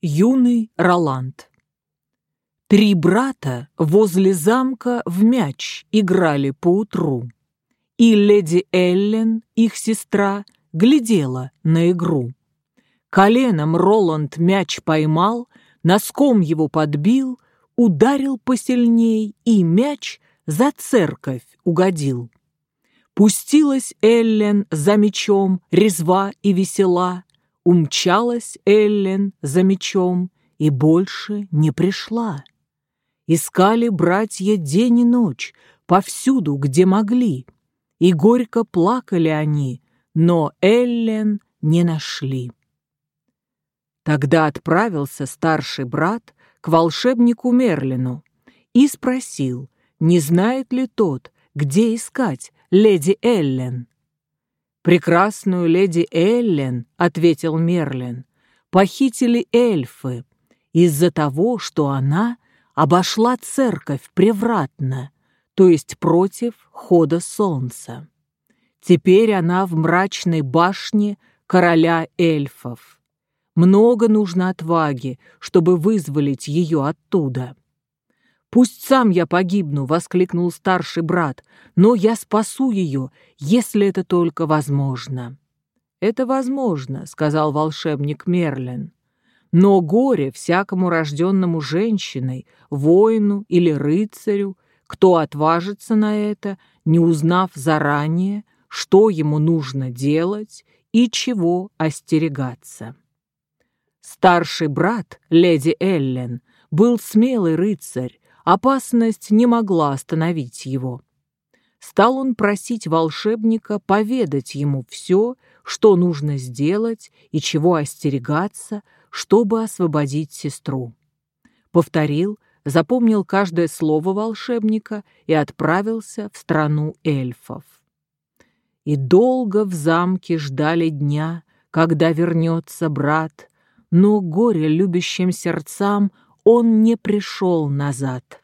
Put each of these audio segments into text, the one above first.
Юный Роланд Три брата возле замка в мяч играли поутру, и леди Эллен, их сестра, глядела на игру. Коленом Роланд мяч поймал, носком его подбил, ударил посильней, и мяч за церковь угодил. Пустилась Эллен за мечом, резва и весела, Умчалась Эллен за мечом и больше не пришла. Искали братья день и ночь, повсюду, где могли, и горько плакали они, но Эллен не нашли. Тогда отправился старший брат к волшебнику Мерлину и спросил, не знает ли тот, где искать леди Эллен. «Прекрасную леди Эллен», — ответил Мерлин, — «похитили эльфы из-за того, что она обошла церковь превратно, то есть против хода солнца. Теперь она в мрачной башне короля эльфов. Много нужно отваги, чтобы вызволить ее оттуда». «Пусть сам я погибну!» — воскликнул старший брат. «Но я спасу ее, если это только возможно». «Это возможно», — сказал волшебник Мерлин. «Но горе всякому рожденному женщиной, воину или рыцарю, кто отважится на это, не узнав заранее, что ему нужно делать и чего остерегаться». Старший брат, леди Эллен, был смелый рыцарь, Опасность не могла остановить его. Стал он просить волшебника поведать ему все, что нужно сделать и чего остерегаться, чтобы освободить сестру. Повторил, запомнил каждое слово волшебника и отправился в страну эльфов. И долго в замке ждали дня, когда вернется брат, но горе любящим сердцам он не пришел назад.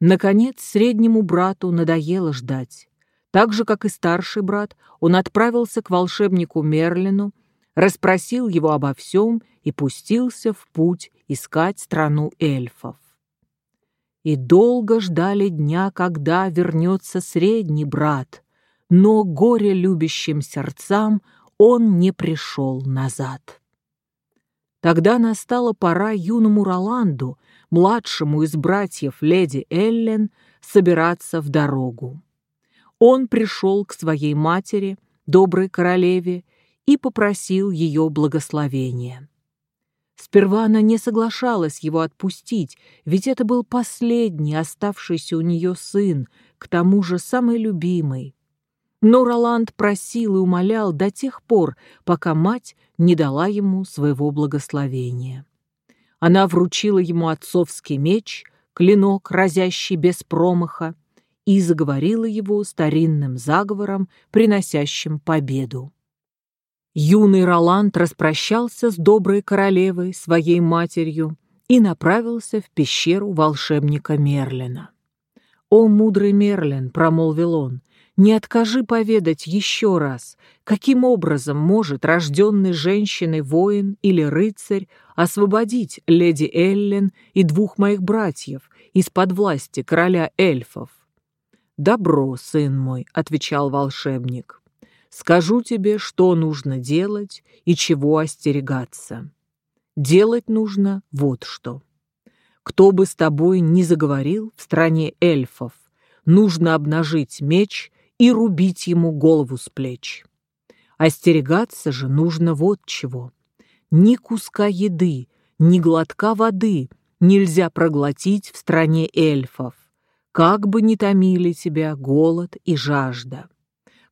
Наконец, среднему брату надоело ждать. Так же, как и старший брат, он отправился к волшебнику Мерлину, расспросил его обо всем и пустился в путь искать страну эльфов. И долго ждали дня, когда вернется средний брат, но горе любящим сердцам он не пришел назад. Тогда настала пора юному Роланду, младшему из братьев леди Эллен, собираться в дорогу. Он пришел к своей матери, доброй королеве, и попросил ее благословения. Сперва она не соглашалась его отпустить, ведь это был последний оставшийся у нее сын, к тому же самый любимый. Но Роланд просил и умолял до тех пор, пока мать не дала ему своего благословения. Она вручила ему отцовский меч, клинок, разящий без промаха, и заговорила его старинным заговором, приносящим победу. Юный Роланд распрощался с доброй королевой, своей матерью, и направился в пещеру волшебника Мерлина. «О, мудрый Мерлин!» — промолвил он — не откажи поведать еще раз, каким образом может рожденный женщиной воин или рыцарь освободить леди Эллен и двух моих братьев из-под власти короля эльфов. «Добро, сын мой», — отвечал волшебник. «Скажу тебе, что нужно делать и чего остерегаться. Делать нужно вот что. Кто бы с тобой ни заговорил в стране эльфов, нужно обнажить меч и рубить ему голову с плеч. Остерегаться же нужно вот чего. Ни куска еды, ни глотка воды нельзя проглотить в стране эльфов, как бы ни томили тебя голод и жажда.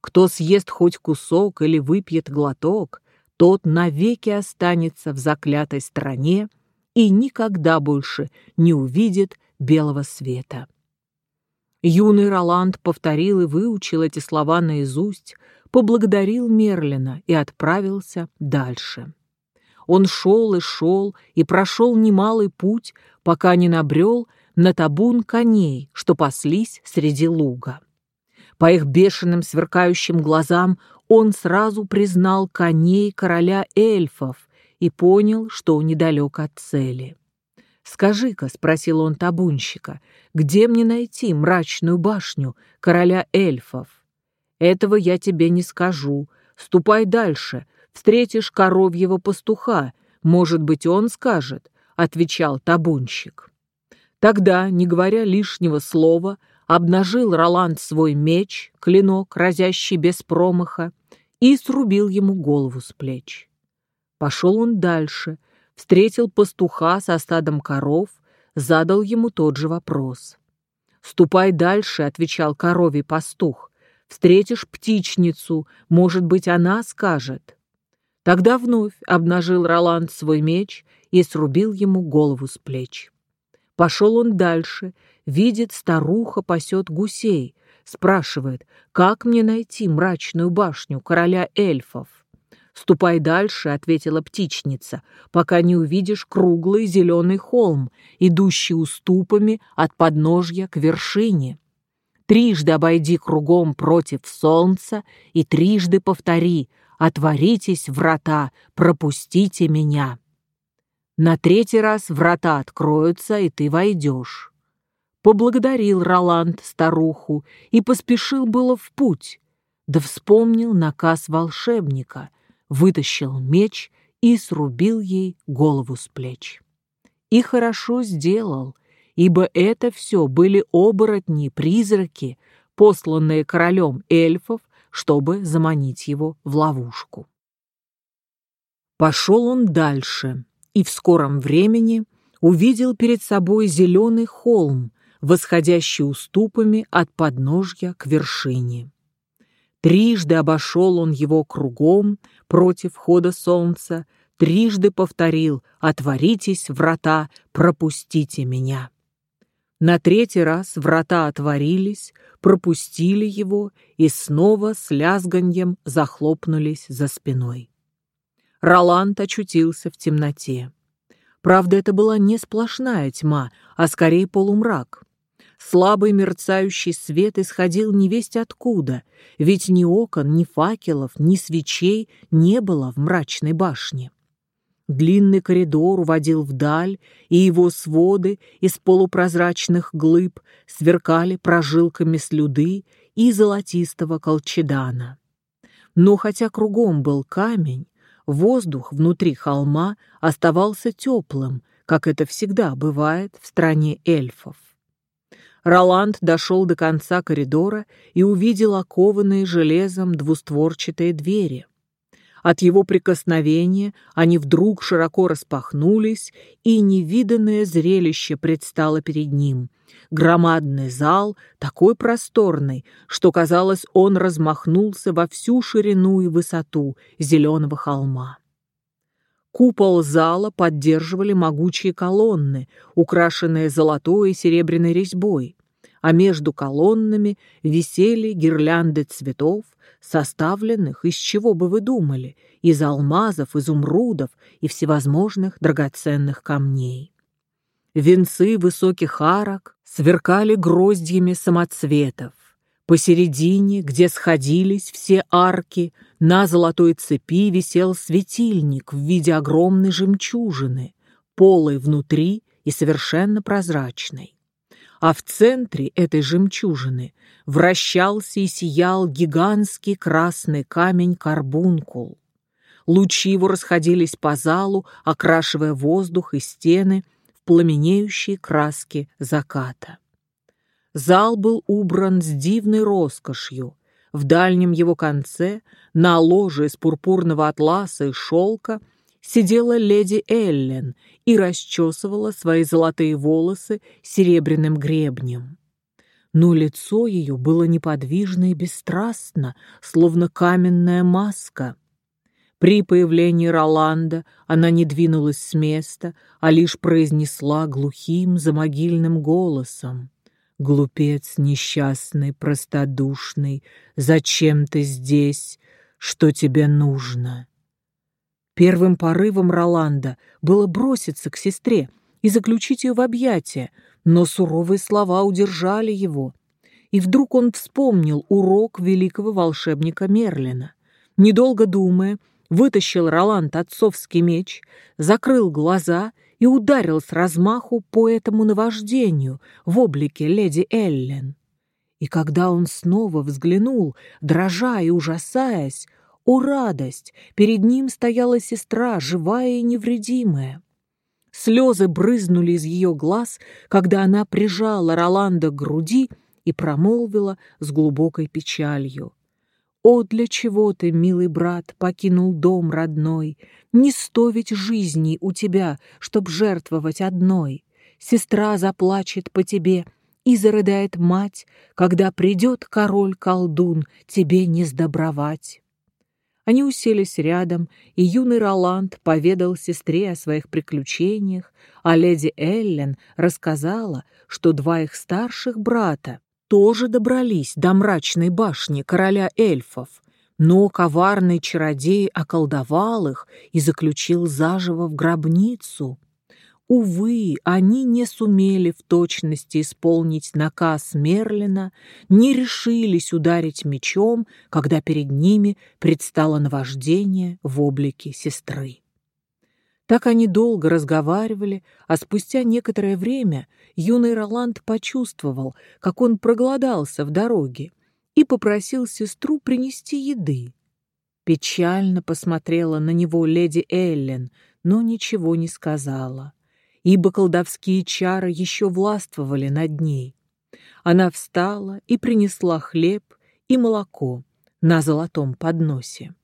Кто съест хоть кусок или выпьет глоток, тот навеки останется в заклятой стране и никогда больше не увидит белого света. Юный Роланд повторил и выучил эти слова наизусть, поблагодарил Мерлина и отправился дальше. Он шел и шел и прошел немалый путь, пока не набрел на табун коней, что паслись среди луга. По их бешеным сверкающим глазам он сразу признал коней короля эльфов и понял, что недалек от цели. «Скажи-ка», — спросил он табунщика, — «где мне найти мрачную башню короля эльфов?» «Этого я тебе не скажу. Ступай дальше, встретишь коровьего пастуха. Может быть, он скажет», — отвечал табунщик. Тогда, не говоря лишнего слова, обнажил Роланд свой меч, клинок, разящий без промаха, и срубил ему голову с плеч. Пошел он дальше, встретил пастуха со стадом коров, задал ему тот же вопрос. «Ступай дальше», — отвечал коровий пастух, — «встретишь птичницу, может быть, она скажет». Тогда вновь обнажил Роланд свой меч и срубил ему голову с плеч. Пошел он дальше, видит, старуха пасет гусей, спрашивает, как мне найти мрачную башню короля эльфов. «Ступай дальше», — ответила птичница, «пока не увидишь круглый зеленый холм, идущий уступами от подножья к вершине. Трижды обойди кругом против солнца и трижды повтори «Отворитесь, врата, пропустите меня». На третий раз врата откроются, и ты войдешь. Поблагодарил Роланд старуху и поспешил было в путь, да вспомнил наказ волшебника, вытащил меч и срубил ей голову с плеч. И хорошо сделал, ибо это все были оборотни-призраки, посланные королем эльфов, чтобы заманить его в ловушку. Пошел он дальше и в скором времени увидел перед собой зеленый холм, восходящий уступами от подножья к вершине. Трижды обошел он его кругом против хода солнца, трижды повторил «Отворитесь, врата, пропустите меня». На третий раз врата отворились, пропустили его и снова с лязганьем захлопнулись за спиной. Роланд очутился в темноте. Правда, это была не сплошная тьма, а скорее полумрак. Слабый мерцающий свет исходил невесть откуда, ведь ни окон, ни факелов, ни свечей не было в мрачной башне. Длинный коридор уводил вдаль, и его своды из полупрозрачных глыб сверкали прожилками слюды и золотистого колчедана. Но хотя кругом был камень, воздух внутри холма оставался теплым, как это всегда бывает в стране эльфов. Роланд дошел до конца коридора и увидел окованные железом двустворчатые двери. От его прикосновения они вдруг широко распахнулись, и невиданное зрелище предстало перед ним. Громадный зал, такой просторный, что, казалось, он размахнулся во всю ширину и высоту зеленого холма. Купол зала поддерживали могучие колонны, украшенные золотой и серебряной резьбой, а между колоннами висели гирлянды цветов, составленных, из чего бы вы думали, из алмазов, изумрудов и всевозможных драгоценных камней. Венцы высоких арок сверкали гроздьями самоцветов, Посередине, где сходились все арки, на золотой цепи висел светильник в виде огромной жемчужины, полой внутри и совершенно прозрачной. А в центре этой жемчужины вращался и сиял гигантский красный камень-карбункул. Лучи его расходились по залу, окрашивая воздух и стены в пламенеющие краски заката. Зал был убран с дивной роскошью. В дальнем его конце, на ложе из пурпурного атласа и шелка, сидела леди Эллен и расчесывала свои золотые волосы серебряным гребнем. Но лицо ее было неподвижно и бесстрастно, словно каменная маска. При появлении Роланда она не двинулась с места, а лишь произнесла глухим замогильным голосом. Глупец несчастный, простодушный, зачем ты здесь? Что тебе нужно? Первым порывом Роланда было броситься к сестре и заключить ее в объятия, но суровые слова удержали его. И вдруг он вспомнил урок великого волшебника Мерлина. Недолго думая, вытащил Роланд отцовский меч, закрыл глаза и ударил с размаху по этому наваждению в облике леди Эллен. И когда он снова взглянул, дрожа и ужасаясь, о радость! Перед ним стояла сестра, живая и невредимая. Слезы брызнули из ее глаз, когда она прижала Роланда к груди и промолвила с глубокой печалью. «О, для чего ты, милый брат, покинул дом родной? Не сто ведь жизней у тебя, чтоб жертвовать одной. Сестра заплачет по тебе, и зарыдает мать, когда придет король-колдун тебе не сдобровать». Они уселись рядом, и юный Роланд поведал сестре о своих приключениях, а леди Эллен рассказала, что два их старших брата тоже добрались до мрачной башни короля эльфов, но коварный чародей околдовал их и заключил заживо в гробницу. Увы, они не сумели в точности исполнить наказ Мерлина, не решились ударить мечом, когда перед ними предстало наваждение в облике сестры. Так они долго разговаривали, а спустя некоторое время юный Роланд почувствовал, как он проголодался в дороге, и попросил сестру принести еды. Печально посмотрела на него леди Эллен, но ничего не сказала ибо колдовские чары еще властвовали над ней. Она встала и принесла хлеб и молоко на золотом подносе.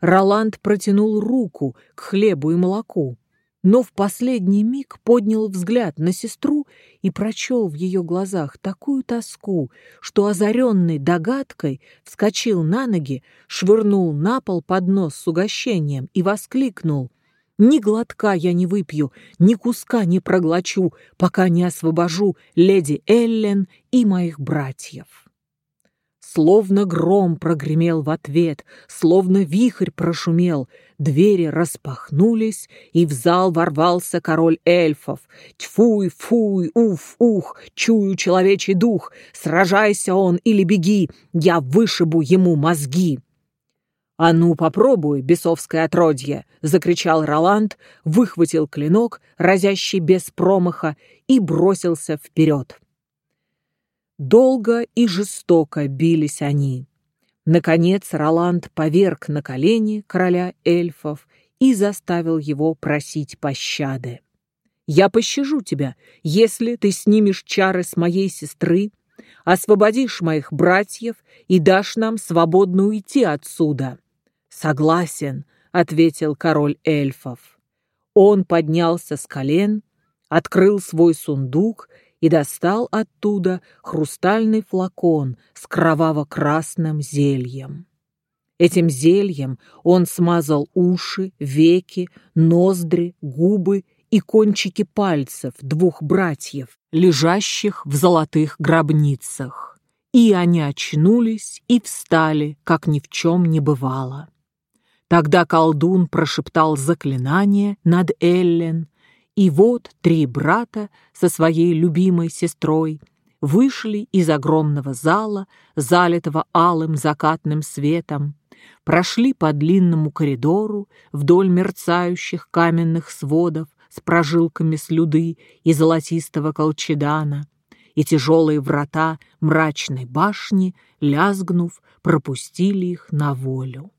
Роланд протянул руку к хлебу и молоку, но в последний миг поднял взгляд на сестру и прочел в ее глазах такую тоску, что, озаренный догадкой, вскочил на ноги, швырнул на пол поднос с угощением и воскликнул ни глотка я не выпью, ни куска не проглочу, пока не освобожу леди Эллен и моих братьев. Словно гром прогремел в ответ, словно вихрь прошумел, двери распахнулись, и в зал ворвался король эльфов. Тьфуй, фуй, уф, ух, чую человечий дух, сражайся он или беги, я вышибу ему мозги. «А ну, попробуй, бесовское отродье!» — закричал Роланд, выхватил клинок, разящий без промаха, и бросился вперед. Долго и жестоко бились они. Наконец Роланд поверг на колени короля эльфов и заставил его просить пощады. «Я пощажу тебя, если ты снимешь чары с моей сестры, освободишь моих братьев и дашь нам свободно уйти отсюда». «Согласен», — ответил король эльфов. Он поднялся с колен, открыл свой сундук и достал оттуда хрустальный флакон с кроваво-красным зельем. Этим зельем он смазал уши, веки, ноздри, губы и кончики пальцев двух братьев, лежащих в золотых гробницах. И они очнулись и встали, как ни в чем не бывало. Тогда колдун прошептал заклинание над Эллен, и вот три брата со своей любимой сестрой вышли из огромного зала, залитого алым закатным светом, прошли по длинному коридору вдоль мерцающих каменных сводов с прожилками слюды и золотистого колчедана, и тяжелые врата мрачной башни, лязгнув, пропустили их на волю.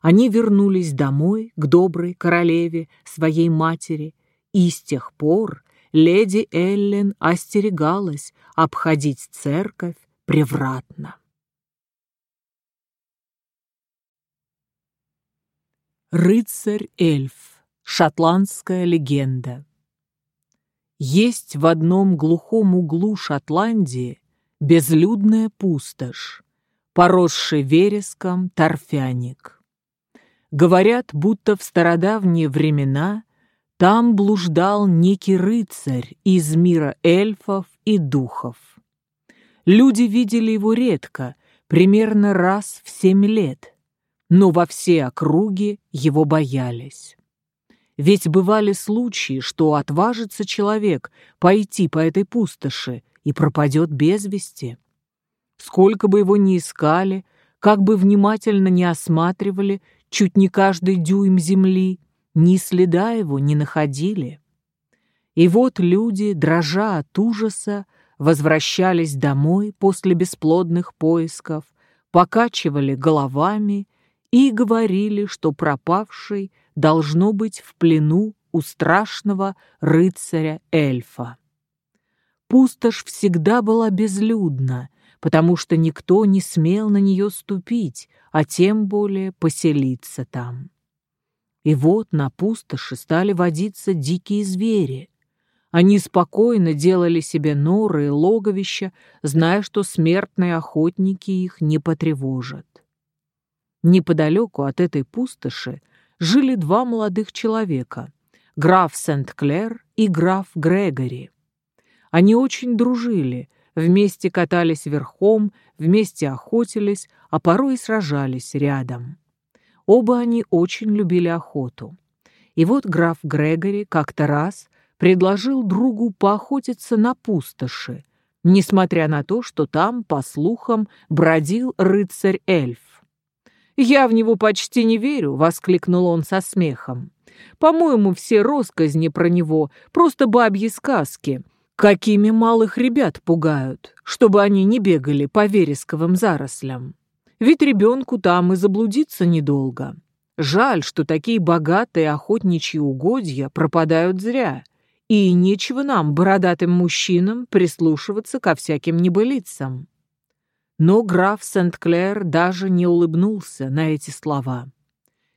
Они вернулись домой к доброй королеве, своей матери, и с тех пор леди Эллен остерегалась обходить церковь превратно. Рыцарь-эльф. Шотландская легенда. Есть в одном глухом углу Шотландии безлюдная пустошь, поросший вереском торфяник. Говорят, будто в стародавние времена там блуждал некий рыцарь из мира эльфов и духов. Люди видели его редко, примерно раз в семь лет, но во все округи его боялись. Ведь бывали случаи, что отважится человек пойти по этой пустоши и пропадет без вести. Сколько бы его ни искали, как бы внимательно не осматривали, чуть не каждый дюйм земли, ни следа его не находили. И вот люди, дрожа от ужаса, возвращались домой после бесплодных поисков, покачивали головами и говорили, что пропавший должно быть в плену у страшного рыцаря-эльфа. Пустошь всегда была безлюдна, потому что никто не смел на нее ступить, а тем более поселиться там. И вот на пустоши стали водиться дикие звери. Они спокойно делали себе норы и логовища, зная, что смертные охотники их не потревожат. Неподалеку от этой пустоши жили два молодых человека — граф Сент-Клер и граф Грегори. Они очень дружили, вместе катались верхом, вместе охотились, а порой и сражались рядом. Оба они очень любили охоту. И вот граф Грегори как-то раз предложил другу поохотиться на пустоши, несмотря на то, что там, по слухам, бродил рыцарь-эльф. «Я в него почти не верю», — воскликнул он со смехом. «По-моему, все росказни про него — просто бабьи сказки, Какими малых ребят пугают, чтобы они не бегали по вересковым зарослям. Ведь ребенку там и заблудиться недолго. Жаль, что такие богатые охотничьи угодья пропадают зря. И нечего нам, бородатым мужчинам, прислушиваться ко всяким небылицам. Но граф Сент-Клер даже не улыбнулся на эти слова.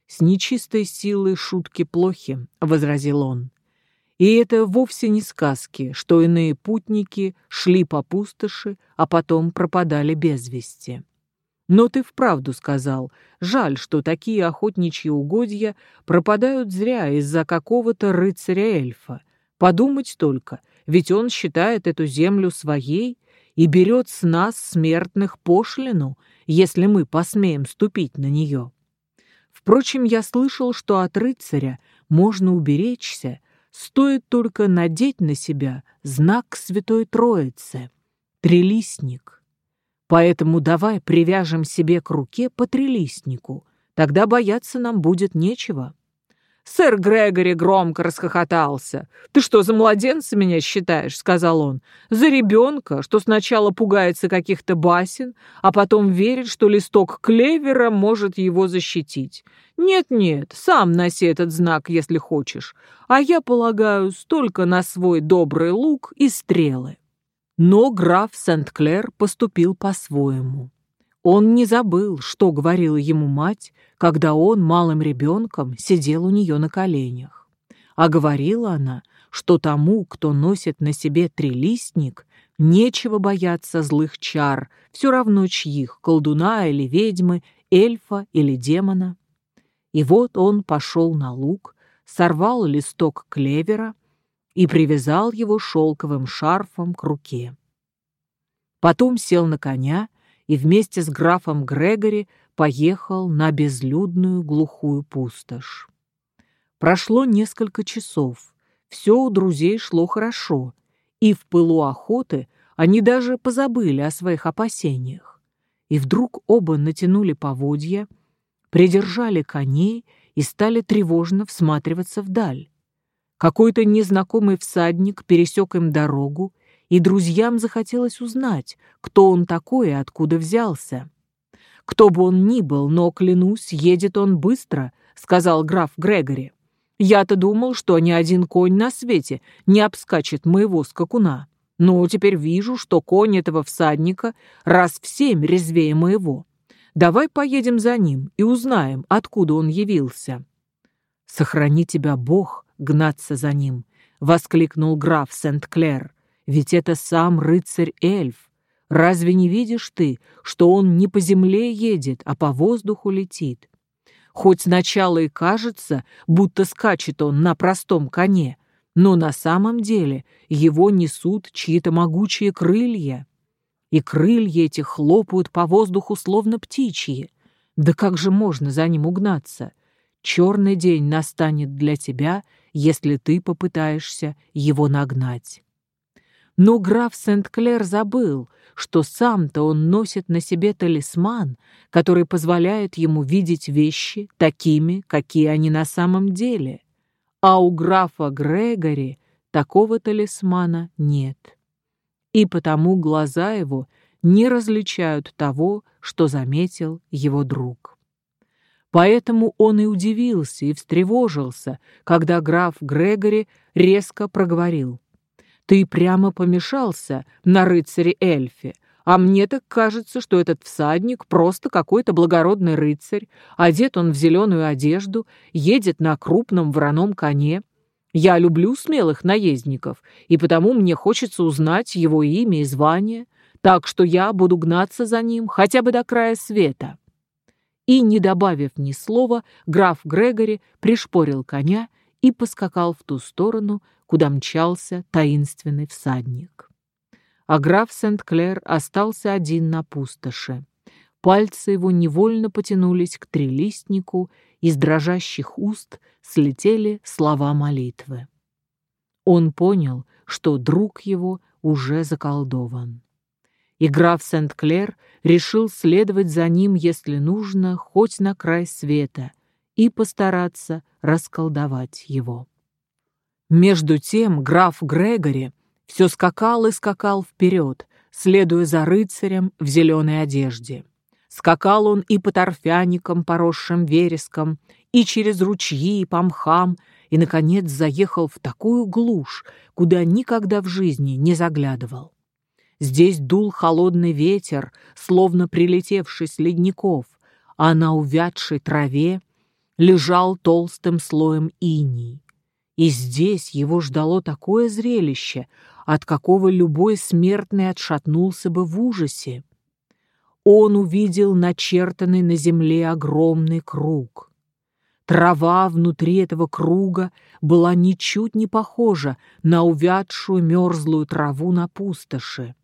«С нечистой силой шутки плохи», — возразил он. И это вовсе не сказки, что иные путники шли по пустоши, а потом пропадали без вести. Но ты вправду сказал, жаль, что такие охотничьи угодья пропадают зря из-за какого-то рыцаря-эльфа. Подумать только, ведь он считает эту землю своей и берет с нас, смертных, пошлину, если мы посмеем ступить на нее. Впрочем, я слышал, что от рыцаря можно уберечься, Стоит только надеть на себя знак Святой Троицы — трилистник. Поэтому давай привяжем себе к руке по трилистнику, тогда бояться нам будет нечего. Сэр Грегори громко расхохотался. «Ты что, за младенца меня считаешь?» — сказал он. «За ребенка, что сначала пугается каких-то басен, а потом верит, что листок клевера может его защитить. Нет-нет, сам носи этот знак, если хочешь. А я полагаю столько на свой добрый лук и стрелы». Но граф Сент-Клер поступил по-своему. Он не забыл, что говорила ему мать, когда он малым ребенком сидел у нее на коленях. А говорила она, что тому, кто носит на себе трилистник, нечего бояться злых чар, все равно чьих, колдуна или ведьмы, эльфа или демона. И вот он пошел на луг, сорвал листок клевера и привязал его шелковым шарфом к руке. Потом сел на коня и вместе с графом Грегори поехал на безлюдную глухую пустошь. Прошло несколько часов, все у друзей шло хорошо, и в пылу охоты они даже позабыли о своих опасениях. И вдруг оба натянули поводья, придержали коней и стали тревожно всматриваться вдаль. Какой-то незнакомый всадник пересек им дорогу и друзьям захотелось узнать, кто он такой и откуда взялся. «Кто бы он ни был, но, клянусь, едет он быстро», — сказал граф Грегори. «Я-то думал, что ни один конь на свете не обскачет моего скакуна. Но теперь вижу, что конь этого всадника раз в семь резвее моего. Давай поедем за ним и узнаем, откуда он явился». «Сохрани тебя Бог гнаться за ним», — воскликнул граф Сент-Клер. Ведь это сам рыцарь-эльф. Разве не видишь ты, что он не по земле едет, а по воздуху летит? Хоть сначала и кажется, будто скачет он на простом коне, но на самом деле его несут чьи-то могучие крылья. И крылья эти хлопают по воздуху, словно птичьи. Да как же можно за ним угнаться? Черный день настанет для тебя, если ты попытаешься его нагнать. Но граф Сент-Клер забыл, что сам-то он носит на себе талисман, который позволяет ему видеть вещи такими, какие они на самом деле. А у графа Грегори такого талисмана нет. И потому глаза его не различают того, что заметил его друг. Поэтому он и удивился и встревожился, когда граф Грегори резко проговорил. «Ты прямо помешался на рыцаре-эльфе, а мне так кажется, что этот всадник просто какой-то благородный рыцарь, одет он в зеленую одежду, едет на крупном вороном коне. Я люблю смелых наездников, и потому мне хочется узнать его имя и звание, так что я буду гнаться за ним хотя бы до края света». И, не добавив ни слова, граф Грегори пришпорил коня и поскакал в ту сторону, куда мчался таинственный всадник. А граф Сент-Клер остался один на пустоши. Пальцы его невольно потянулись к трилистнику, из дрожащих уст слетели слова молитвы. Он понял, что друг его уже заколдован и граф Сент-Клер решил следовать за ним, если нужно, хоть на край света, и постараться расколдовать его. Между тем граф Грегори все скакал и скакал вперед, следуя за рыцарем в зеленой одежде. Скакал он и по торфяникам, поросшим вереском, и через ручьи и по мхам, и, наконец, заехал в такую глушь, куда никогда в жизни не заглядывал. Здесь дул холодный ветер, словно прилетевший с ледников, а на увядшей траве лежал толстым слоем иней. И здесь его ждало такое зрелище, от какого любой смертный отшатнулся бы в ужасе. Он увидел начертанный на земле огромный круг. Трава внутри этого круга была ничуть не похожа на увядшую мерзлую траву на пустоши.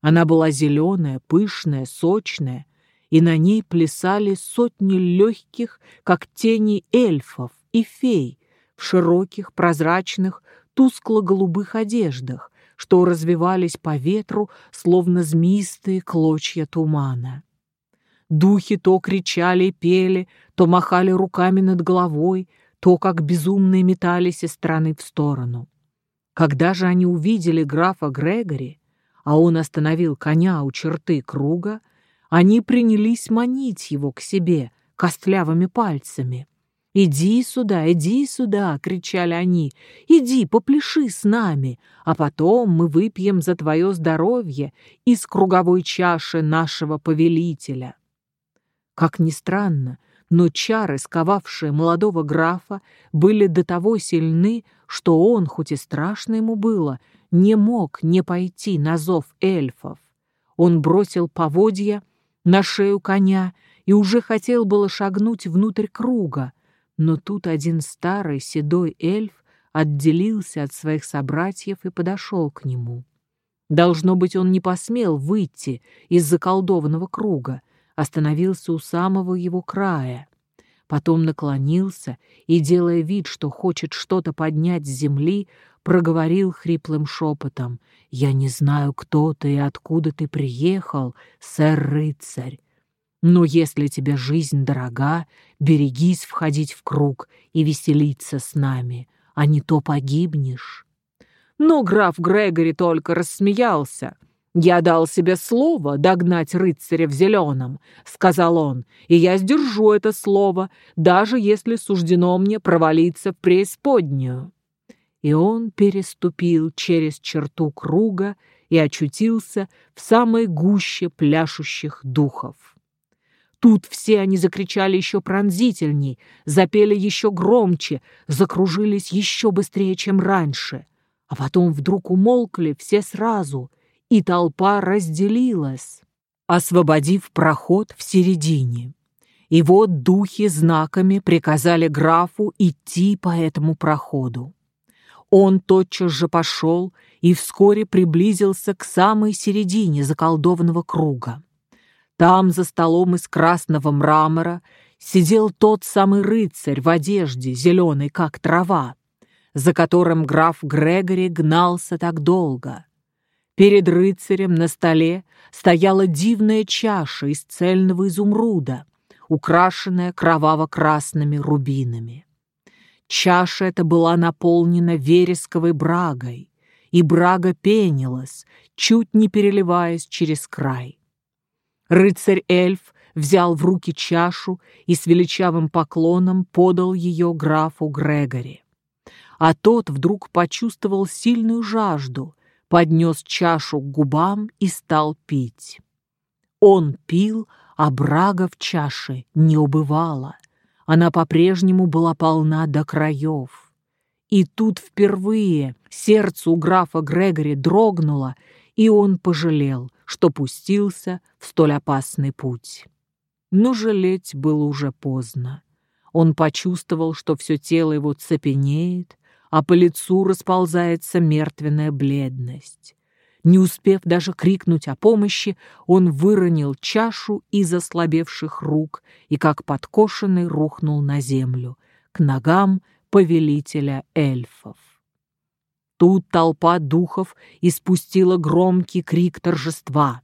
Она была зеленая, пышная, сочная, и на ней плясали сотни легких, как тени эльфов и фей в широких, прозрачных, тускло-голубых одеждах, что развивались по ветру, словно змеистые клочья тумана. Духи то кричали и пели, то махали руками над головой, то, как безумные, метались из стороны в сторону. Когда же они увидели графа Грегори, а он остановил коня у черты круга, они принялись манить его к себе костлявыми пальцами. «Иди сюда, иди сюда!» — кричали они. «Иди, попляши с нами, а потом мы выпьем за твое здоровье из круговой чаши нашего повелителя». Как ни странно, но чары, сковавшие молодого графа, были до того сильны, что он, хоть и страшно ему было, не мог не пойти на зов эльфов. Он бросил поводья на шею коня и уже хотел было шагнуть внутрь круга, но тут один старый седой эльф отделился от своих собратьев и подошел к нему. Должно быть, он не посмел выйти из заколдованного круга, остановился у самого его края. Потом наклонился и, делая вид, что хочет что-то поднять с земли, проговорил хриплым шепотом. «Я не знаю, кто ты и откуда ты приехал, сэр-рыцарь. Но если тебе жизнь дорога, берегись входить в круг и веселиться с нами, а не то погибнешь». Но граф Грегори только рассмеялся. «Я дал себе слово догнать рыцаря в зеленом», — сказал он, «и я сдержу это слово, даже если суждено мне провалиться в преисподнюю» и он переступил через черту круга и очутился в самой гуще пляшущих духов. Тут все они закричали еще пронзительней, запели еще громче, закружились еще быстрее, чем раньше. А потом вдруг умолкли все сразу, и толпа разделилась, освободив проход в середине. И вот духи знаками приказали графу идти по этому проходу. Он тотчас же пошел и вскоре приблизился к самой середине заколдованного круга. Там, за столом из красного мрамора, сидел тот самый рыцарь в одежде, зеленой, как трава, за которым граф Грегори гнался так долго. Перед рыцарем на столе стояла дивная чаша из цельного изумруда, украшенная кроваво-красными рубинами. Чаша эта была наполнена вересковой брагой, и брага пенилась, чуть не переливаясь через край. Рыцарь-эльф взял в руки чашу и с величавым поклоном подал ее графу Грегори. А тот вдруг почувствовал сильную жажду, поднес чашу к губам и стал пить. Он пил, а брага в чаше не убывала. Она по-прежнему была полна до краев. И тут впервые сердце у графа Грегори дрогнуло, и он пожалел, что пустился в столь опасный путь. Но жалеть было уже поздно. Он почувствовал, что все тело его цепенеет, а по лицу расползается мертвенная бледность. Не успев даже крикнуть о помощи, он выронил чашу из ослабевших рук и, как подкошенный, рухнул на землю, к ногам повелителя эльфов. Тут толпа духов испустила громкий крик торжества.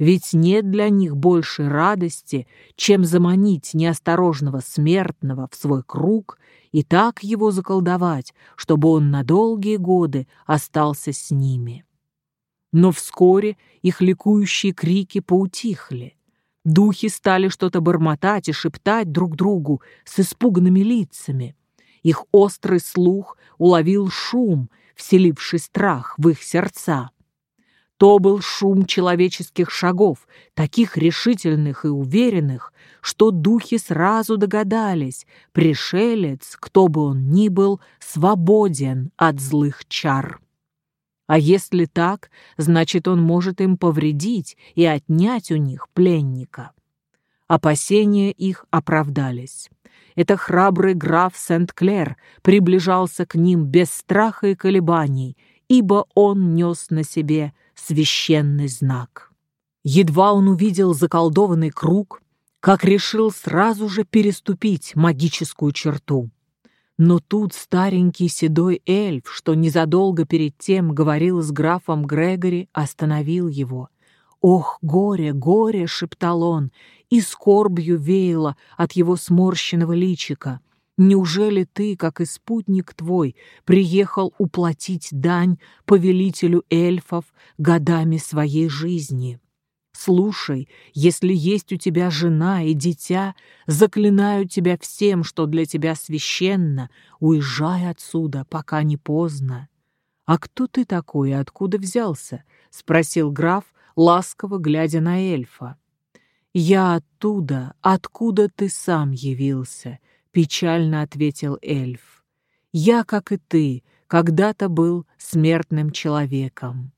Ведь нет для них большей радости, чем заманить неосторожного смертного в свой круг и так его заколдовать, чтобы он на долгие годы остался с ними. Но вскоре их ликующие крики поутихли. Духи стали что-то бормотать и шептать друг другу с испуганными лицами. Их острый слух уловил шум, вселивший страх в их сердца. То был шум человеческих шагов, таких решительных и уверенных, что духи сразу догадались, пришелец, кто бы он ни был, свободен от злых чар. А если так, значит, он может им повредить и отнять у них пленника. Опасения их оправдались. Это храбрый граф Сент-Клер приближался к ним без страха и колебаний, ибо он нес на себе священный знак. Едва он увидел заколдованный круг, как решил сразу же переступить магическую черту. Но тут старенький седой эльф, что незадолго перед тем говорил с графом Грегори, остановил его. «Ох, горе, горе!» — шептал он, и скорбью веяло от его сморщенного личика. Неужели ты, как и спутник твой, приехал уплатить дань повелителю эльфов годами своей жизни? Слушай, если есть у тебя жена и дитя, заклинаю тебя всем, что для тебя священно, уезжай отсюда, пока не поздно. А кто ты такой и откуда взялся? спросил граф, ласково глядя на эльфа. Я оттуда, откуда ты сам явился, — печально ответил эльф. «Я, как и ты, когда-то был смертным человеком.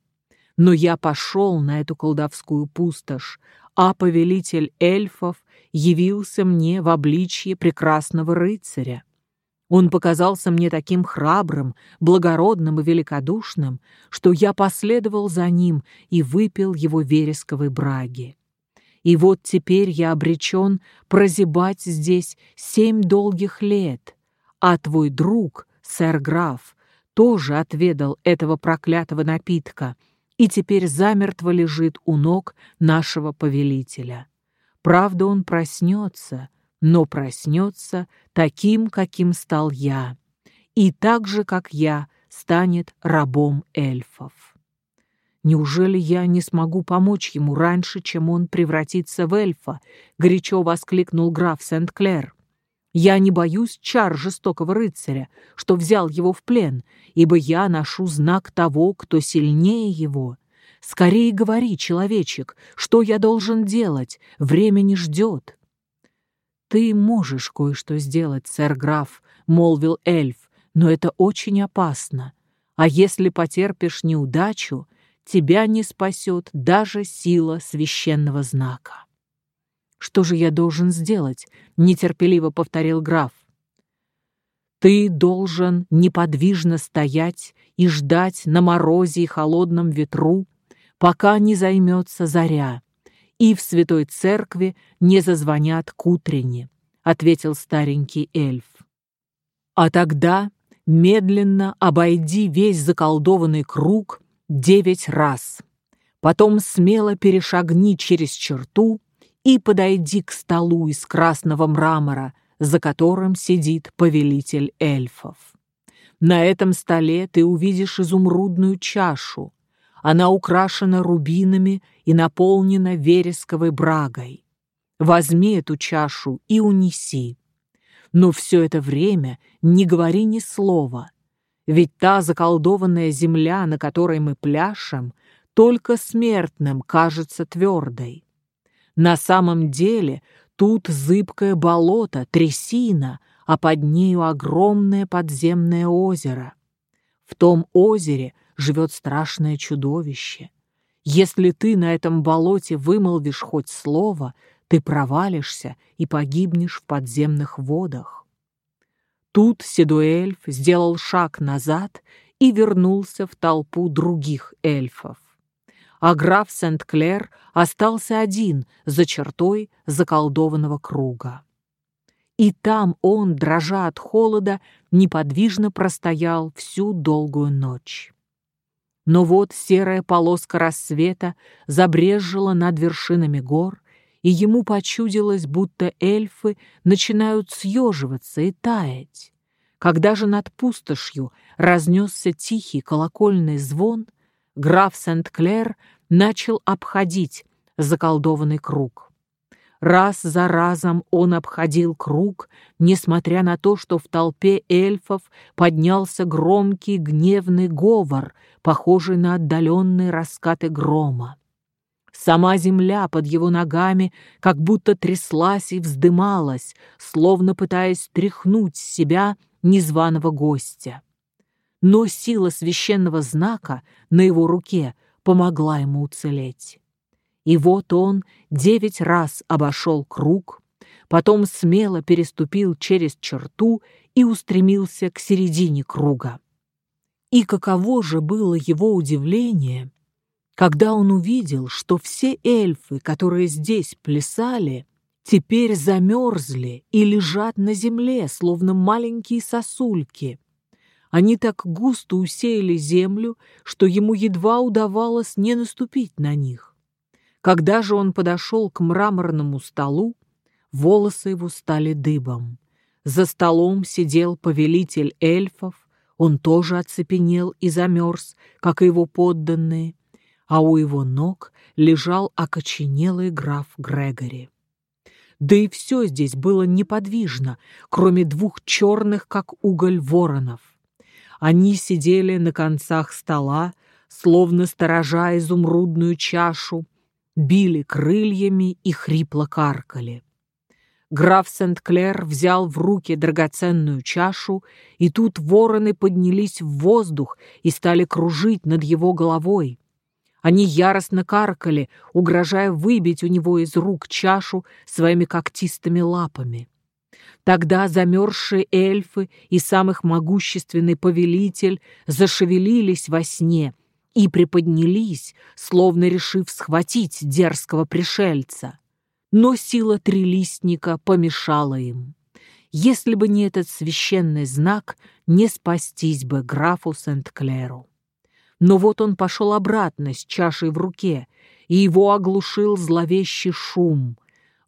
Но я пошел на эту колдовскую пустошь, а повелитель эльфов явился мне в обличье прекрасного рыцаря. Он показался мне таким храбрым, благородным и великодушным, что я последовал за ним и выпил его вересковой браги. И вот теперь я обречен прозябать здесь семь долгих лет, а твой друг, сэр граф, тоже отведал этого проклятого напитка и теперь замертво лежит у ног нашего повелителя. Правда, он проснется, но проснется таким, каким стал я, и так же, как я, станет рабом эльфов. Неужели я не смогу помочь ему раньше, чем он превратится в эльфа? Горячо воскликнул граф Сент-Клер. Я не боюсь чар жестокого рыцаря, что взял его в плен, ибо я ношу знак того, кто сильнее его. Скорее говори, человечек, что я должен делать? Время не ждет. Ты можешь кое-что сделать, сэр граф, молвил эльф, но это очень опасно. А если потерпишь неудачу, тебя не спасет даже сила священного знака. «Что же я должен сделать?» — нетерпеливо повторил граф. «Ты должен неподвижно стоять и ждать на морозе и холодном ветру, пока не займется заря, и в святой церкви не зазвонят к утренне», — ответил старенький эльф. «А тогда медленно обойди весь заколдованный круг девять раз, Потом смело перешагни через черту и подойди к столу из красного мрамора, за которым сидит повелитель эльфов. На этом столе ты увидишь изумрудную чашу. Она украшена рубинами и наполнена вересковой брагой. Возьми эту чашу и унеси. Но все это время не говори ни слова, ведь та заколдованная земля, на которой мы пляшем, только смертным кажется твердой. На самом деле тут зыбкое болото, трясина, а под нею огромное подземное озеро. В том озере живет страшное чудовище. Если ты на этом болоте вымолвишь хоть слово, ты провалишься и погибнешь в подземных водах. Тут седой эльф сделал шаг назад и вернулся в толпу других эльфов. А граф Сент-Клер остался один за чертой заколдованного круга. И там он, дрожа от холода, неподвижно простоял всю долгую ночь. Но вот серая полоска рассвета забрежжила над вершинами гор, и ему почудилось, будто эльфы начинают съеживаться и таять. Когда же над пустошью разнесся тихий колокольный звон, граф Сент-Клер начал обходить заколдованный круг. Раз за разом он обходил круг, несмотря на то, что в толпе эльфов поднялся громкий гневный говор, похожий на отдаленные раскаты грома. Сама земля под его ногами как будто тряслась и вздымалась, словно пытаясь стряхнуть с себя незваного гостя. Но сила священного знака на его руке помогла ему уцелеть. И вот он девять раз обошел круг, потом смело переступил через черту и устремился к середине круга. И каково же было его удивление, когда он увидел, что все эльфы, которые здесь плясали, теперь замерзли и лежат на земле, словно маленькие сосульки. Они так густо усеяли землю, что ему едва удавалось не наступить на них. Когда же он подошел к мраморному столу, волосы его стали дыбом. За столом сидел повелитель эльфов, он тоже оцепенел и замерз, как и его подданные, а у его ног лежал окоченелый граф Грегори. Да и все здесь было неподвижно, кроме двух черных, как уголь, воронов. Они сидели на концах стола, словно сторожа изумрудную чашу, били крыльями и хрипло каркали. Граф Сент-Клер взял в руки драгоценную чашу, и тут вороны поднялись в воздух и стали кружить над его головой. Они яростно каркали, угрожая выбить у него из рук чашу своими когтистыми лапами. Тогда замерзшие эльфы и самых могущественный повелитель зашевелились во сне и приподнялись, словно решив схватить дерзкого пришельца. Но сила трилистника помешала им. Если бы не этот священный знак, не спастись бы графу Сент-Клеру. Но вот он пошел обратно с чашей в руке, и его оглушил зловещий шум.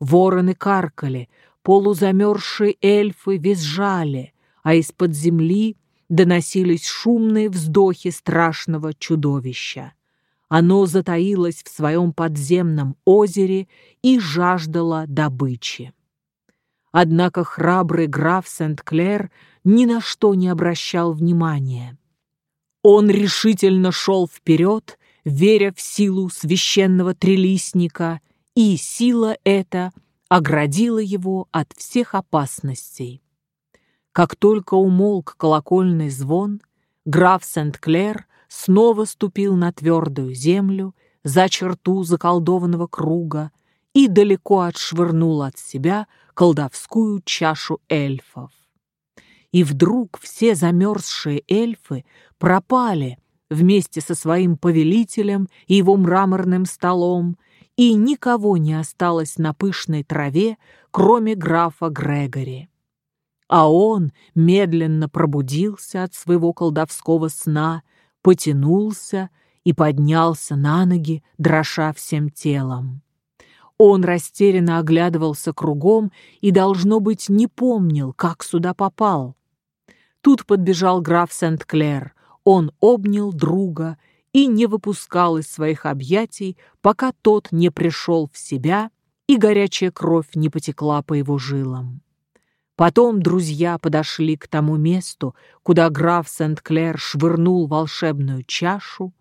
Вороны каркали, полузамерзшие эльфы визжали, а из-под земли доносились шумные вздохи страшного чудовища. Оно затаилось в своем подземном озере и жаждало добычи. Однако храбрый граф Сент-Клер ни на что не обращал внимания. Он решительно шел вперед, веря в силу священного трелистника, и сила эта оградила его от всех опасностей. Как только умолк колокольный звон, граф Сент-Клер снова ступил на твердую землю за черту заколдованного круга и далеко отшвырнул от себя колдовскую чашу эльфов. И вдруг все замерзшие эльфы пропали вместе со своим повелителем и его мраморным столом, и никого не осталось на пышной траве, кроме графа Грегори. А он медленно пробудился от своего колдовского сна, потянулся и поднялся на ноги, дроша всем телом. Он растерянно оглядывался кругом и, должно быть, не помнил, как сюда попал. Тут подбежал граф Сент-Клер. Он обнял друга и не выпускал из своих объятий, пока тот не пришел в себя и горячая кровь не потекла по его жилам. Потом друзья подошли к тому месту, куда граф Сент-Клер швырнул волшебную чашу,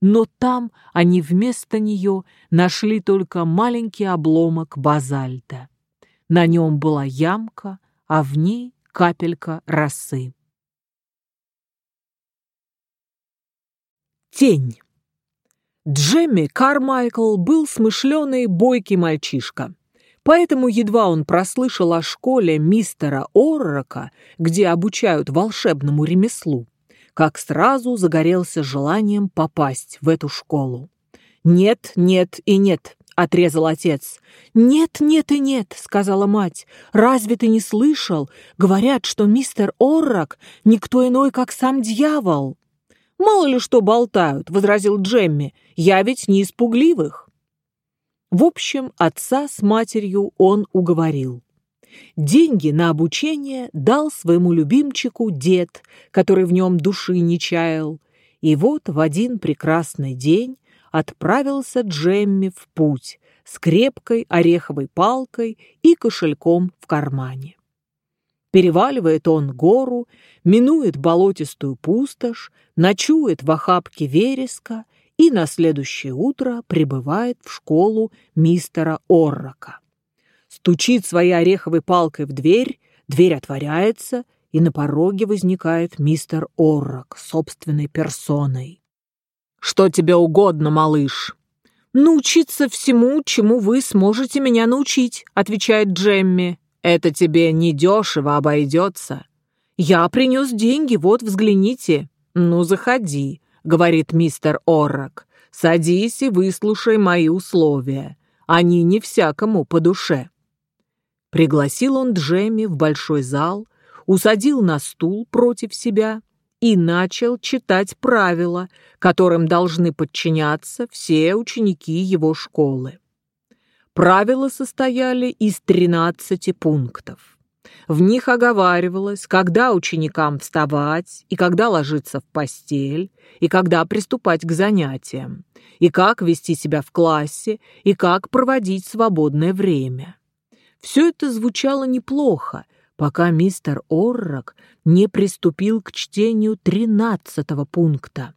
но там они вместо нее нашли только маленький обломок базальта. На нем была ямка, а в ней капелька росы. Тень. Джемми Кармайкл был смышленый, бойкий мальчишка. Поэтому едва он прослышал о школе мистера Оррока, где обучают волшебному ремеслу, как сразу загорелся желанием попасть в эту школу. «Нет, нет и нет», — отрезал отец. «Нет, нет и нет», — сказала мать. «Разве ты не слышал? Говорят, что мистер Оррок никто иной, как сам дьявол». «Мало ли что болтают», — возразил Джемми. «Я ведь не испугливых». В общем, отца с матерью он уговорил. Деньги на обучение дал своему любимчику дед, который в нем души не чаял. И вот в один прекрасный день отправился Джемми в путь с крепкой ореховой палкой и кошельком в кармане. Переваливает он гору, минует болотистую пустошь, ночует в охапке вереска и на следующее утро прибывает в школу мистера Оррока. Стучит своей ореховой палкой в дверь, дверь отворяется, и на пороге возникает мистер Оррок собственной персоной. «Что тебе угодно, малыш?» «Научиться всему, чему вы сможете меня научить», — отвечает Джемми. Это тебе недешево обойдется. Я принес деньги, вот взгляните. Ну, заходи, говорит мистер Оррок. Садись и выслушай мои условия. Они не всякому по душе. Пригласил он Джемми в большой зал, усадил на стул против себя и начал читать правила, которым должны подчиняться все ученики его школы. Правила состояли из 13 пунктов. В них оговаривалось, когда ученикам вставать, и когда ложиться в постель, и когда приступать к занятиям, и как вести себя в классе, и как проводить свободное время. Все это звучало неплохо, пока мистер Оррок не приступил к чтению тринадцатого пункта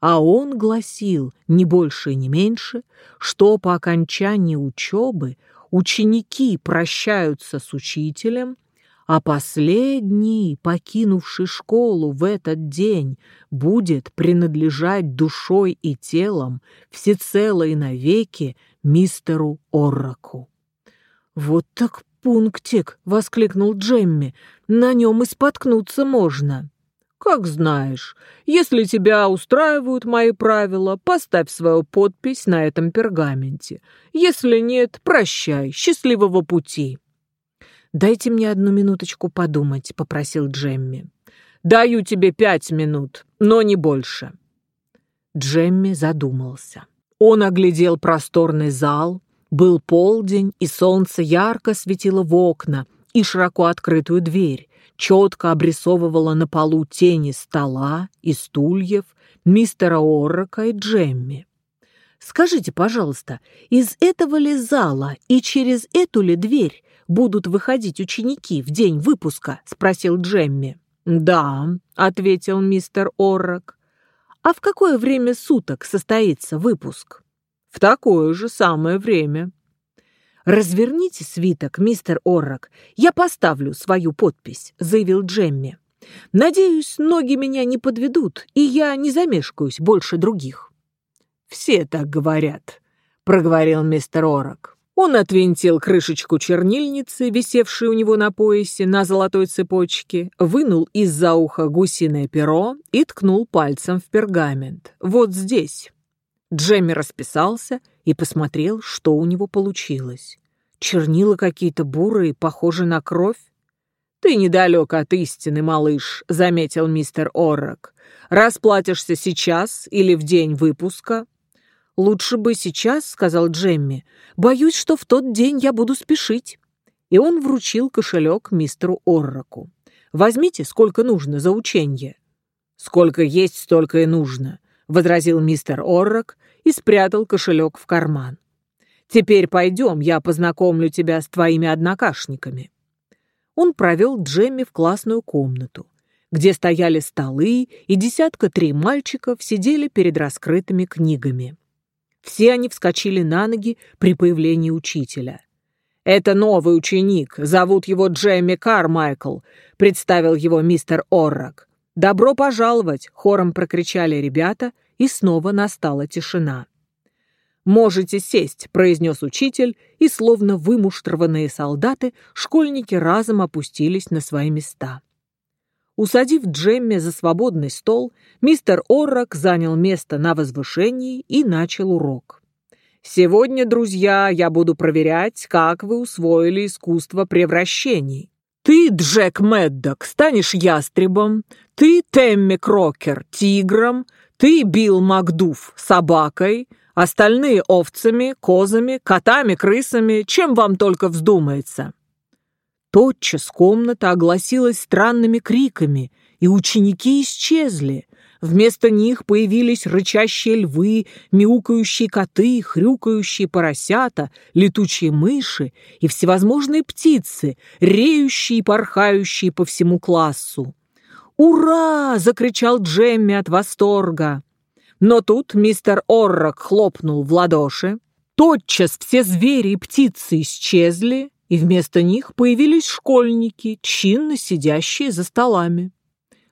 а он гласил, не больше и не меньше, что по окончании учебы ученики прощаются с учителем, а последний, покинувший школу в этот день, будет принадлежать душой и телом всецело и навеки мистеру Орраку. «Вот так пунктик!» — воскликнул Джемми. «На нем и споткнуться можно!» «Как знаешь. Если тебя устраивают мои правила, поставь свою подпись на этом пергаменте. Если нет, прощай. Счастливого пути». «Дайте мне одну минуточку подумать», — попросил Джемми. «Даю тебе пять минут, но не больше». Джемми задумался. Он оглядел просторный зал. Был полдень, и солнце ярко светило в окна и широко открытую дверь четко обрисовывала на полу тени стола и стульев мистера Оррока и Джемми. «Скажите, пожалуйста, из этого ли зала и через эту ли дверь будут выходить ученики в день выпуска?» — спросил Джемми. «Да», — ответил мистер Оррок. «А в какое время суток состоится выпуск?» «В такое же самое время», «Разверните свиток, мистер Оррок, я поставлю свою подпись», — заявил Джемми. «Надеюсь, ноги меня не подведут, и я не замешкаюсь больше других». «Все так говорят», — проговорил мистер Оррок. Он отвинтил крышечку чернильницы, висевшей у него на поясе на золотой цепочке, вынул из-за уха гусиное перо и ткнул пальцем в пергамент. «Вот здесь». Джемми расписался и посмотрел, что у него получилось. Чернила какие-то бурые, похожие на кровь. «Ты недалек от истины, малыш», — заметил мистер Оррок. «Расплатишься сейчас или в день выпуска?» «Лучше бы сейчас», — сказал Джемми. «Боюсь, что в тот день я буду спешить». И он вручил кошелек мистеру Орроку. «Возьмите, сколько нужно за ученье». «Сколько есть, столько и нужно», — возразил мистер Оррок и спрятал кошелек в карман. «Теперь пойдем, я познакомлю тебя с твоими однокашниками». Он провел Джемми в классную комнату, где стояли столы, и десятка три мальчиков сидели перед раскрытыми книгами. Все они вскочили на ноги при появлении учителя. «Это новый ученик, зовут его Джейми Кармайкл», — представил его мистер Оррок. «Добро пожаловать!» — хором прокричали ребята, и снова настала тишина. «Можете сесть», — произнес учитель, и, словно вымуштрованные солдаты, школьники разом опустились на свои места. Усадив Джемми за свободный стол, мистер Оррок занял место на возвышении и начал урок. Сегодня, друзья, я буду проверять, как вы усвоили искусство превращений. Ты, Джек Меддок, станешь ястребом, ты, Темми Крокер, тигром, ты, Билл Макдуф, собакой, остальные овцами, козами, котами, крысами, чем вам только вздумается. Тотчас комната огласилась странными криками, и ученики исчезли. Вместо них появились рычащие львы, мяукающие коты, хрюкающие поросята, летучие мыши и всевозможные птицы, реющие и порхающие по всему классу. «Ура!» — закричал Джемми от восторга. Но тут мистер Оррок хлопнул в ладоши. Тотчас все звери и птицы исчезли, и вместо них появились школьники, чинно сидящие за столами.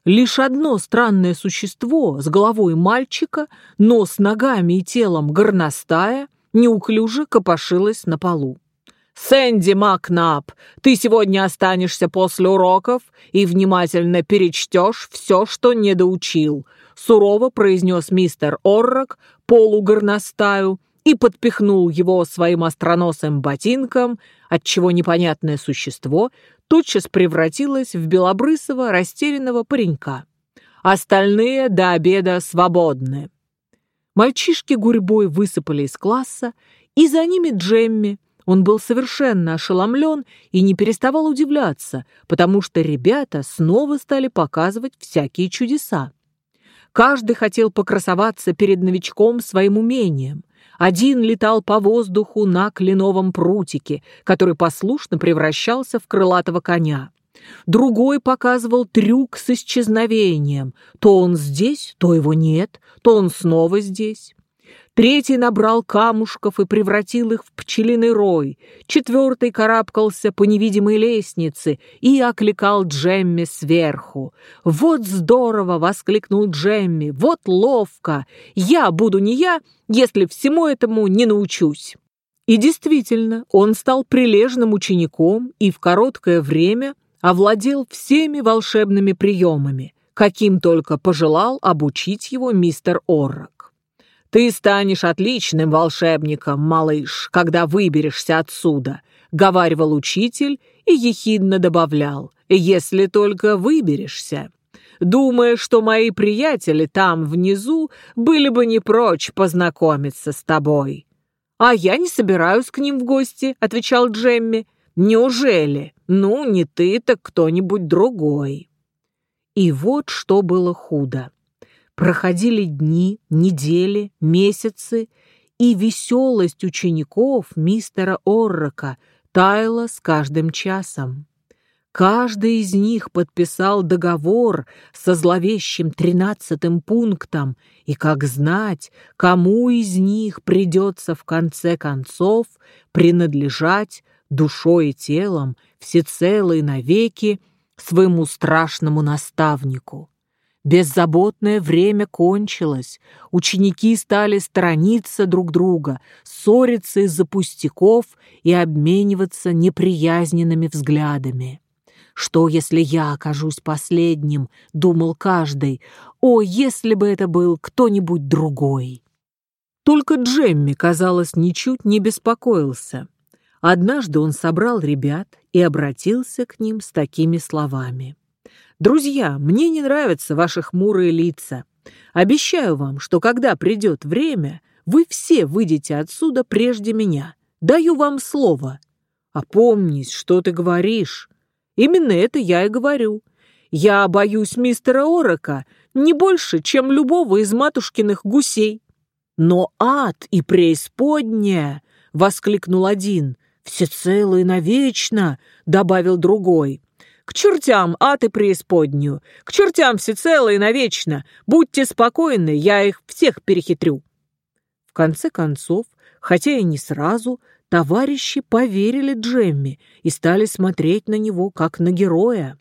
Лишь одно странное существо с головой мальчика, но с ногами и телом горностая, неуклюже копошилось на полу. «Сэнди Макнап, ты сегодня останешься после уроков и внимательно перечтешь все, что не доучил», сурово произнес мистер Оррок полугорностаю и подпихнул его своим остроносым ботинком, отчего непонятное существо тотчас превратилась в белобрысого растерянного паренька. Остальные до обеда свободны. Мальчишки гурьбой высыпали из класса, и за ними Джемми. Он был совершенно ошеломлен и не переставал удивляться, потому что ребята снова стали показывать всякие чудеса. Каждый хотел покрасоваться перед новичком своим умением. Один летал по воздуху на кленовом прутике, который послушно превращался в крылатого коня. Другой показывал трюк с исчезновением. То он здесь, то его нет, то он снова здесь. Третий набрал камушков и превратил их в пчелиный рой. Четвертый карабкался по невидимой лестнице и окликал Джемми сверху. «Вот здорово!» — воскликнул Джемми. «Вот ловко! Я буду не я, если всему этому не научусь!» И действительно, он стал прилежным учеником и в короткое время овладел всеми волшебными приемами, каким только пожелал обучить его мистер Оррок. «Ты станешь отличным волшебником, малыш, когда выберешься отсюда», — говаривал учитель и ехидно добавлял, «если только выберешься». Думая, что мои приятели там внизу были бы не прочь познакомиться с тобой. «А я не собираюсь к ним в гости», — отвечал Джемми. «Неужели? Ну, не ты, так кто-нибудь другой». И вот что было худо. Проходили дни, недели, месяцы, и веселость учеников мистера Оррока таяла с каждым часом. Каждый из них подписал договор со зловещим тринадцатым пунктом, и как знать, кому из них придется в конце концов принадлежать душой и телом всецело и навеки своему страшному наставнику. Беззаботное время кончилось, ученики стали сторониться друг друга, ссориться из-за пустяков и обмениваться неприязненными взглядами. «Что, если я окажусь последним?» — думал каждый. «О, если бы это был кто-нибудь другой!» Только Джемми, казалось, ничуть не беспокоился. Однажды он собрал ребят и обратился к ним с такими словами. «Друзья, мне не нравятся ваши хмурые лица. Обещаю вам, что когда придет время, вы все выйдете отсюда прежде меня. Даю вам слово. Опомнись, что ты говоришь. Именно это я и говорю. Я боюсь мистера Орока не больше, чем любого из матушкиных гусей. Но ад и преисподняя, — воскликнул один, — всецело и навечно, — добавил другой. К чертям ад и преисподнюю, к чертям всецело и навечно. Будьте спокойны, я их всех перехитрю. В конце концов, хотя и не сразу, товарищи поверили Джемми и стали смотреть на него, как на героя.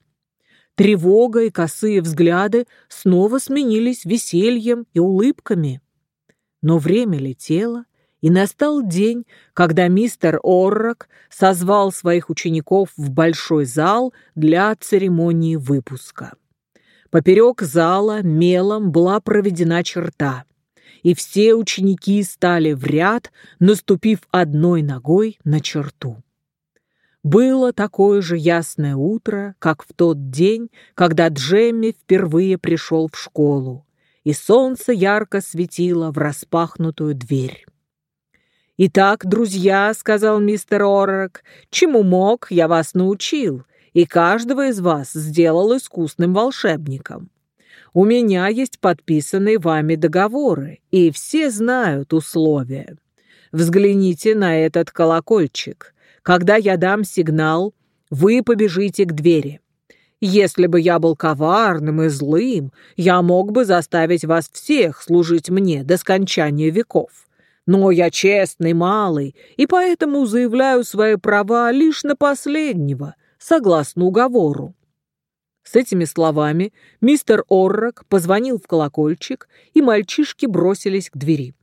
Тревога и косые взгляды снова сменились весельем и улыбками. Но время летело, и настал день, когда мистер Оррок созвал своих учеников в большой зал для церемонии выпуска. Поперек зала мелом была проведена черта, и все ученики стали в ряд, наступив одной ногой на черту. Было такое же ясное утро, как в тот день, когда Джемми впервые пришел в школу, и солнце ярко светило в распахнутую дверь. «Итак, друзья», — сказал мистер Оррок, — «чему мог, я вас научил, и каждого из вас сделал искусным волшебником. У меня есть подписанные вами договоры, и все знают условия. Взгляните на этот колокольчик. Когда я дам сигнал, вы побежите к двери. Если бы я был коварным и злым, я мог бы заставить вас всех служить мне до скончания веков. Но я честный малый, и поэтому заявляю свои права лишь на последнего, согласно уговору». С этими словами мистер Оррок позвонил в колокольчик, и мальчишки бросились к двери.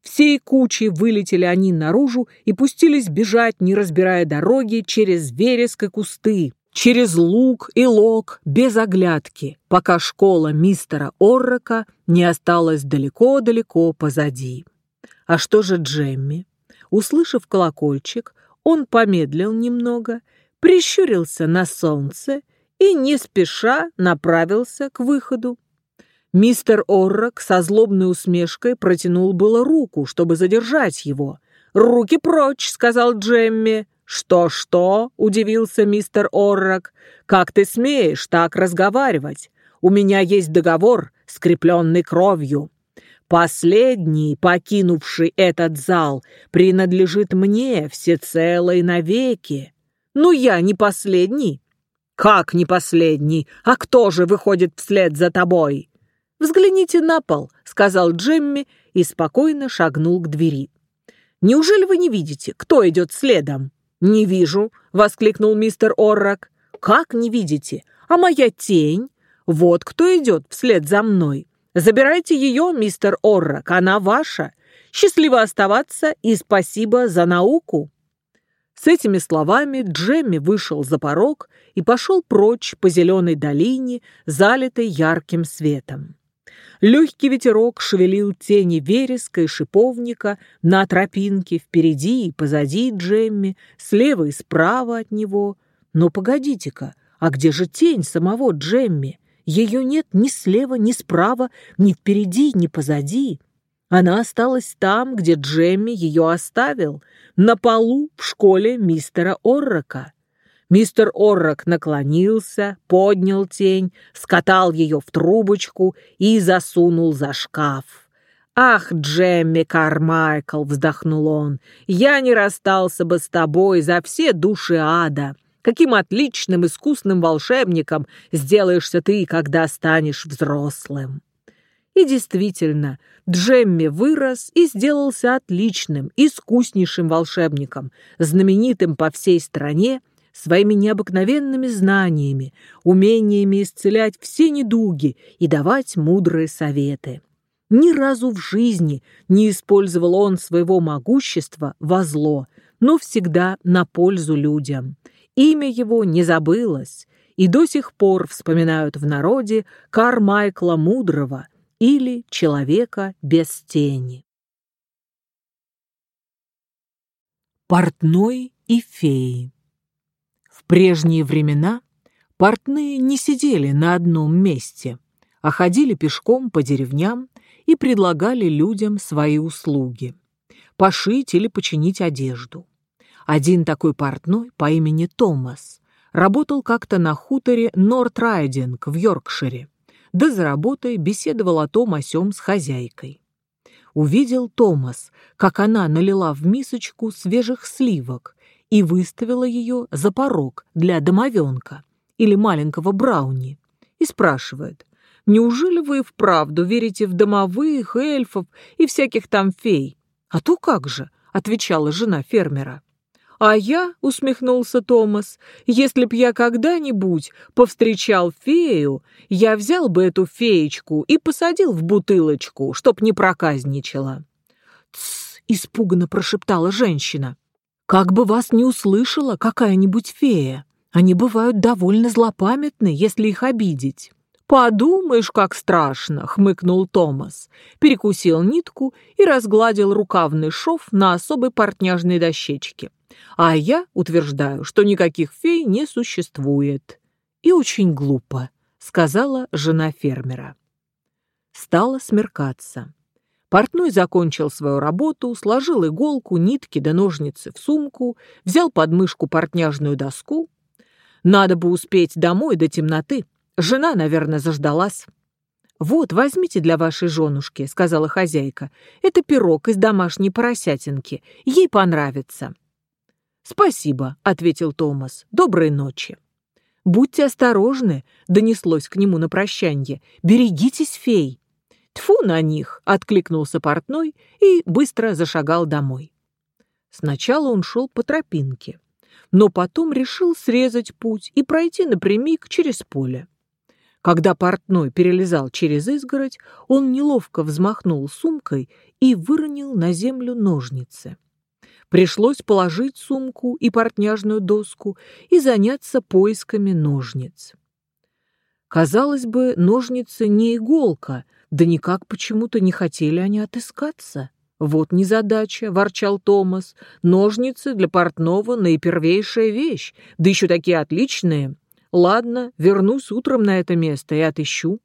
Всей кучей вылетели они наружу и пустились бежать, не разбирая дороги, через вереск и кусты, через луг и лог, без оглядки, пока школа мистера Оррока не осталась далеко-далеко позади. А что же Джемми? Услышав колокольчик, он помедлил немного, прищурился на солнце и не спеша направился к выходу. Мистер Оррок со злобной усмешкой протянул было руку, чтобы задержать его. «Руки прочь!» — сказал Джемми. «Что-что?» — удивился мистер Оррок. «Как ты смеешь так разговаривать? У меня есть договор, скрепленный кровью. Последний, покинувший этот зал, принадлежит мне всецело и навеки. Ну, я не последний». «Как не последний? А кто же выходит вслед за тобой?» «Взгляните на пол», — сказал Джемми и спокойно шагнул к двери. «Неужели вы не видите, кто идет следом?» «Не вижу», — воскликнул мистер Оррак. «Как не видите? А моя тень? Вот кто идет вслед за мной. Забирайте ее, мистер Оррак, она ваша. Счастливо оставаться и спасибо за науку». С этими словами Джемми вышел за порог и пошел прочь по зеленой долине, залитой ярким светом. Легкий ветерок шевелил тени вереска и шиповника на тропинке впереди и позади Джемми, слева и справа от него. Но погодите-ка, а где же тень самого Джемми? Ее нет ни слева, ни справа, ни впереди, ни позади. Она осталась там, где Джемми ее оставил, на полу в школе мистера Оррока. Мистер Оррок наклонился, поднял тень, скатал ее в трубочку и засунул за шкаф. «Ах, Джемми Кармайкл!» — вздохнул он. «Я не расстался бы с тобой за все души ада. Каким отличным искусным волшебником сделаешься ты, когда станешь взрослым!» И действительно, Джемми вырос и сделался отличным, искуснейшим волшебником, знаменитым по всей стране своими необыкновенными знаниями, умениями исцелять все недуги и давать мудрые советы. Ни разу в жизни не использовал он своего могущества во зло, но всегда на пользу людям. Имя его не забылось, и до сих пор вспоминают в народе Кармайкла Мудрого или Человека без тени. Портной и феи. В прежние времена портные не сидели на одном месте, а ходили пешком по деревням и предлагали людям свои услуги – пошить или починить одежду. Один такой портной по имени Томас работал как-то на хуторе Норт-Райдинг в Йоркшире, да за работой беседовал о том о сём с хозяйкой. Увидел Томас, как она налила в мисочку свежих сливок и выставила ее за порог для домовенка или маленького брауни, и спрашивает, «Неужели вы вправду верите в домовых, эльфов и всяких там фей?» «А то как же», — отвечала жена фермера. «А я», — усмехнулся Томас, — «если б я когда-нибудь повстречал фею, я взял бы эту феечку и посадил в бутылочку, чтоб не проказничала». «Тссс», — испуганно прошептала женщина. «Как бы вас не услышала какая-нибудь фея. Они бывают довольно злопамятны, если их обидеть». «Подумаешь, как страшно!» — хмыкнул Томас, перекусил нитку и разгладил рукавный шов на особой портняжной дощечке. А я утверждаю, что никаких фей не существует. И очень глупо, сказала жена фермера. Стало смеркаться. Портной закончил свою работу, сложил иголку, нитки да ножницы в сумку, взял под мышку портняжную доску. Надо бы успеть домой до темноты. Жена, наверное, заждалась. «Вот, возьмите для вашей женушки», — сказала хозяйка. «Это пирог из домашней поросятинки. Ей понравится». «Спасибо», — ответил Томас. «Доброй ночи». «Будьте осторожны», — донеслось к нему на прощанье. «Берегитесь фей». «Тьфу на них!» — откликнулся портной и быстро зашагал домой. Сначала он шел по тропинке, но потом решил срезать путь и пройти напрямик через поле. Когда портной перелезал через изгородь, он неловко взмахнул сумкой и выронил на землю ножницы. Пришлось положить сумку и портняжную доску и заняться поисками ножниц. Казалось бы, ножницы не иголка, да никак почему-то не хотели они отыскаться. «Вот незадача», — ворчал Томас. «Ножницы для портного — наипервейшая вещь, да еще такие отличные. Ладно, вернусь утром на это место и отыщу».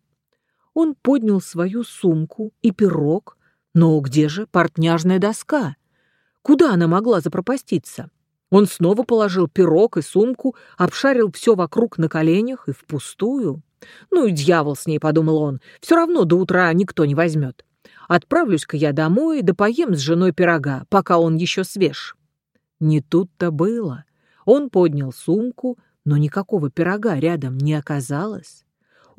Он поднял свою сумку и пирог. Но где же портняжная доска? Куда она могла запропаститься? Он снова положил пирог и сумку, обшарил все вокруг на коленях и впустую. «Ну и дьявол с ней», — подумал он, — «все равно до утра никто не возьмет. Отправлюсь-ка я домой, да поем с женой пирога, пока он еще свеж». Не тут-то было. Он поднял сумку, но никакого пирога рядом не оказалось.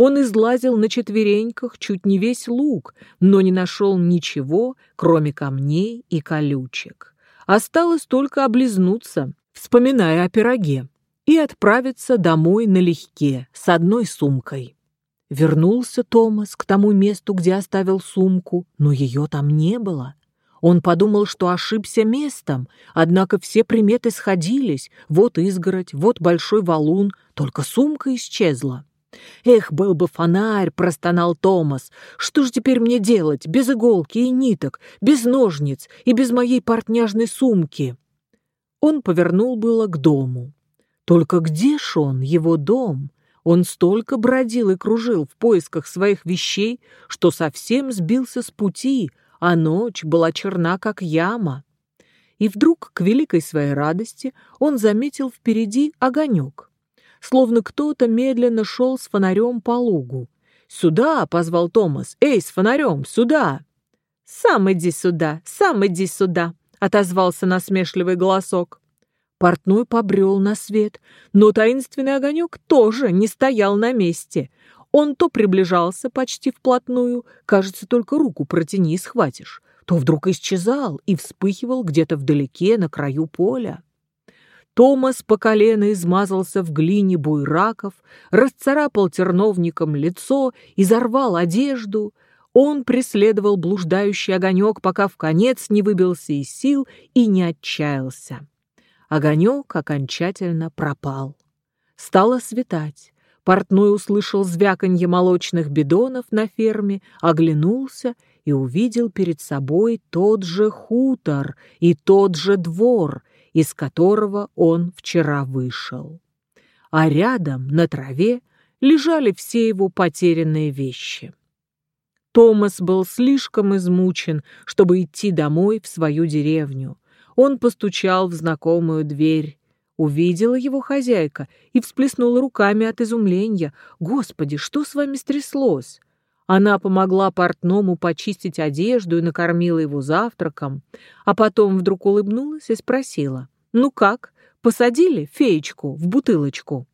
Он излазил на четвереньках чуть не весь луг, но не нашел ничего, кроме камней и колючек. Осталось только облизнуться, вспоминая о пироге, и отправиться домой налегке с одной сумкой. Вернулся Томас к тому месту, где оставил сумку, но ее там не было. Он подумал, что ошибся местом, однако все приметы сходились. Вот изгородь, вот большой валун, только сумка исчезла. «Эх, был бы фонарь!» — простонал Томас. «Что же теперь мне делать? Без иголки и ниток, без ножниц и без моей портняжной сумки!» Он повернул было к дому. Только где ж он, его дом? Он столько бродил и кружил в поисках своих вещей, что совсем сбился с пути, а ночь была черна, как яма. И вдруг, к великой своей радости, он заметил впереди огонек словно кто-то медленно шел с фонарем по лугу. «Сюда!» — позвал Томас. «Эй, с фонарем, сюда!» «Сам иди сюда, сам иди сюда!» — отозвался насмешливый голосок. Портной побрел на свет, но таинственный огонек тоже не стоял на месте. Он то приближался почти вплотную, кажется, только руку протяни и схватишь, то вдруг исчезал и вспыхивал где-то вдалеке на краю поля. Томас по колено измазался в глине буйраков, расцарапал терновником лицо, изорвал одежду. Он преследовал блуждающий огонек, пока в конец не выбился из сил и не отчаялся. Огонек окончательно пропал. Стало светать. Портной услышал звяканье молочных бидонов на ферме, оглянулся и увидел перед собой тот же хутор и тот же двор, из которого он вчера вышел. А рядом, на траве, лежали все его потерянные вещи. Томас был слишком измучен, чтобы идти домой в свою деревню. Он постучал в знакомую дверь. Увидела его хозяйка и всплеснула руками от изумления. «Господи, что с вами стряслось?» Она помогла портному почистить одежду и накормила его завтраком, а потом вдруг улыбнулась и спросила, «Ну как, посадили феечку в бутылочку?»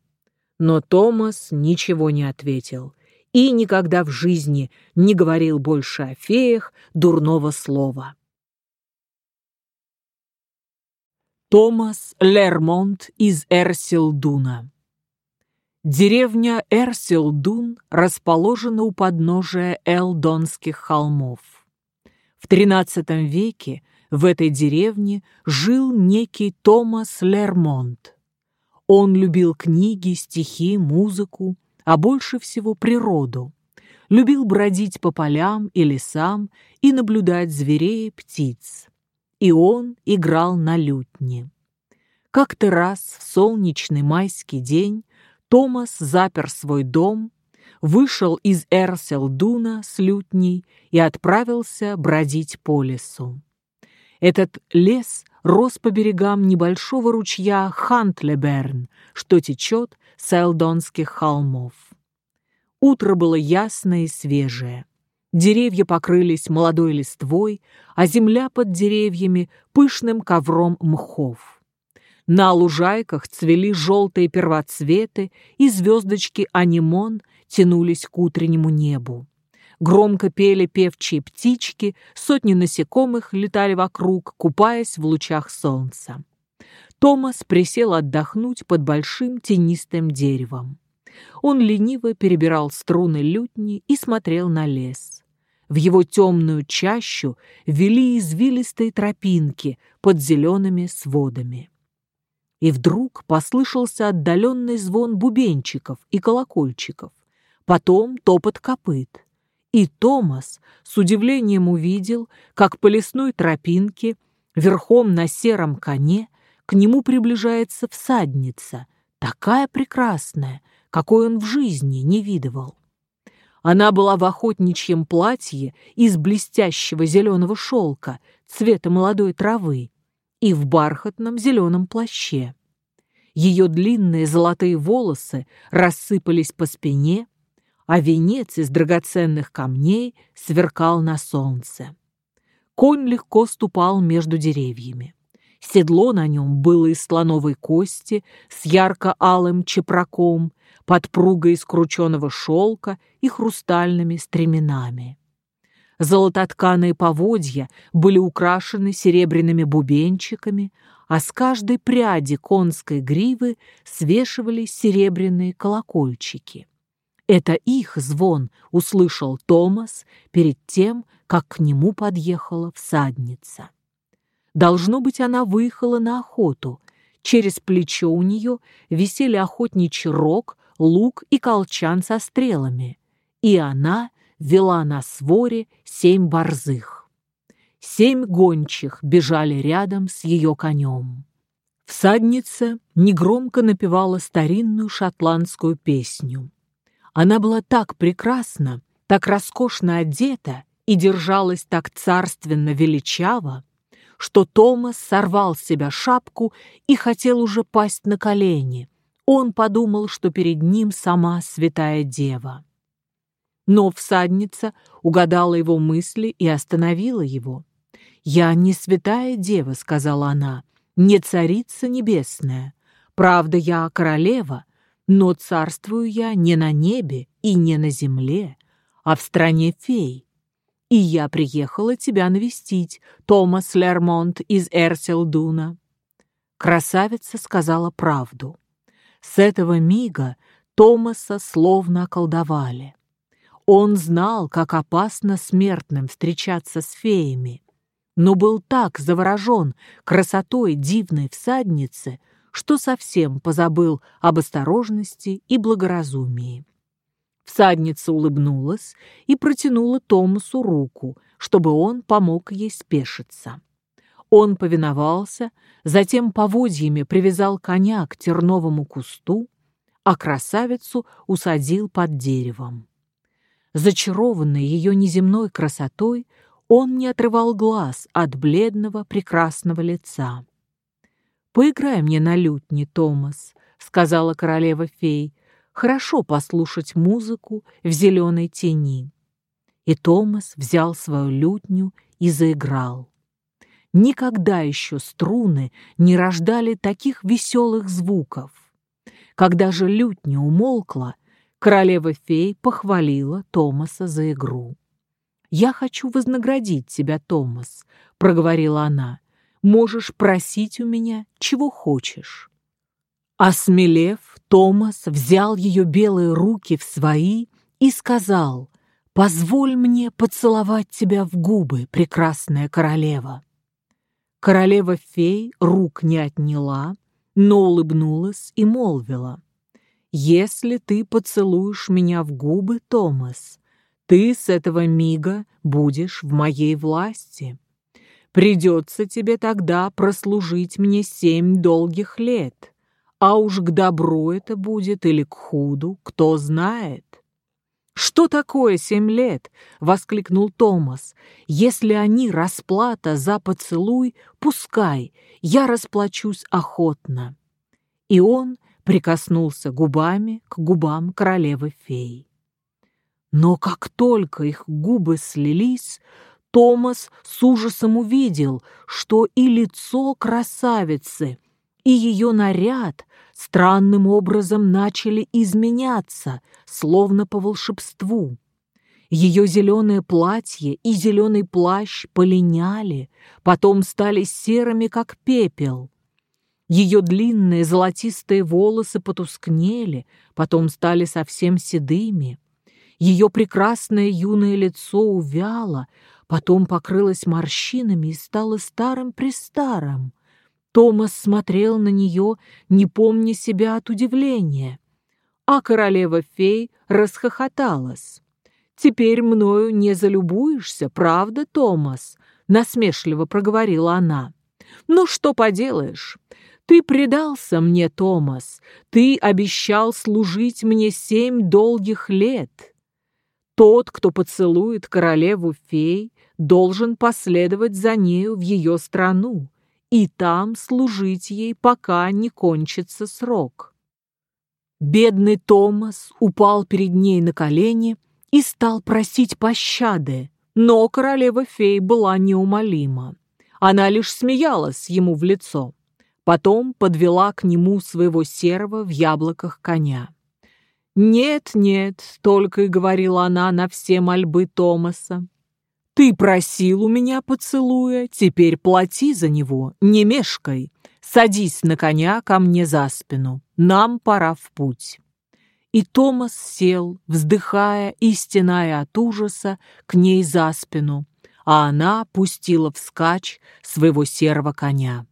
Но Томас ничего не ответил и никогда в жизни не говорил больше о феях дурного слова. Томас Лермонт из Эрсилдуна Деревня Эрсилдун расположена у подножия Элдонских холмов. В XIII веке в этой деревне жил некий Томас Лермонт. Он любил книги, стихи, музыку, а больше всего природу. Любил бродить по полям и лесам и наблюдать зверей и птиц. И он играл на лютне. Как-то раз в солнечный майский день Томас запер свой дом, вышел из Эрселдуна с лютней и отправился бродить по лесу. Этот лес рос по берегам небольшого ручья Хантлеберн, что течет с Элдонских холмов. Утро было ясное и свежее. Деревья покрылись молодой листвой, а земля под деревьями — пышным ковром мхов. На лужайках цвели желтые первоцветы, и звездочки анимон тянулись к утреннему небу. Громко пели певчие птички, сотни насекомых летали вокруг, купаясь в лучах солнца. Томас присел отдохнуть под большим тенистым деревом. Он лениво перебирал струны лютни и смотрел на лес. В его темную чащу вели извилистые тропинки под зелеными сводами и вдруг послышался отдаленный звон бубенчиков и колокольчиков, потом топот копыт. И Томас с удивлением увидел, как по лесной тропинке, верхом на сером коне, к нему приближается всадница, такая прекрасная, какой он в жизни не видывал. Она была в охотничьем платье из блестящего зеленого шелка, цвета молодой травы, и в бархатном зеленом плаще. Ее длинные золотые волосы рассыпались по спине, а венец из драгоценных камней сверкал на солнце. Конь легко ступал между деревьями. Седло на нем было из слоновой кости с ярко-алым чепраком, подпругой из крученого шелка и хрустальными стременами. Золототканые поводья были украшены серебряными бубенчиками, а с каждой пряди конской гривы свешивались серебряные колокольчики. Это их звон услышал Томас перед тем, как к нему подъехала всадница. Должно быть, она выехала на охоту. Через плечо у нее висели охотничий рог, лук и колчан со стрелами. И она вела на своре семь борзых. Семь гончих бежали рядом с ее конем. Всадница негромко напевала старинную шотландскую песню. Она была так прекрасна, так роскошно одета и держалась так царственно величаво, что Томас сорвал с себя шапку и хотел уже пасть на колени. Он подумал, что перед ним сама святая дева. Но всадница угадала его мысли и остановила его. «Я не святая дева», — сказала она, — «не царица небесная. Правда, я королева, но царствую я не на небе и не на земле, а в стране фей. И я приехала тебя навестить, Томас Лермонт из Эрселдуна». Красавица сказала правду. С этого мига Томаса словно околдовали. Он знал, как опасно смертным встречаться с феями, но был так заворожен красотой дивной всадницы, что совсем позабыл об осторожности и благоразумии. Всадница улыбнулась и протянула Томасу руку, чтобы он помог ей спешиться. Он повиновался, затем поводьями привязал коня к терновому кусту, а красавицу усадил под деревом. Зачарованный ее неземной красотой, он не отрывал глаз от бледного прекрасного лица. «Поиграй мне на лютне, Томас», — сказала королева-фей. «Хорошо послушать музыку в зеленой тени». И Томас взял свою лютню и заиграл. Никогда еще струны не рождали таких веселых звуков. Когда же лютня умолкла, королева-фей похвалила Томаса за игру. «Я хочу вознаградить тебя, Томас», — проговорила она. «Можешь просить у меня, чего хочешь». Осмелев, Томас взял ее белые руки в свои и сказал, «Позволь мне поцеловать тебя в губы, прекрасная королева». Королева-фей рук не отняла, но улыбнулась и молвила, «Если ты поцелуешь меня в губы, Томас, ты с этого мига будешь в моей власти. Придется тебе тогда прослужить мне семь долгих лет, а уж к добру это будет или к худу, кто знает. «Что такое семь лет?» — воскликнул Томас. «Если они расплата за поцелуй, пускай, я расплачусь охотно». И он прикоснулся губами к губам королевы-феи. Но как только их губы слились, Томас с ужасом увидел, что и лицо красавицы, и ее наряд странным образом начали изменяться, словно по волшебству. Ее зеленое платье и зеленый плащ полиняли, потом стали серыми, как пепел. Ее длинные золотистые волосы потускнели, потом стали совсем седыми. Ее прекрасное юное лицо увяло, потом покрылось морщинами и стало старым-престарым. Томас смотрел на нее, не помня себя от удивления. А королева-фей расхохоталась. «Теперь мною не залюбуешься, правда, Томас?» — насмешливо проговорила она. «Ну что поделаешь? Ты предался мне, Томас. Ты обещал служить мне семь долгих лет. Тот, кто поцелует королеву-фей, должен последовать за нею в ее страну и там служить ей, пока не кончится срок. Бедный Томас упал перед ней на колени и стал просить пощады, но королева-фей была неумолима. Она лишь смеялась ему в лицо. Потом подвела к нему своего серого в яблоках коня. «Нет, нет», — только и говорила она на все мольбы Томаса. «Ты просил у меня поцелуя, теперь плати за него, не мешкай. Садись на коня ко мне за спину, нам пора в путь». И Томас сел, вздыхая и стеная от ужаса, к ней за спину, а она пустила вскачь своего серого коня.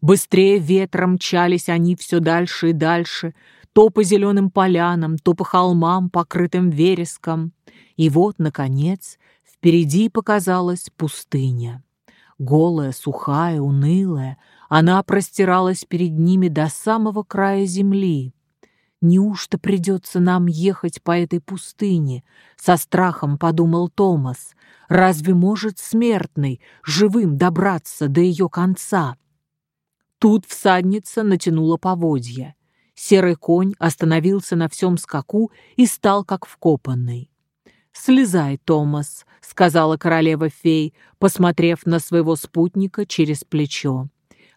Быстрее ветром мчались они все дальше и дальше, то по зеленым полянам, то по холмам, покрытым вереском. И вот, наконец, впереди показалась пустыня. Голая, сухая, унылая, она простиралась перед ними до самого края земли. «Неужто придется нам ехать по этой пустыне?» — со страхом подумал Томас. «Разве может смертный живым добраться до ее конца?» Тут всадница натянула поводья. Серый конь остановился на всем скаку и стал как вкопанный. «Слезай, Томас», — сказала королева-фей, посмотрев на своего спутника через плечо.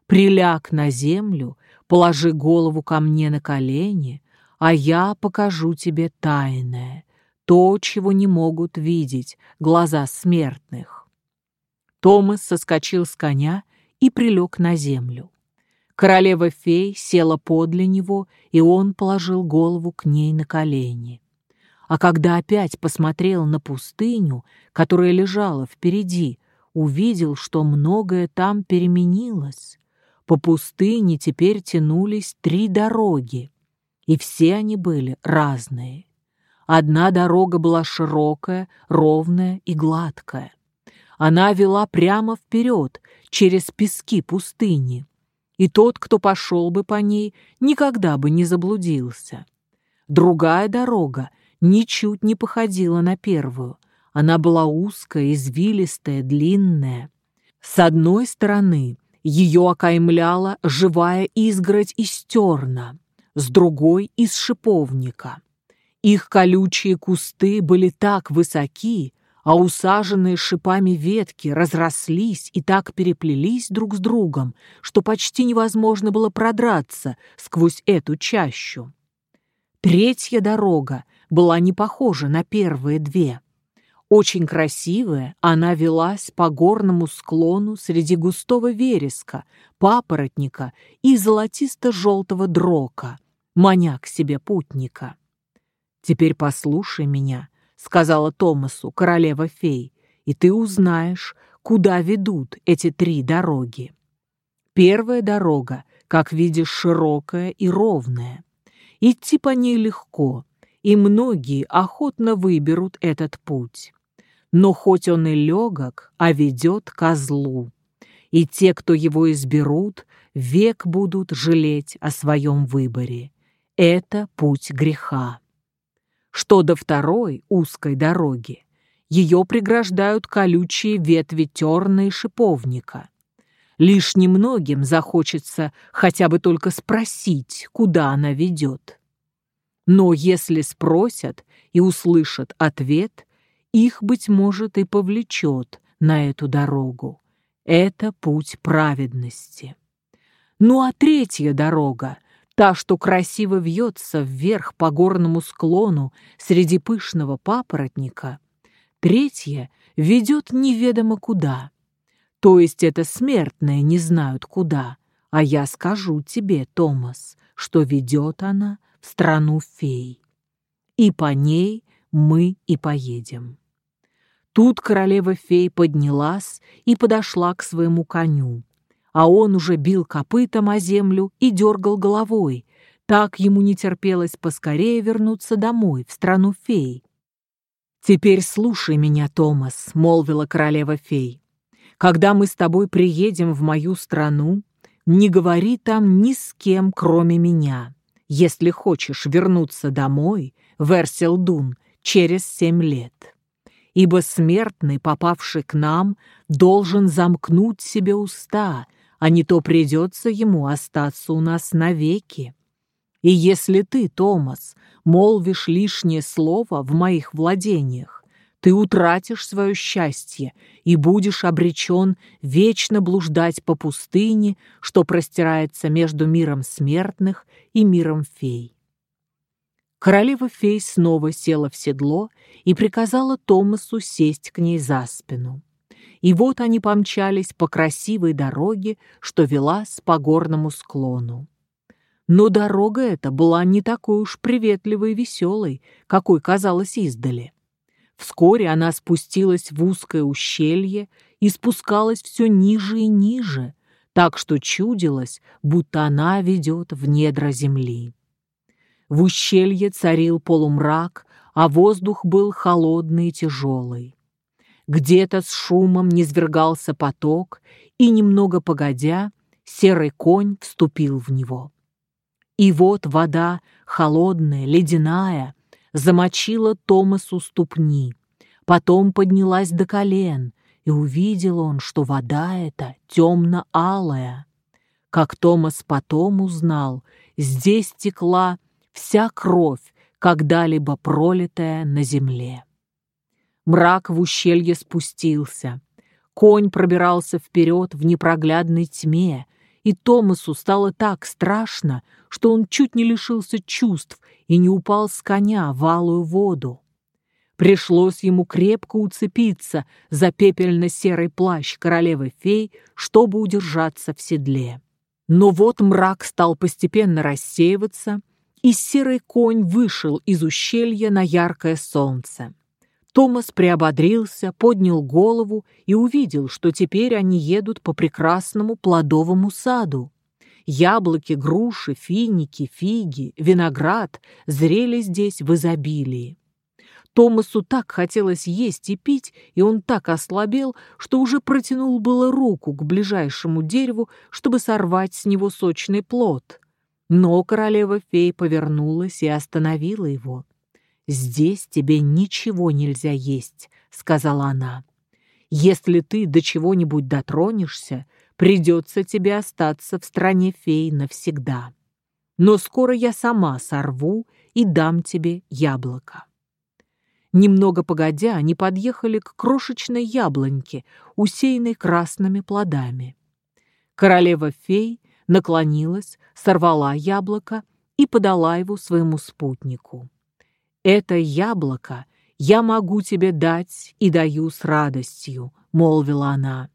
«Приляг на землю, положи голову ко мне на колени, а я покажу тебе тайное, то, чего не могут видеть глаза смертных». Томас соскочил с коня и прилег на землю. Королева-фей села подле него, и он положил голову к ней на колени. А когда опять посмотрел на пустыню, которая лежала впереди, увидел, что многое там переменилось. По пустыне теперь тянулись три дороги, и все они были разные. Одна дорога была широкая, ровная и гладкая. Она вела прямо вперед, через пески пустыни. И тот, кто пошел бы по ней, никогда бы не заблудился. Другая дорога ничуть не походила на первую. Она была узкая, извилистая, длинная. С одной стороны ее окаймляла живая изгородь из терна, с другой — из шиповника. Их колючие кусты были так высоки, а усаженные шипами ветки разрослись и так переплелись друг с другом, что почти невозможно было продраться сквозь эту чащу. Третья дорога была не похожа на первые две. Очень красивая, она велась по горному склону среди густого вереска, папоротника и золотисто-желтого дрока, маня к себе путника. «Теперь послушай меня», — сказала Томасу королева-фей, «и ты узнаешь, куда ведут эти три дороги. Первая дорога, как видишь, широкая и ровная. Идти по ней легко, и многие охотно выберут этот путь но хоть он и легок, а ведет козлу. И те, кто его изберут, век будут жалеть о своем выборе. Это путь греха. Что до второй узкой дороги, ее преграждают колючие ветви терна и шиповника. Лишь немногим захочется хотя бы только спросить, куда она ведет. Но если спросят и услышат ответ, их, быть может, и повлечет на эту дорогу. Это путь праведности. Ну а третья дорога, та, что красиво вьется вверх по горному склону среди пышного папоротника, третья ведет неведомо куда. То есть это смертные не знают куда, а я скажу тебе, Томас, что ведет она в страну фей. И по ней мы и поедем. Тут королева-фей поднялась и подошла к своему коню, а он уже бил копытом о землю и дергал головой, так ему не терпелось поскорее вернуться домой, в страну фей. «Теперь слушай меня, Томас», — молвила королева-фей. «Когда мы с тобой приедем в мою страну, не говори там ни с кем, кроме меня, если хочешь вернуться домой, в Эрселдун, через семь лет. Ибо смертный, попавший к нам, должен замкнуть себе уста, а не то придется ему остаться у нас навеки. И если ты, Томас, молвишь лишнее слово в моих владениях, ты утратишь свое счастье и будешь обречен вечно блуждать по пустыне, что простирается между миром смертных и миром фей. Королева-фей снова села в седло и приказала Томасу сесть к ней за спину. И вот они помчались по красивой дороге, что вела по горному склону. Но дорога эта была не такой уж приветливой и веселой, какой казалась издали. Вскоре она спустилась в узкое ущелье и спускалась все ниже и ниже, так что чудилось, будто она ведет в недра земли. В ущелье царил полумрак, а воздух был холодный и тяжелый. Где-то с шумом низвергался поток, и, немного погодя, серый конь вступил в него. И вот вода, холодная, ледяная, замочила Томасу ступни, потом поднялась до колен, и увидел он, что вода эта темно-алая. Как Томас потом узнал, здесь текла вся кровь, когда-либо пролитая на земле. Мрак в ущелье спустился. Конь пробирался вперед в непроглядной тьме, и Томасу стало так страшно, что он чуть не лишился чувств и не упал с коня в алую воду. Пришлось ему крепко уцепиться за пепельно-серый плащ королевы-фей, чтобы удержаться в седле. Но вот мрак стал постепенно рассеиваться, и серый конь вышел из ущелья на яркое солнце. Томас приободрился, поднял голову и увидел, что теперь они едут по прекрасному плодовому саду. Яблоки, груши, финики, фиги, виноград зрели здесь в изобилии. Томасу так хотелось есть и пить, и он так ослабел, что уже протянул было руку к ближайшему дереву, чтобы сорвать с него сочный плод. Но королева-фей повернулась и остановила его. «Здесь тебе ничего нельзя есть», — сказала она. «Если ты до чего-нибудь дотронешься, придется тебе остаться в стране фей навсегда. Но скоро я сама сорву и дам тебе яблоко». Немного погодя, они подъехали к крошечной яблоньке, усеянной красными плодами. Королева-фей наклонилась, сорвала яблоко и подала его своему спутнику. «Это яблоко я могу тебе дать и даю с радостью», — молвила она,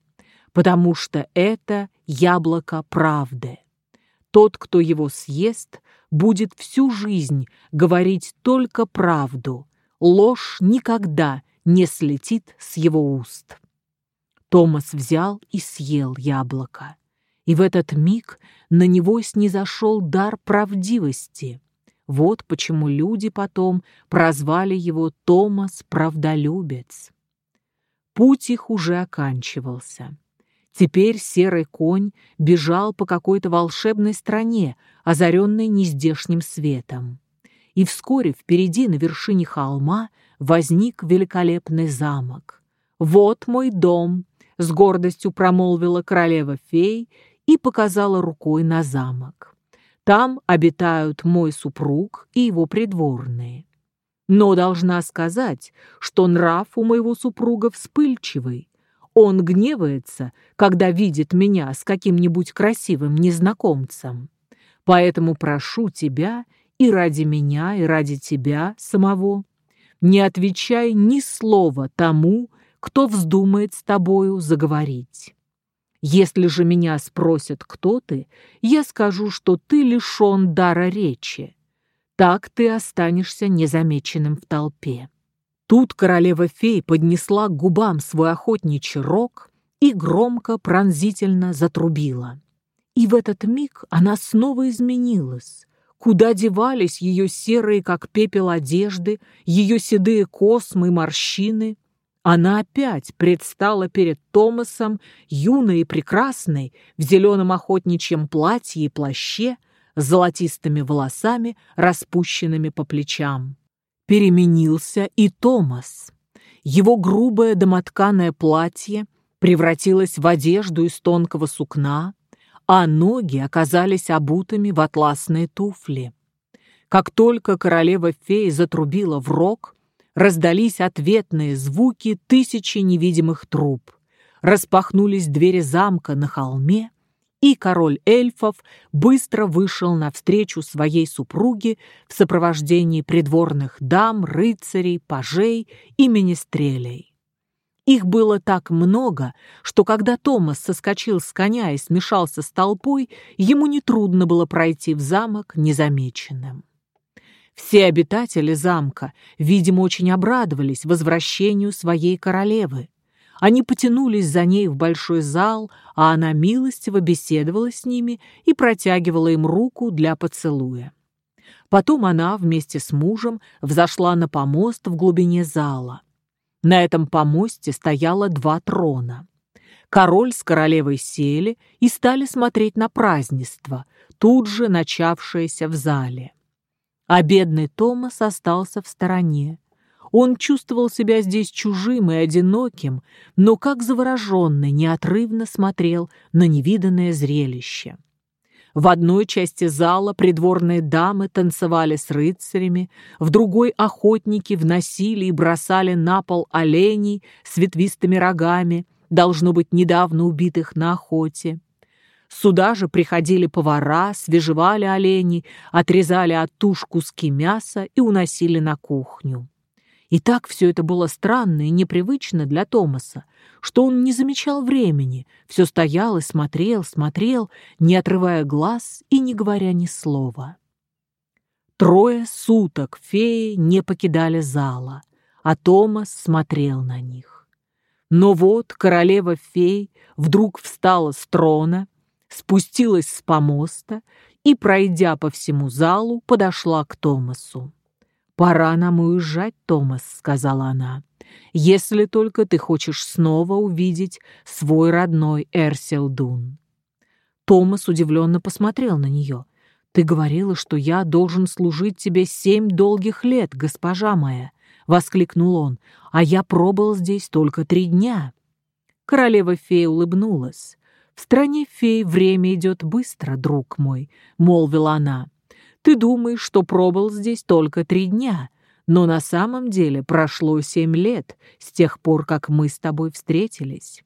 «потому что это яблоко правды. Тот, кто его съест, будет всю жизнь говорить только правду, ложь никогда не слетит с его уст». Томас взял и съел яблоко, и в этот миг на него снизошел дар правдивости — вот почему люди потом прозвали его Томас Правдолюбец. Путь их уже оканчивался. Теперь серый конь бежал по какой-то волшебной стране, озаренной нездешним светом. И вскоре впереди на вершине холма возник великолепный замок. «Вот мой дом», — с гордостью промолвила королева-фей и показала рукой на замок. Там обитают мой супруг и его придворные. Но должна сказать, что нрав у моего супруга вспыльчивый. Он гневается, когда видит меня с каким-нибудь красивым незнакомцем. Поэтому прошу тебя и ради меня, и ради тебя самого, не отвечай ни слова тому, кто вздумает с тобою заговорить. Если же меня спросят, кто ты, я скажу, что ты лишен дара речи. Так ты останешься незамеченным в толпе. Тут королева-фей поднесла к губам свой охотничий рог и громко пронзительно затрубила. И в этот миг она снова изменилась. Куда девались ее серые, как пепел, одежды, ее седые космы морщины? Она опять предстала перед Томасом, юной и прекрасной, в зеленом охотничьем платье и плаще, с золотистыми волосами, распущенными по плечам. Переменился и Томас. Его грубое домотканое платье превратилось в одежду из тонкого сукна, а ноги оказались обутыми в атласные туфли. Как только королева-фея затрубила в рог, раздались ответные звуки тысячи невидимых труб. Распахнулись двери замка на холме, и король эльфов быстро вышел навстречу своей супруге в сопровождении придворных дам, рыцарей, пажей и министрелей. Их было так много, что когда Томас соскочил с коня и смешался с толпой, ему нетрудно было пройти в замок незамеченным. Все обитатели замка, видимо, очень обрадовались возвращению своей королевы. Они потянулись за ней в большой зал, а она милостиво беседовала с ними и протягивала им руку для поцелуя. Потом она вместе с мужем взошла на помост в глубине зала. На этом помосте стояло два трона. Король с королевой сели и стали смотреть на празднество, тут же начавшееся в зале. А бедный Томас остался в стороне. Он чувствовал себя здесь чужим и одиноким, но как завороженный неотрывно смотрел на невиданное зрелище. В одной части зала придворные дамы танцевали с рыцарями, в другой охотники вносили и бросали на пол оленей с ветвистыми рогами, должно быть, недавно убитых на охоте. Сюда же приходили повара, свежевали оленей, отрезали от туш куски мяса и уносили на кухню. И так все это было странно и непривычно для Томаса, что он не замечал времени, все стоял и смотрел, смотрел, не отрывая глаз и не говоря ни слова. Трое суток феи не покидали зала, а Томас смотрел на них. Но вот королева фей вдруг встала с трона спустилась с помоста и, пройдя по всему залу, подошла к Томасу. «Пора нам уезжать, Томас», — сказала она, «если только ты хочешь снова увидеть свой родной Эрселдун». Томас удивленно посмотрел на нее. «Ты говорила, что я должен служить тебе семь долгих лет, госпожа моя», — воскликнул он, «а я пробыл здесь только три дня». Королева-фея улыбнулась. «В стране фей время идет быстро, друг мой», — молвила она. «Ты думаешь, что пробыл здесь только три дня, но на самом деле прошло семь лет с тех пор, как мы с тобой встретились.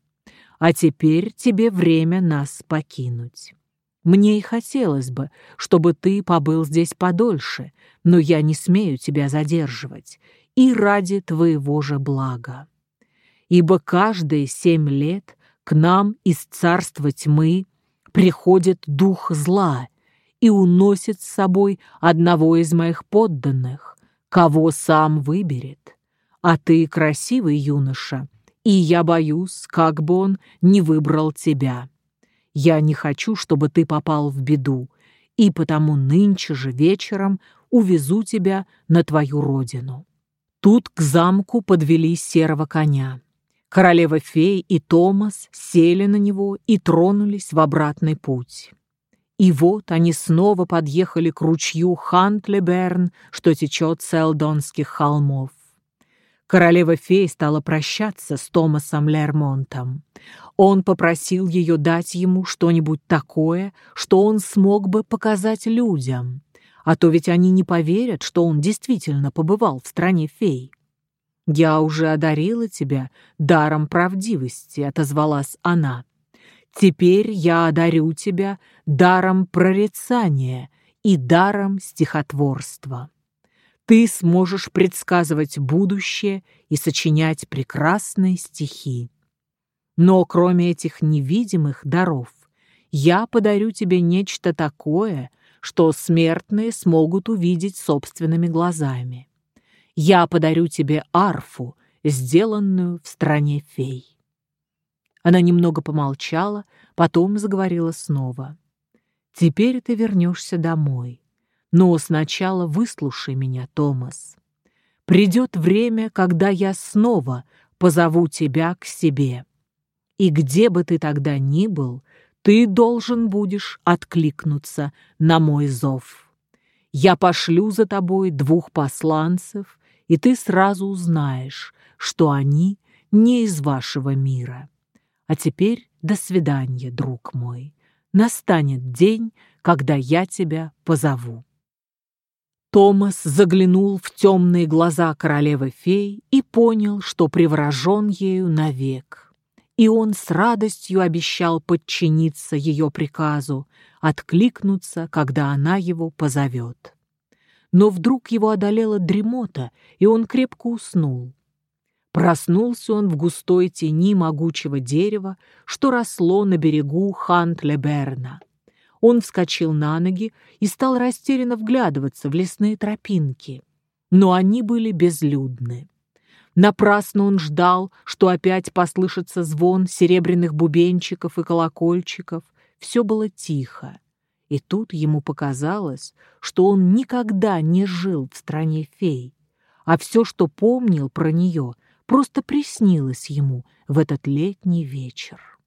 А теперь тебе время нас покинуть. Мне и хотелось бы, чтобы ты побыл здесь подольше, но я не смею тебя задерживать, и ради твоего же блага. Ибо каждые семь лет к нам из царства тьмы приходит дух зла и уносит с собой одного из моих подданных, кого сам выберет. А ты красивый юноша, и я боюсь, как бы он не выбрал тебя. Я не хочу, чтобы ты попал в беду, и потому нынче же вечером увезу тебя на твою родину». Тут к замку подвели серого коня. Королева фей и Томас сели на него и тронулись в обратный путь. И вот они снова подъехали к ручью Хантлеберн, что течет с Элдонских холмов. Королева фей стала прощаться с Томасом Лермонтом. Он попросил ее дать ему что-нибудь такое, что он смог бы показать людям. А то ведь они не поверят, что он действительно побывал в стране фей. «Я уже одарила тебя даром правдивости», — отозвалась она. «Теперь я одарю тебя даром прорицания и даром стихотворства. Ты сможешь предсказывать будущее и сочинять прекрасные стихи. Но кроме этих невидимых даров, я подарю тебе нечто такое, что смертные смогут увидеть собственными глазами. Я подарю тебе арфу, сделанную в стране фей». Она немного помолчала, потом заговорила снова. «Теперь ты вернешься домой. Но сначала выслушай меня, Томас. Придет время, когда я снова позову тебя к себе. И где бы ты тогда ни был, ты должен будешь откликнуться на мой зов. Я пошлю за тобой двух посланцев и ты сразу узнаешь, что они не из вашего мира. А теперь до свидания, друг мой. Настанет день, когда я тебя позову. Томас заглянул в темные глаза королевы-фей и понял, что привражен ею навек. И он с радостью обещал подчиниться ее приказу, откликнуться, когда она его позовет но вдруг его одолела дремота, и он крепко уснул. Проснулся он в густой тени могучего дерева, что росло на берегу Хант-Леберна. Он вскочил на ноги и стал растерянно вглядываться в лесные тропинки. Но они были безлюдны. Напрасно он ждал, что опять послышится звон серебряных бубенчиков и колокольчиков. Все было тихо. И тут ему показалось, что он никогда не жил в стране фей, а все, что помнил про нее, просто приснилось ему в этот летний вечер.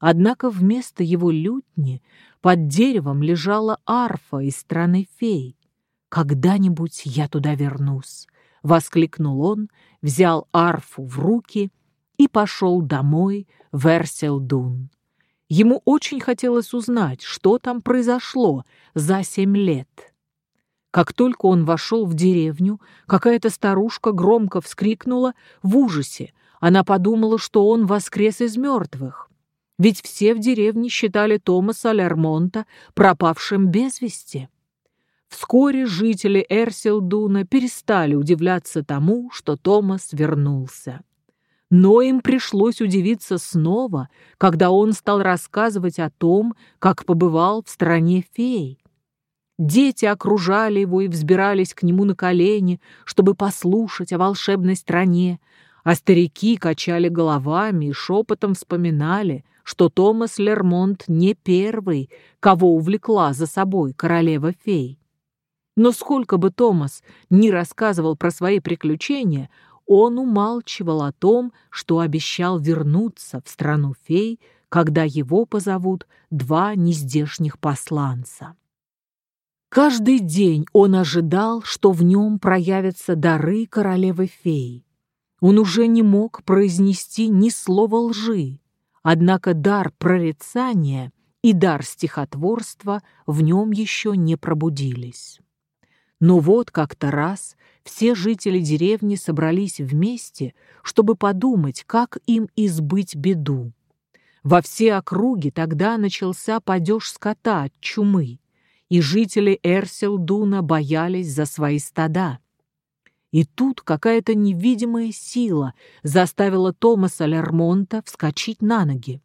Однако вместо его лютни под деревом лежала арфа из страны фей. «Когда-нибудь я туда вернусь», — воскликнул он, взял арфу в руки и пошел домой в Эрселдун. Ему очень хотелось узнать, что там произошло за семь лет. Как только он вошел в деревню, какая-то старушка громко вскрикнула в ужасе. Она подумала, что он воскрес из мертвых. Ведь все в деревне считали Томаса Лермонта пропавшим без вести. Вскоре жители Эрсилдуна перестали удивляться тому, что Томас вернулся. Но им пришлось удивиться снова, когда он стал рассказывать о том, как побывал в стране фей. Дети окружали его и взбирались к нему на колени, чтобы послушать о волшебной стране, а старики качали головами и шепотом вспоминали, что Томас Лермонт не первый, кого увлекла за собой королева фей. Но сколько бы Томас ни рассказывал про свои приключения, он умалчивал о том, что обещал вернуться в страну фей, когда его позовут два нездешних посланца. Каждый день он ожидал, что в нем проявятся дары королевы фей. Он уже не мог произнести ни слова лжи, однако дар прорицания и дар стихотворства в нем еще не пробудились. Но вот как-то раз все жители деревни собрались вместе, чтобы подумать, как им избыть беду. Во все округи тогда начался падеж скота от чумы, и жители Эрсилдуна боялись за свои стада. И тут какая-то невидимая сила заставила Томаса Лермонта вскочить на ноги.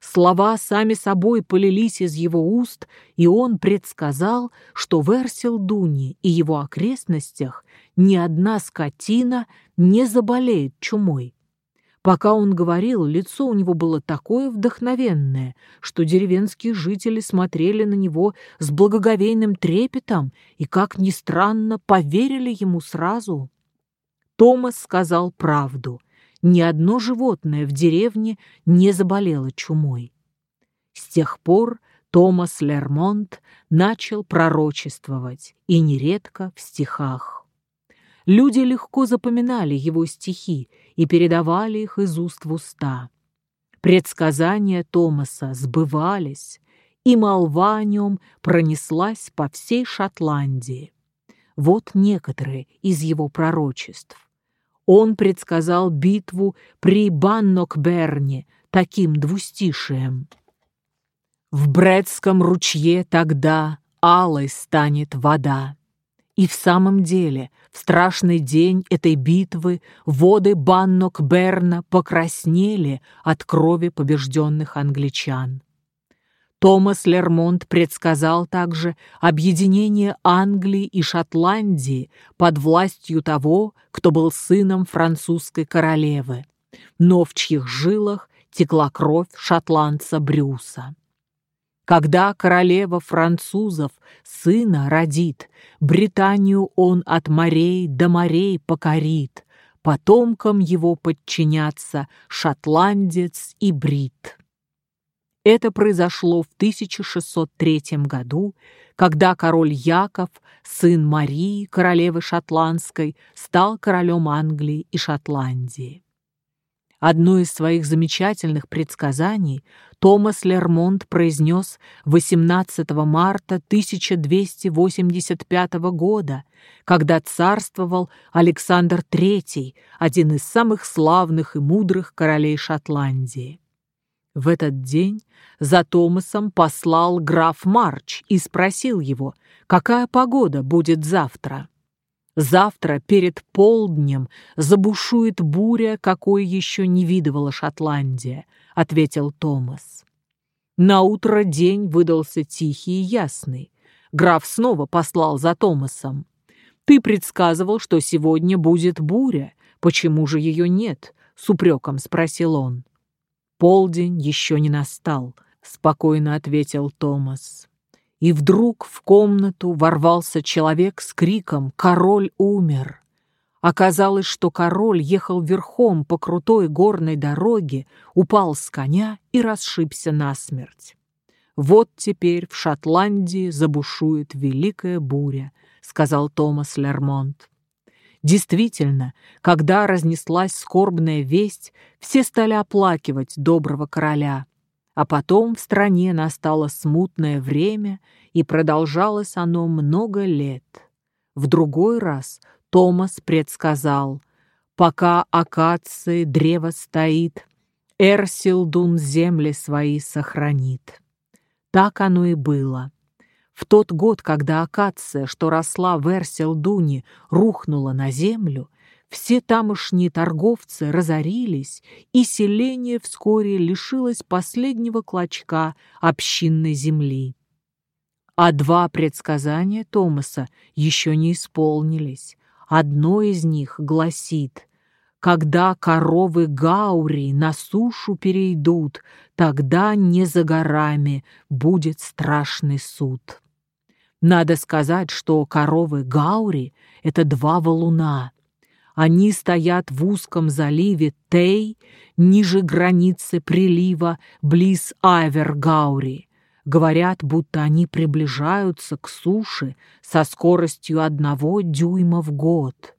Слова сами собой полились из его уст, и он предсказал, что в Эрсилдуне и его окрестностях ни одна скотина не заболеет чумой. Пока он говорил, лицо у него было такое вдохновенное, что деревенские жители смотрели на него с благоговейным трепетом и, как ни странно, поверили ему сразу. Томас сказал правду ни одно животное в деревне не заболело чумой. С тех пор Томас Лермонт начал пророчествовать, и нередко в стихах. Люди легко запоминали его стихи и передавали их из уст в уста. Предсказания Томаса сбывались, и молва о нем пронеслась по всей Шотландии. Вот некоторые из его пророчеств. Он предсказал битву при Баннокберне таким двустишием. «В Бредском ручье тогда алой станет вода». И в самом деле, в страшный день этой битвы воды Баннокберна покраснели от крови побежденных англичан. Томас Лермонт предсказал также объединение Англии и Шотландии под властью того, кто был сыном французской королевы, но в чьих жилах текла кровь шотландца Брюса. Когда королева французов сына родит, Британию он от морей до морей покорит, потомкам его подчинятся шотландец и брит. Это произошло в 1603 году, когда король Яков, сын Марии, королевы Шотландской, стал королем Англии и Шотландии. Одно из своих замечательных предсказаний Томас Лермонт произнес 18 марта 1285 года, когда царствовал Александр III, один из самых славных и мудрых королей Шотландии. В этот день за Томасом послал граф Марч и спросил его, какая погода будет завтра. Завтра перед полднем забушует буря, какой еще не видывала Шотландия, ответил Томас. На утро день выдался тихий и ясный. Граф снова послал за Томасом. Ты предсказывал, что сегодня будет буря. Почему же ее нет? С упреком спросил он. Полдень еще не настал, спокойно ответил Томас. И вдруг в комнату ворвался человек с криком «Король умер!». Оказалось, что король ехал верхом по крутой горной дороге, упал с коня и расшибся насмерть. «Вот теперь в Шотландии забушует великая буря», — сказал Томас Лермонт. Действительно, когда разнеслась скорбная весть, все стали оплакивать доброго короля. А потом в стране настало смутное время, и продолжалось оно много лет. В другой раз Томас предсказал, «Пока акации древо стоит, Эрсилдун земли свои сохранит». Так оно и было. В тот год, когда акация, что росла в Эрселдуне, рухнула на землю, все тамошние торговцы разорились, и селение вскоре лишилось последнего клочка общинной земли. А два предсказания Томаса еще не исполнились. Одно из них гласит «Когда коровы Гаури на сушу перейдут, тогда не за горами будет страшный суд». Надо сказать, что коровы Гаури — это два валуна. Они стоят в узком заливе Тей, ниже границы прилива, близ Айвер-Гаури. Говорят, будто они приближаются к суше со скоростью одного дюйма в год.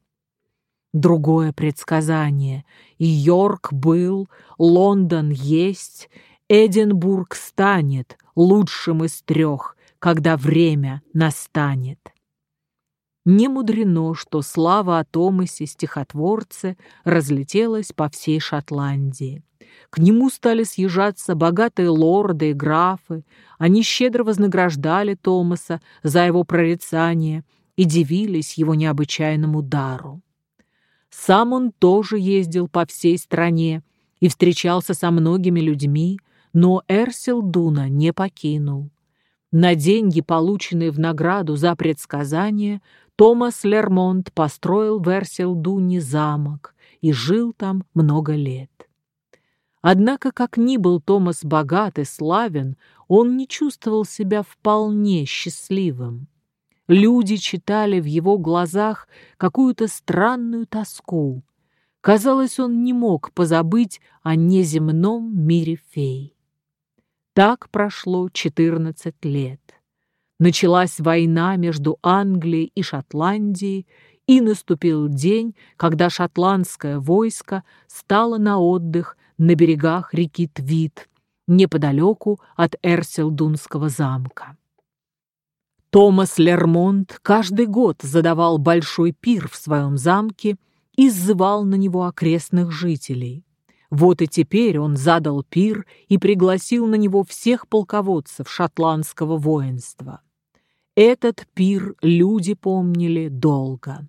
Другое предсказание. Йорк был, Лондон есть, Эдинбург станет лучшим из трех, когда время настанет. Не мудрено, что слава о Томасе, стихотворце, разлетелась по всей Шотландии. К нему стали съезжаться богатые лорды и графы. Они щедро вознаграждали Томаса за его прорицание и дивились его необычайному дару. Сам он тоже ездил по всей стране и встречался со многими людьми, но Эрсил Дуна не покинул. На деньги, полученные в награду за предсказание, Томас Лермонт построил в Эрсилдуне замок и жил там много лет. Однако, как ни был Томас богат и славен, он не чувствовал себя вполне счастливым. Люди читали в его глазах какую-то странную тоску. Казалось, он не мог позабыть о неземном мире фей. Так прошло четырнадцать лет. Началась война между Англией и Шотландией, и наступил день, когда шотландское войско стало на отдых на берегах реки Твит, неподалеку от Эрселдунского замка. Томас Лермонт каждый год задавал большой пир в своем замке и сзывал на него окрестных жителей. Вот и теперь он задал пир и пригласил на него всех полководцев шотландского воинства. Этот пир люди помнили долго.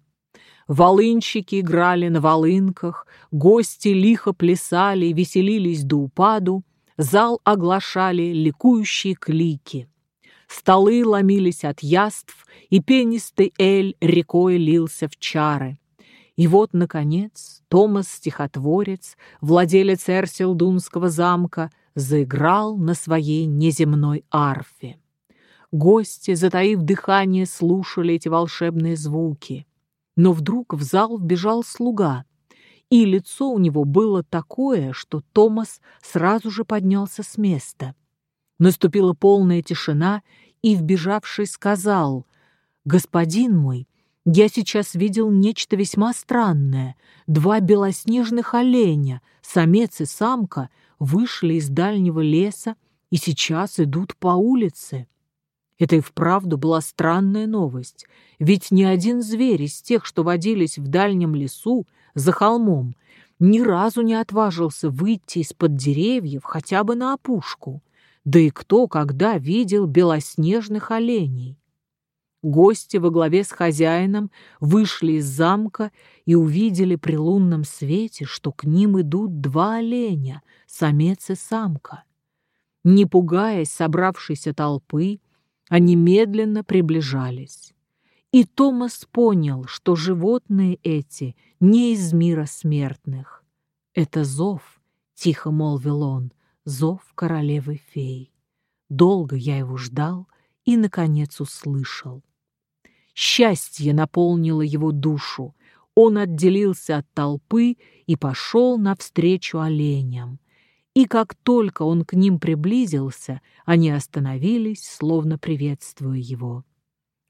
Волынщики играли на волынках, гости лихо плясали, веселились до упаду, зал оглашали ликующие клики. Столы ломились от яств, и пенистый эль рекой лился в чары. И вот, наконец, Томас-стихотворец, владелец Эрсилдунского замка, заиграл на своей неземной арфе. Гости, затаив дыхание, слушали эти волшебные звуки. Но вдруг в зал вбежал слуга, и лицо у него было такое, что Томас сразу же поднялся с места. Наступила полная тишина, и вбежавший сказал, «Господин мой, я сейчас видел нечто весьма странное. Два белоснежных оленя, самец и самка, вышли из дальнего леса и сейчас идут по улице». Это и вправду была странная новость, ведь ни один зверь из тех, что водились в дальнем лесу, за холмом, ни разу не отважился выйти из-под деревьев хотя бы на опушку. Да и кто когда видел белоснежных оленей? Гости во главе с хозяином вышли из замка и увидели при лунном свете, что к ним идут два оленя, самец и самка. Не пугаясь собравшейся толпы, они медленно приближались. И Томас понял, что животные эти не из мира смертных. «Это зов», — тихо молвил он, — «зов королевы фей. Долго я его ждал и, наконец, услышал». Счастье наполнило его душу. Он отделился от толпы и пошел навстречу оленям и как только он к ним приблизился, они остановились, словно приветствуя его.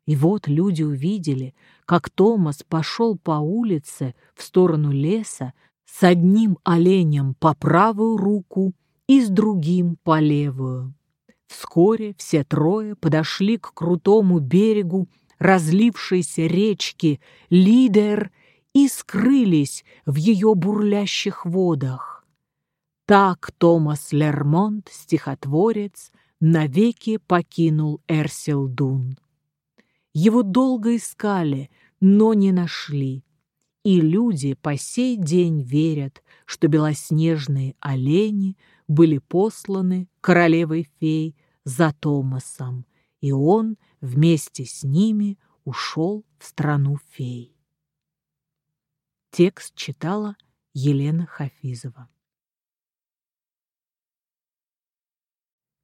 И вот люди увидели, как Томас пошел по улице в сторону леса с одним оленем по правую руку и с другим по левую. Вскоре все трое подошли к крутому берегу разлившейся речки Лидер и скрылись в ее бурлящих водах. Так Томас Лермонт, стихотворец, навеки покинул Эрсилдун. Его долго искали, но не нашли. И люди по сей день верят, что белоснежные олени были посланы королевой-фей за Томасом, и он вместе с ними ушел в страну фей. Текст читала Елена Хафизова.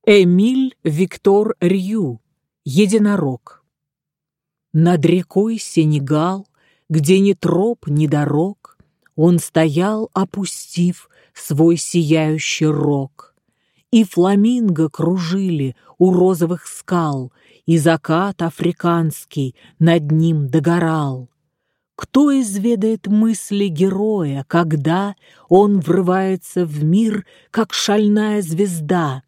Эмиль Виктор Рью. Единорог. Над рекой Сенегал, где ни троп, ни дорог, Он стоял, опустив свой сияющий рог. И фламинго кружили у розовых скал, И закат африканский над ним догорал. Кто изведает мысли героя, когда он врывается в мир, как шальная звезда,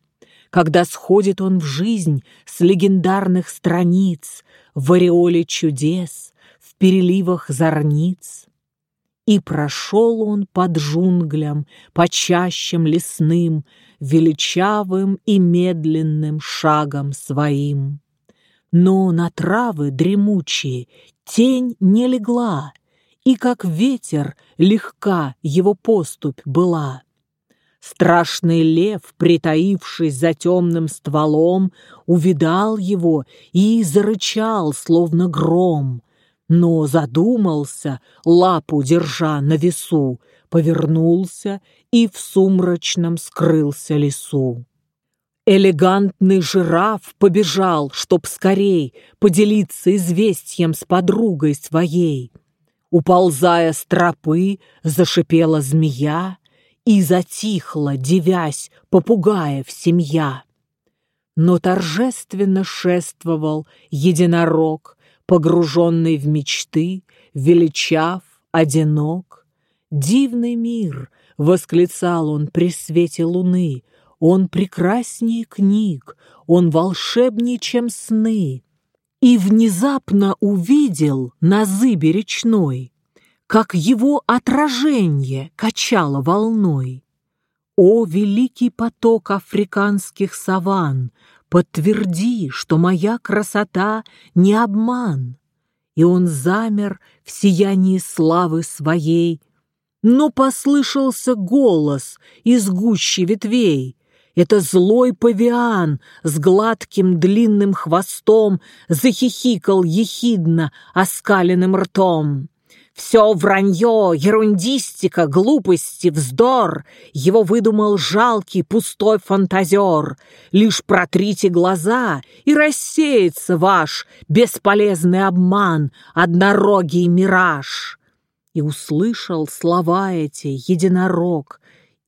когда сходит он в жизнь с легендарных страниц, в ореоле чудес, в переливах зорниц? И прошел он под джунглям, по чащам лесным, величавым и медленным шагом своим. Но на травы дремучие тень не легла, и как ветер легка его поступь была. Страшный лев, притаившись за темным стволом, увидал его и зарычал, словно гром, но задумался, лапу держа на весу, повернулся и в сумрачном скрылся лесу. Элегантный жираф побежал, чтоб скорей поделиться известием с подругой своей. Уползая с тропы, зашипела змея и затихла, девясь, попугаев семья. Но торжественно шествовал единорог, погруженный в мечты, величав, одинок. «Дивный мир!» — восклицал он при свете луны — он прекраснее книг, он волшебнее, чем сны. И внезапно увидел на зыбе речной, как его отражение качало волной. О, великий поток африканских саван, подтверди, что моя красота не обман. И он замер в сиянии славы своей, но послышался голос из гущи ветвей. Это злой павиан с гладким длинным хвостом захихикал ехидно оскаленным ртом. Все вранье, ерундистика, глупости, вздор. Его выдумал жалкий пустой фантазер. Лишь протрите глаза, и рассеется ваш бесполезный обман, однорогий мираж. И услышал слова эти единорог,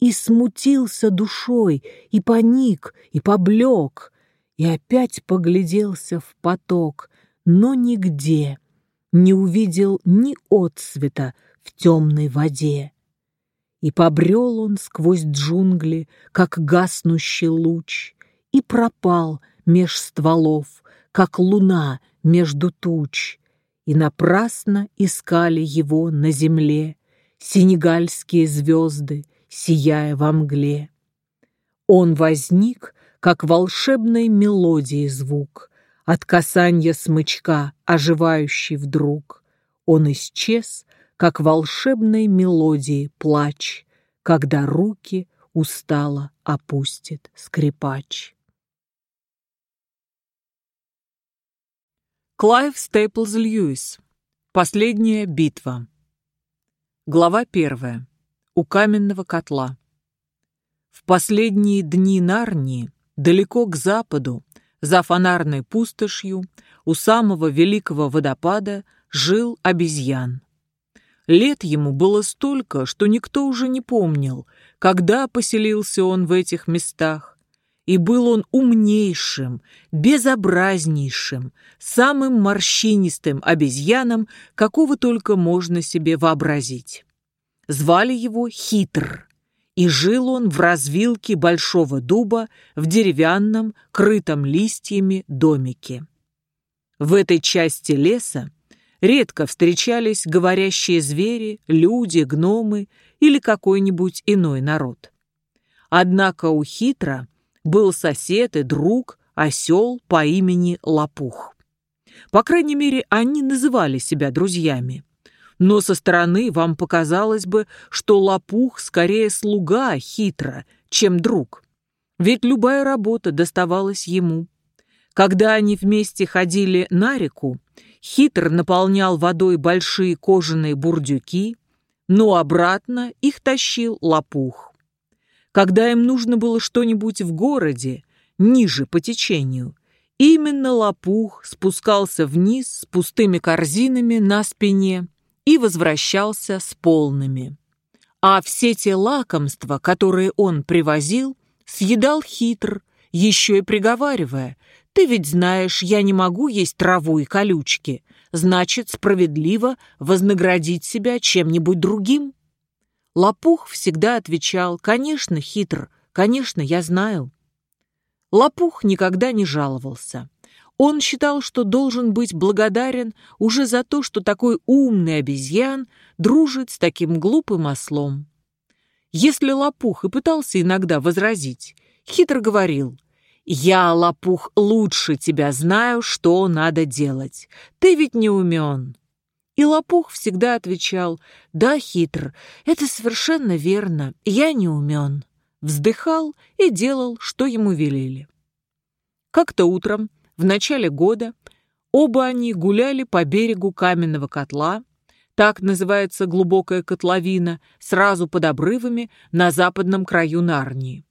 и смутился душой, и поник, и поблек, и опять погляделся в поток, но нигде не увидел ни отсвета в темной воде. И побрел он сквозь джунгли, как гаснущий луч, и пропал меж стволов, как луна между туч, и напрасно искали его на земле сенегальские звезды, сияя во мгле. Он возник, как волшебной мелодии звук, от касания смычка, оживающий вдруг. Он исчез, как волшебной мелодии плач, когда руки устало опустит скрипач. Клайв Стейплз Льюис. Последняя битва. Глава первая у каменного котла. В последние дни Нарнии, далеко к западу, за фонарной пустошью, у самого великого водопада жил обезьян. Лет ему было столько, что никто уже не помнил, когда поселился он в этих местах. И был он умнейшим, безобразнейшим, самым морщинистым обезьяном, какого только можно себе вообразить. Звали его Хитр, и жил он в развилке большого дуба в деревянном, крытом листьями домике. В этой части леса редко встречались говорящие звери, люди, гномы или какой-нибудь иной народ. Однако у Хитра был сосед и друг, осел по имени Лопух. По крайней мере, они называли себя друзьями но со стороны вам показалось бы, что лопух скорее слуга хитро, чем друг. Ведь любая работа доставалась ему. Когда они вместе ходили на реку, хитр наполнял водой большие кожаные бурдюки, но обратно их тащил лопух. Когда им нужно было что-нибудь в городе, ниже по течению, Именно лопух спускался вниз с пустыми корзинами на спине и возвращался с полными. А все те лакомства, которые он привозил, съедал хитр, еще и приговаривая, «Ты ведь знаешь, я не могу есть траву и колючки, значит, справедливо вознаградить себя чем-нибудь другим». Лопух всегда отвечал, «Конечно, хитр, конечно, я знаю». Лопух никогда не жаловался. Он считал, что должен быть благодарен уже за то, что такой умный обезьян дружит с таким глупым ослом. Если Лопух и пытался иногда возразить, хитро говорил, «Я, Лопух, лучше тебя знаю, что надо делать. Ты ведь не умен». И Лопух всегда отвечал, «Да, хитр, это совершенно верно, я не умен» вздыхал и делал, что ему велели. Как-то утром, в начале года, оба они гуляли по берегу каменного котла, так называется глубокая котловина, сразу под обрывами на западном краю Нарнии.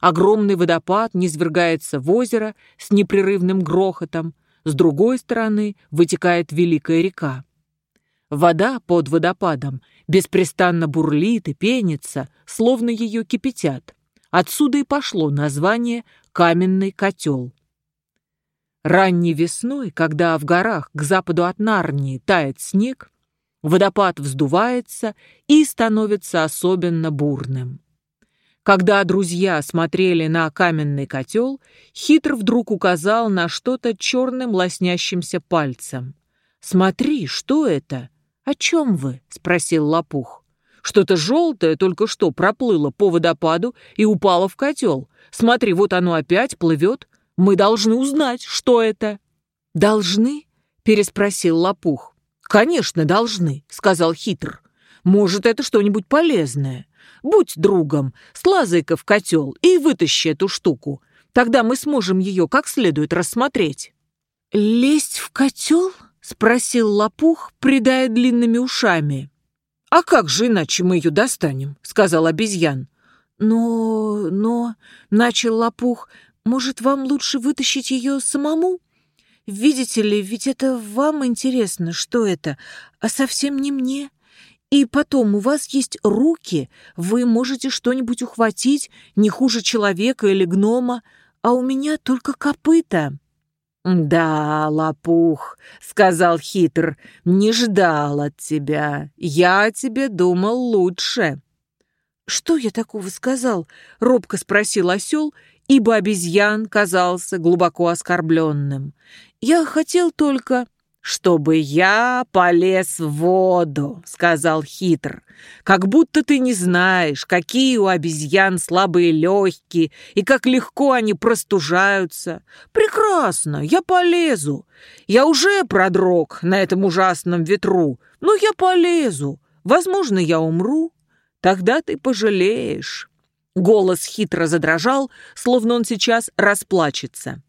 Огромный водопад низвергается в озеро с непрерывным грохотом, с другой стороны вытекает великая река. Вода под водопадом беспрестанно бурлит и пенится, словно ее кипятят. Отсюда и пошло название «каменный котел». Ранней весной, когда в горах к западу от Нарнии тает снег, водопад вздувается и становится особенно бурным. Когда друзья смотрели на каменный котел, хитр вдруг указал на что-то черным лоснящимся пальцем. «Смотри, что это?» «О чем вы?» — спросил Лопух. «Что-то желтое только что проплыло по водопаду и упало в котел. Смотри, вот оно опять плывет. Мы должны узнать, что это». «Должны?» — переспросил Лопух. «Конечно, должны», — сказал Хитр. «Может, это что-нибудь полезное. Будь другом, слазай-ка в котел и вытащи эту штуку. Тогда мы сможем ее как следует рассмотреть». «Лезть в котел?» — спросил лопух, придая длинными ушами. «А как же иначе мы ее достанем?» — сказал обезьян. «Но... но...» — начал лопух. «Может, вам лучше вытащить ее самому? Видите ли, ведь это вам интересно, что это, а совсем не мне. И потом, у вас есть руки, вы можете что-нибудь ухватить, не хуже человека или гнома, а у меня только копыта». «Да, лопух», — сказал хитр, — «не ждал от тебя. Я о тебе думал лучше». «Что я такого сказал?» — робко спросил осел, ибо обезьян казался глубоко оскорбленным. «Я хотел только...» «Чтобы я полез в воду», — сказал хитр. «Как будто ты не знаешь, какие у обезьян слабые легкие и как легко они простужаются. Прекрасно, я полезу. Я уже продрог на этом ужасном ветру, но я полезу. Возможно, я умру. Тогда ты пожалеешь». Голос хитро задрожал, словно он сейчас расплачется.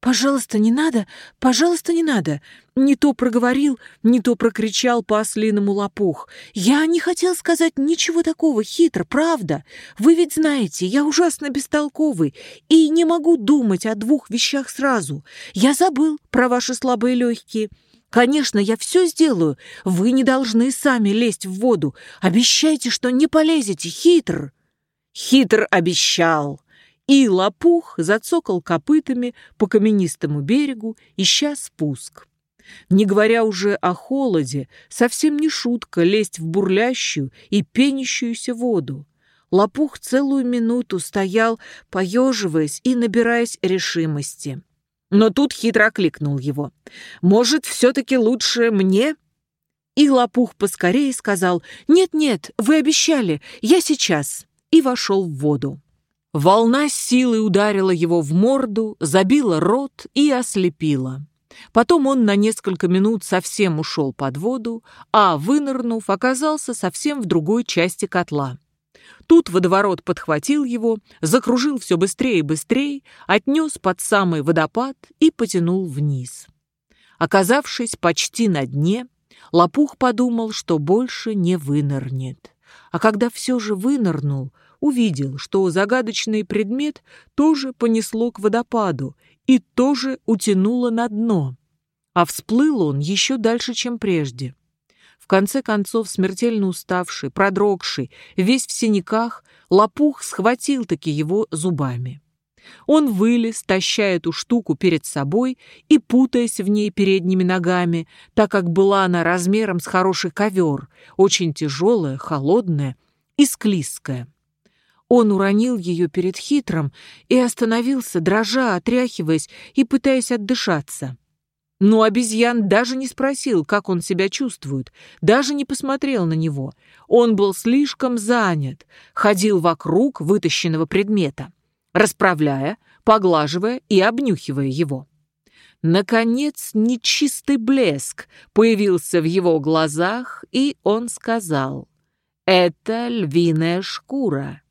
«Пожалуйста, не надо, пожалуйста, не надо!» Не то проговорил, не то прокричал по-ослиному лопух. «Я не хотел сказать ничего такого, хитро, правда. Вы ведь знаете, я ужасно бестолковый и не могу думать о двух вещах сразу. Я забыл про ваши слабые легкие». Конечно, я все сделаю. Вы не должны сами лезть в воду. Обещайте, что не полезете, хитр. Хитр обещал. И лопух зацокал копытами по каменистому берегу, ища спуск. Не говоря уже о холоде, совсем не шутка лезть в бурлящую и пенящуюся воду. Лопух целую минуту стоял, поеживаясь и набираясь решимости. Но тут хитро окликнул его. «Может, все-таки лучше мне?» И лопух поскорее сказал «Нет-нет, вы обещали, я сейчас» и вошел в воду. Волна с силой ударила его в морду, забила рот и ослепила. Потом он на несколько минут совсем ушел под воду, а, вынырнув, оказался совсем в другой части котла. Тут водоворот подхватил его, закружил все быстрее и быстрее, отнес под самый водопад и потянул вниз. Оказавшись почти на дне, Лопух подумал, что больше не вынырнет. А когда все же вынырнул, увидел, что загадочный предмет тоже понесло к водопаду и тоже утянуло на дно. А всплыл он еще дальше, чем прежде. В конце концов, смертельно уставший, продрогший, весь в синяках, лопух схватил-таки его зубами. Он вылез, тащая эту штуку перед собой и путаясь в ней передними ногами, так как была она размером с хороший ковер, очень тяжелая, холодная и склизкая. Он уронил ее перед хитром и остановился, дрожа, отряхиваясь и пытаясь отдышаться. Но обезьян даже не спросил, как он себя чувствует, даже не посмотрел на него. Он был слишком занят, ходил вокруг вытащенного предмета расправляя, поглаживая и обнюхивая его. Наконец, нечистый блеск появился в его глазах, и он сказал, «Это львиная шкура».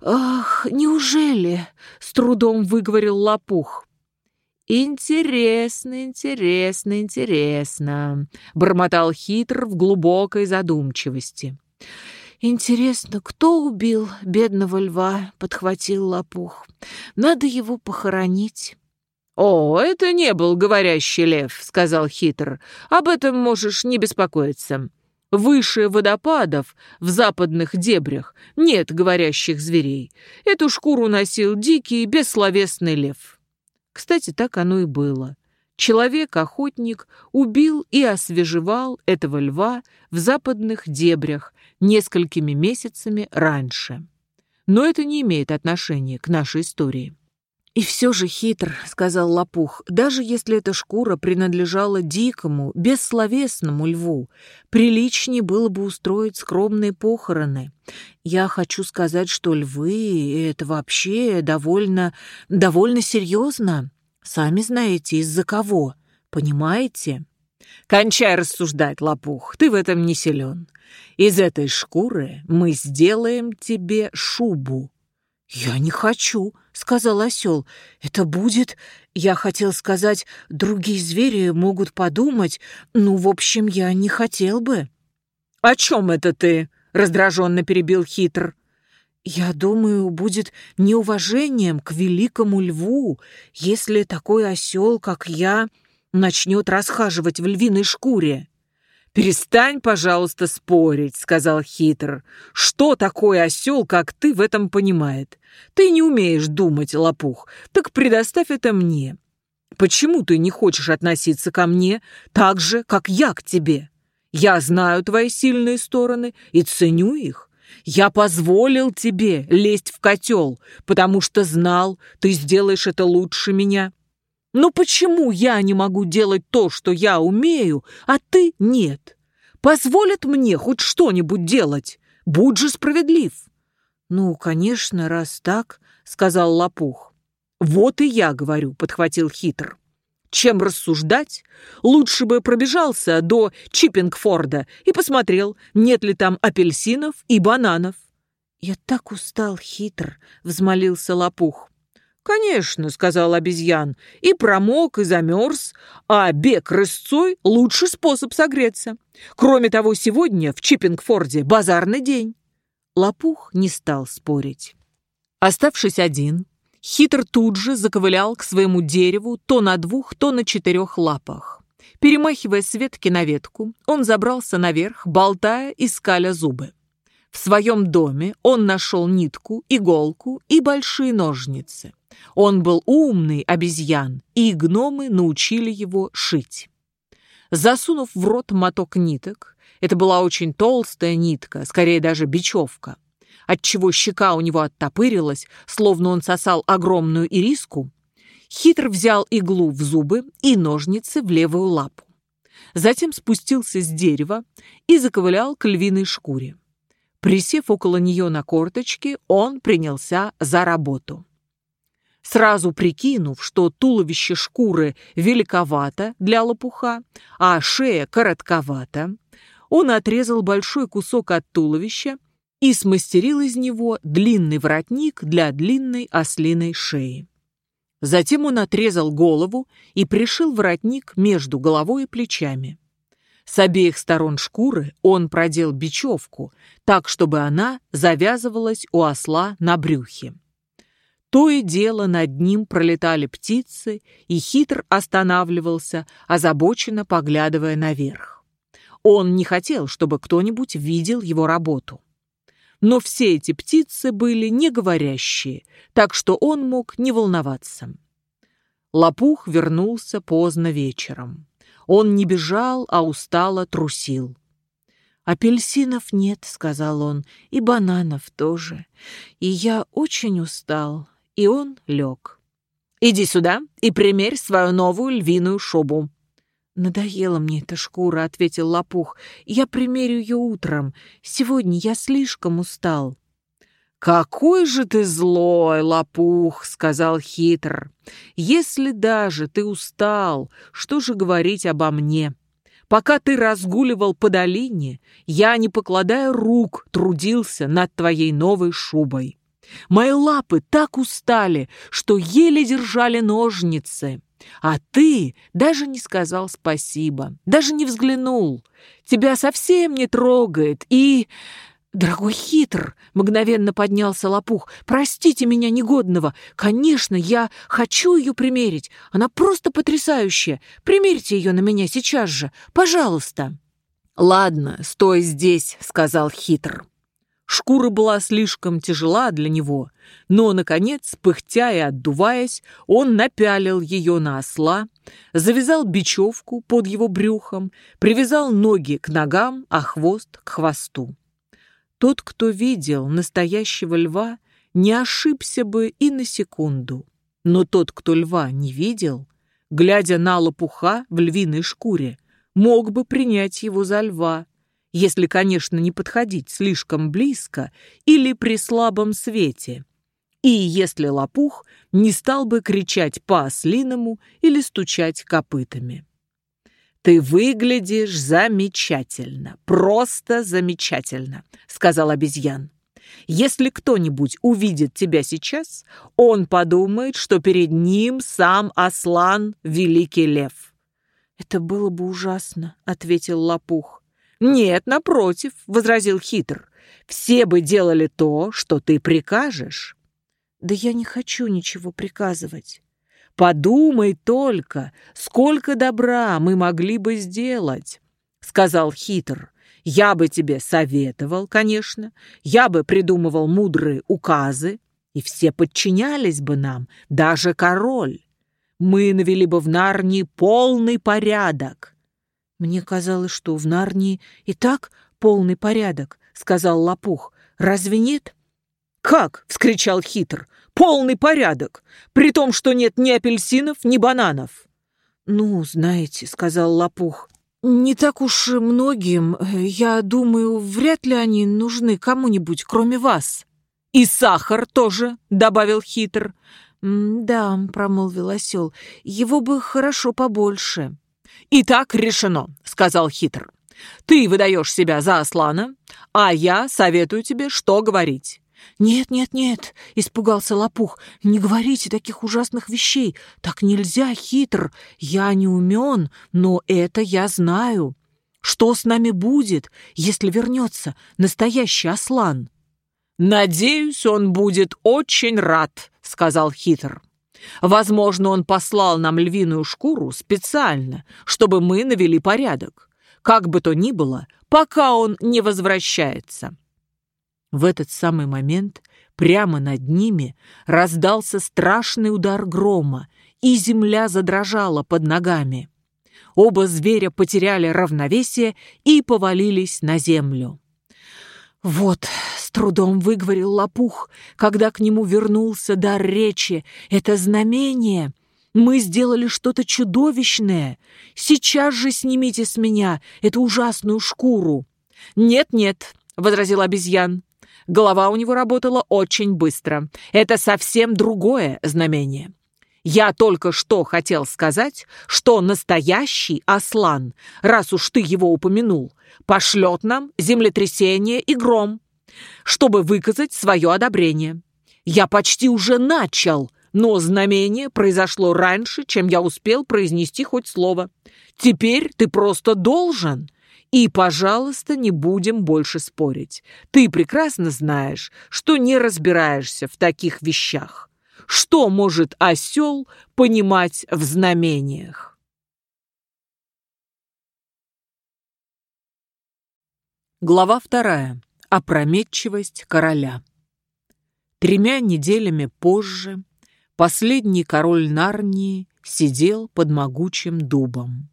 «Ах, неужели?» — с трудом выговорил лопух. «Интересно, интересно, интересно», — бормотал хитр в глубокой задумчивости. «Интересно, кто убил бедного льва?» — подхватил лопух. «Надо его похоронить». «О, это не был говорящий лев», — сказал хитр. «Об этом можешь не беспокоиться. Выше водопадов, в западных дебрях, нет говорящих зверей. Эту шкуру носил дикий, бессловесный лев». Кстати, так оно и было. Человек-охотник убил и освежевал этого льва в западных дебрях несколькими месяцами раньше. Но это не имеет отношения к нашей истории. «И все же хитр», — сказал Лопух, — «даже если эта шкура принадлежала дикому, бессловесному льву, приличнее было бы устроить скромные похороны. Я хочу сказать, что львы — это вообще довольно, довольно серьезно. Сами знаете, из-за кого. Понимаете? Кончай рассуждать, лопух, ты в этом не силен. Из этой шкуры мы сделаем тебе шубу. Я не хочу, сказал осел. Это будет... Я хотел сказать, другие звери могут подумать. Ну, в общем, я не хотел бы. О чем это ты? Раздраженно перебил хитр. Я думаю, будет неуважением к великому льву, если такой осел, как я, начнет расхаживать в львиной шкуре. «Перестань, пожалуйста, спорить», — сказал хитр. «Что такое осел, как ты в этом понимает? Ты не умеешь думать, лопух, так предоставь это мне. Почему ты не хочешь относиться ко мне так же, как я к тебе? Я знаю твои сильные стороны и ценю их. Я позволил тебе лезть в котел, потому что знал, ты сделаешь это лучше меня. Но почему я не могу делать то, что я умею, а ты нет? Позволят мне хоть что-нибудь делать? Будь же справедлив. Ну, конечно, раз так, сказал Лопух. Вот и я говорю, подхватил хитр. Чем рассуждать, лучше бы пробежался до Чиппингфорда и посмотрел, нет ли там апельсинов и бананов. «Я так устал, хитр», — взмолился лопух. «Конечно», — сказал обезьян, — «и промок, и замерз, а бег рысцой — лучший способ согреться. Кроме того, сегодня в Чиппингфорде базарный день». Лопух не стал спорить. Оставшись один, Хитр тут же заковылял к своему дереву то на двух, то на четырех лапах. Перемахивая с ветки на ветку, он забрался наверх, болтая и скаля зубы. В своем доме он нашел нитку, иголку и большие ножницы. Он был умный обезьян, и гномы научили его шить. Засунув в рот моток ниток, это была очень толстая нитка, скорее даже бечевка, отчего щека у него оттопырилась, словно он сосал огромную ириску, хитр взял иглу в зубы и ножницы в левую лапу. Затем спустился с дерева и заковылял к львиной шкуре. Присев около нее на корточки, он принялся за работу. Сразу прикинув, что туловище шкуры великовато для лопуха, а шея коротковата, он отрезал большой кусок от туловища и смастерил из него длинный воротник для длинной ослиной шеи. Затем он отрезал голову и пришил воротник между головой и плечами. С обеих сторон шкуры он продел бечевку, так, чтобы она завязывалась у осла на брюхе. То и дело над ним пролетали птицы, и хитр останавливался, озабоченно поглядывая наверх. Он не хотел, чтобы кто-нибудь видел его работу. Но все эти птицы были не говорящие, так что он мог не волноваться. Лопух вернулся поздно вечером. Он не бежал, а устало трусил. «Апельсинов нет», — сказал он, — «и бананов тоже. И я очень устал». И он лег. «Иди сюда и примерь свою новую львиную шубу». «Надоела мне эта шкура», — ответил Лопух. «Я примерю ее утром. Сегодня я слишком устал». «Какой же ты злой, лопух!» — сказал хитр. «Если даже ты устал, что же говорить обо мне? Пока ты разгуливал по долине, я, не покладая рук, трудился над твоей новой шубой. Мои лапы так устали, что еле держали ножницы. А ты даже не сказал спасибо, даже не взглянул. Тебя совсем не трогает и... «Дорогой хитр!» — мгновенно поднялся лопух. «Простите меня, негодного! Конечно, я хочу ее примерить! Она просто потрясающая! Примерьте ее на меня сейчас же! Пожалуйста!» «Ладно, стой здесь!» — сказал хитр. Шкура была слишком тяжела для него, но, наконец, пыхтя и отдуваясь, он напялил ее на осла, завязал бечевку под его брюхом, привязал ноги к ногам, а хвост к хвосту. Тот, кто видел настоящего льва, не ошибся бы и на секунду. Но тот, кто льва не видел, глядя на лопуха в львиной шкуре, мог бы принять его за льва, если, конечно, не подходить слишком близко или при слабом свете, и если лопух не стал бы кричать по-ослиному или стучать копытами. «Ты выглядишь замечательно, просто замечательно», — сказал обезьян. «Если кто-нибудь увидит тебя сейчас, он подумает, что перед ним сам Аслан, великий лев». «Это было бы ужасно», — ответил Лопух. «Нет, напротив», — возразил Хитр. «Все бы делали то, что ты прикажешь». «Да я не хочу ничего приказывать». Подумай только, сколько добра мы могли бы сделать, сказал хитр. Я бы тебе советовал, конечно, я бы придумывал мудрые указы, и все подчинялись бы нам, даже король. Мы навели бы в Нарнии полный порядок. Мне казалось, что в Нарнии и так полный порядок, сказал Лопух. Разве нет? Как? вскричал хитр полный порядок, при том, что нет ни апельсинов, ни бананов. «Ну, знаете», — сказал Лопух, — «не так уж многим. Я думаю, вряд ли они нужны кому-нибудь, кроме вас». «И сахар тоже», — добавил хитр. «Да», — промолвил осел, — «его бы хорошо побольше». «И так решено», — сказал хитр. «Ты выдаешь себя за Аслана, а я советую тебе, что говорить. «Нет, нет, нет!» — испугался Лопух. «Не говорите таких ужасных вещей! Так нельзя, хитр! Я не умен, но это я знаю! Что с нами будет, если вернется настоящий Аслан?» «Надеюсь, он будет очень рад», — сказал хитр. «Возможно, он послал нам львиную шкуру специально, чтобы мы навели порядок. Как бы то ни было, пока он не возвращается». В этот самый момент прямо над ними раздался страшный удар грома, и земля задрожала под ногами. Оба зверя потеряли равновесие и повалились на землю. «Вот», — с трудом выговорил Лопух, когда к нему вернулся дар речи, — «это знамение. Мы сделали что-то чудовищное. Сейчас же снимите с меня эту ужасную шкуру». «Нет-нет», — возразил обезьян, Голова у него работала очень быстро. Это совсем другое знамение. Я только что хотел сказать, что настоящий Аслан, раз уж ты его упомянул, пошлет нам землетрясение и гром, чтобы выказать свое одобрение. Я почти уже начал, но знамение произошло раньше, чем я успел произнести хоть слово. Теперь ты просто должен. И, пожалуйста, не будем больше спорить. Ты прекрасно знаешь, что не разбираешься в таких вещах. Что может осел понимать в знамениях? Глава вторая. Опрометчивость короля. Тремя неделями позже последний король Нарнии сидел под могучим дубом.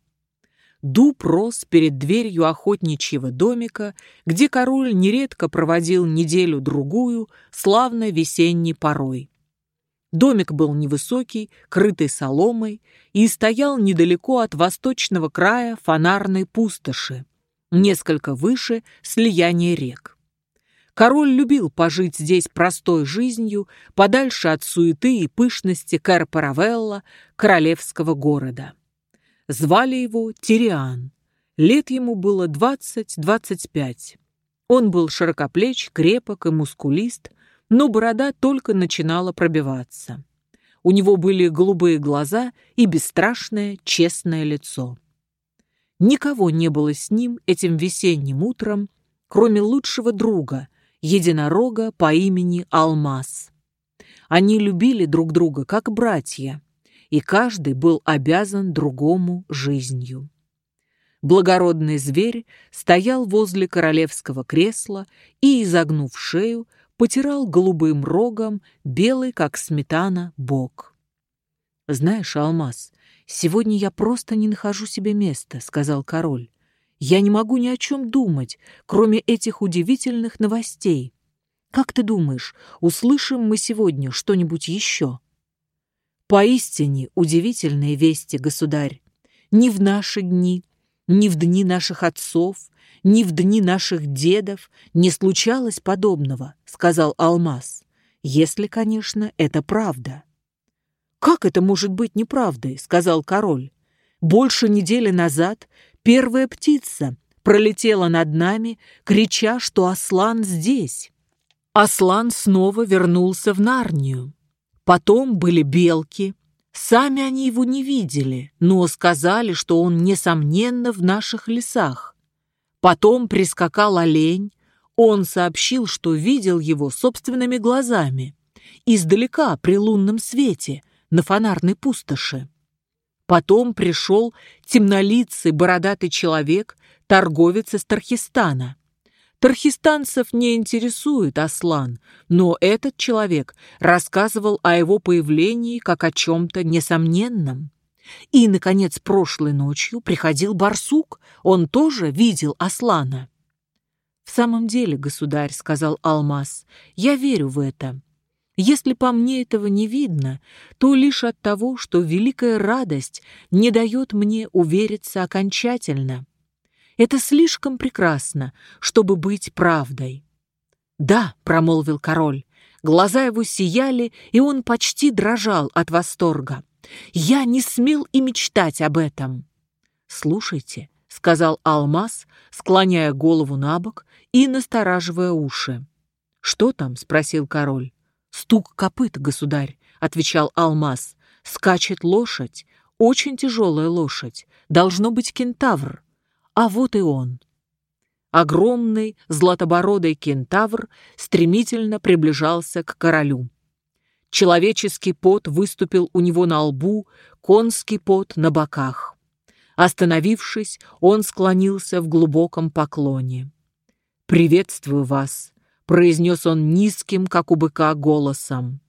Дуб рос перед дверью охотничьего домика, где король нередко проводил неделю-другую славной весенней порой. Домик был невысокий, крытый соломой, и стоял недалеко от восточного края фонарной пустоши, несколько выше слияния рек. Король любил пожить здесь простой жизнью, подальше от суеты и пышности Карпаравелла, королевского города. Звали его Тириан. Лет ему было 20-25. Он был широкоплеч, крепок и мускулист, но борода только начинала пробиваться. У него были голубые глаза и бесстрашное, честное лицо. Никого не было с ним этим весенним утром, кроме лучшего друга, единорога по имени Алмаз. Они любили друг друга как братья, и каждый был обязан другому жизнью. Благородный зверь стоял возле королевского кресла и, изогнув шею, потирал голубым рогом белый, как сметана, бок. «Знаешь, Алмаз, сегодня я просто не нахожу себе места», — сказал король. «Я не могу ни о чем думать, кроме этих удивительных новостей. Как ты думаешь, услышим мы сегодня что-нибудь еще?» Поистине удивительные вести, государь. Ни в наши дни, ни в дни наших отцов, ни в дни наших дедов не случалось подобного, сказал Алмаз. Если, конечно, это правда. Как это может быть неправдой, сказал король. Больше недели назад первая птица пролетела над нами, крича, что Аслан здесь. Аслан снова вернулся в Нарнию. Потом были белки. Сами они его не видели, но сказали, что он, несомненно, в наших лесах. Потом прискакал олень. Он сообщил, что видел его собственными глазами, издалека при лунном свете, на фонарной пустоши. Потом пришел темнолицый бородатый человек, торговец из Тархистана. Тархистанцев не интересует Аслан, но этот человек рассказывал о его появлении как о чем-то несомненном. И, наконец, прошлой ночью приходил барсук, он тоже видел Аслана. «В самом деле, государь», — сказал Алмаз, — «я верю в это. Если по мне этого не видно, то лишь от того, что великая радость не дает мне увериться окончательно». Это слишком прекрасно, чтобы быть правдой. «Да», — промолвил король, глаза его сияли, и он почти дрожал от восторга. «Я не смел и мечтать об этом». «Слушайте», — сказал Алмаз, склоняя голову на бок и настораживая уши. «Что там?» — спросил король. «Стук копыт, государь», — отвечал Алмаз. «Скачет лошадь, очень тяжелая лошадь, должно быть кентавр». А вот и он. Огромный златобородый кентавр стремительно приближался к королю. Человеческий пот выступил у него на лбу, конский пот на боках. Остановившись, он склонился в глубоком поклоне. «Приветствую вас», — произнес он низким, как у быка, голосом.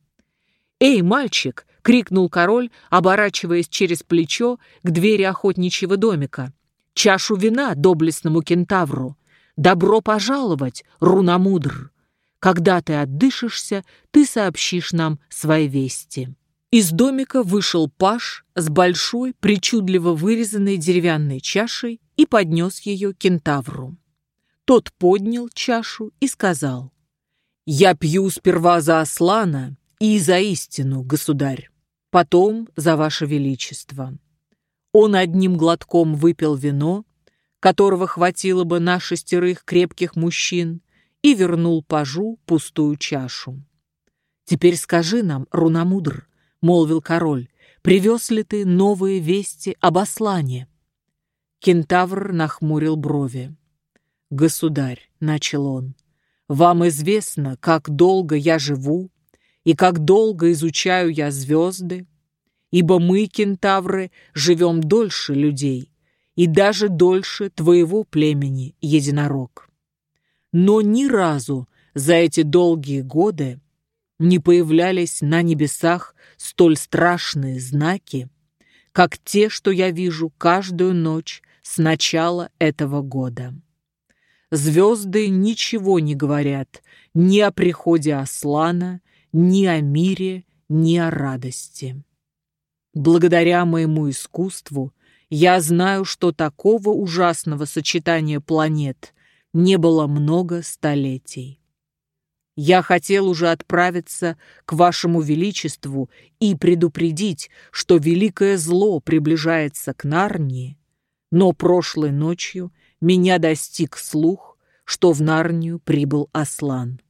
«Эй, мальчик!» — крикнул король, оборачиваясь через плечо к двери охотничьего домика чашу вина доблестному кентавру. Добро пожаловать, Рунамудр! Когда ты отдышишься, ты сообщишь нам свои вести». Из домика вышел паш с большой, причудливо вырезанной деревянной чашей и поднес ее кентавру. Тот поднял чашу и сказал, «Я пью сперва за Аслана и за истину, государь, потом за ваше величество. Он одним глотком выпил вино, которого хватило бы на шестерых крепких мужчин, и вернул пажу пустую чашу. «Теперь скажи нам, Рунамудр», — молвил король, — «привез ли ты новые вести об Аслане?» Кентавр нахмурил брови. «Государь», — начал он, — «вам известно, как долго я живу и как долго изучаю я звезды, ибо мы, кентавры, живем дольше людей и даже дольше твоего племени, единорог. Но ни разу за эти долгие годы не появлялись на небесах столь страшные знаки, как те, что я вижу каждую ночь с начала этого года. Звезды ничего не говорят ни о приходе Аслана, ни о мире, ни о радости. Благодаря моему искусству я знаю, что такого ужасного сочетания планет не было много столетий. Я хотел уже отправиться к вашему величеству и предупредить, что великое зло приближается к Нарнии, но прошлой ночью меня достиг слух, что в Нарнию прибыл Аслан.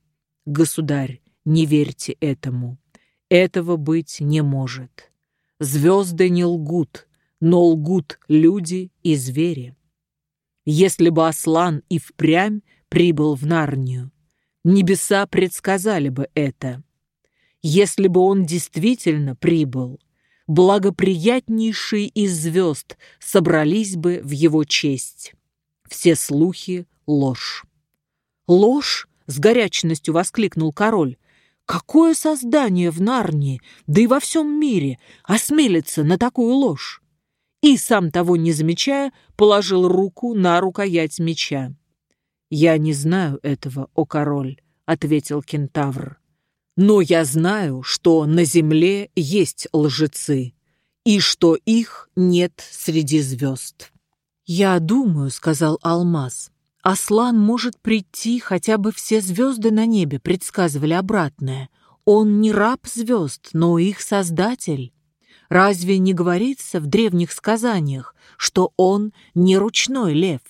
Государь, не верьте этому. Этого быть не может. Звезды не лгут, но лгут люди и звери. Если бы Аслан и впрямь прибыл в Нарнию, небеса предсказали бы это. Если бы он действительно прибыл, благоприятнейшие из звезд собрались бы в его честь. Все слухи — ложь. «Ложь?» — с горячностью воскликнул король. Какое создание в Нарнии, да и во всем мире, осмелится на такую ложь? И, сам того не замечая, положил руку на рукоять меча. «Я не знаю этого, о король», — ответил кентавр. «Но я знаю, что на земле есть лжецы, и что их нет среди звезд». «Я думаю», — сказал Алмаз, Аслан может прийти, хотя бы все звезды на небе предсказывали обратное. Он не раб звезд, но их создатель. Разве не говорится в древних сказаниях, что он не ручной лев?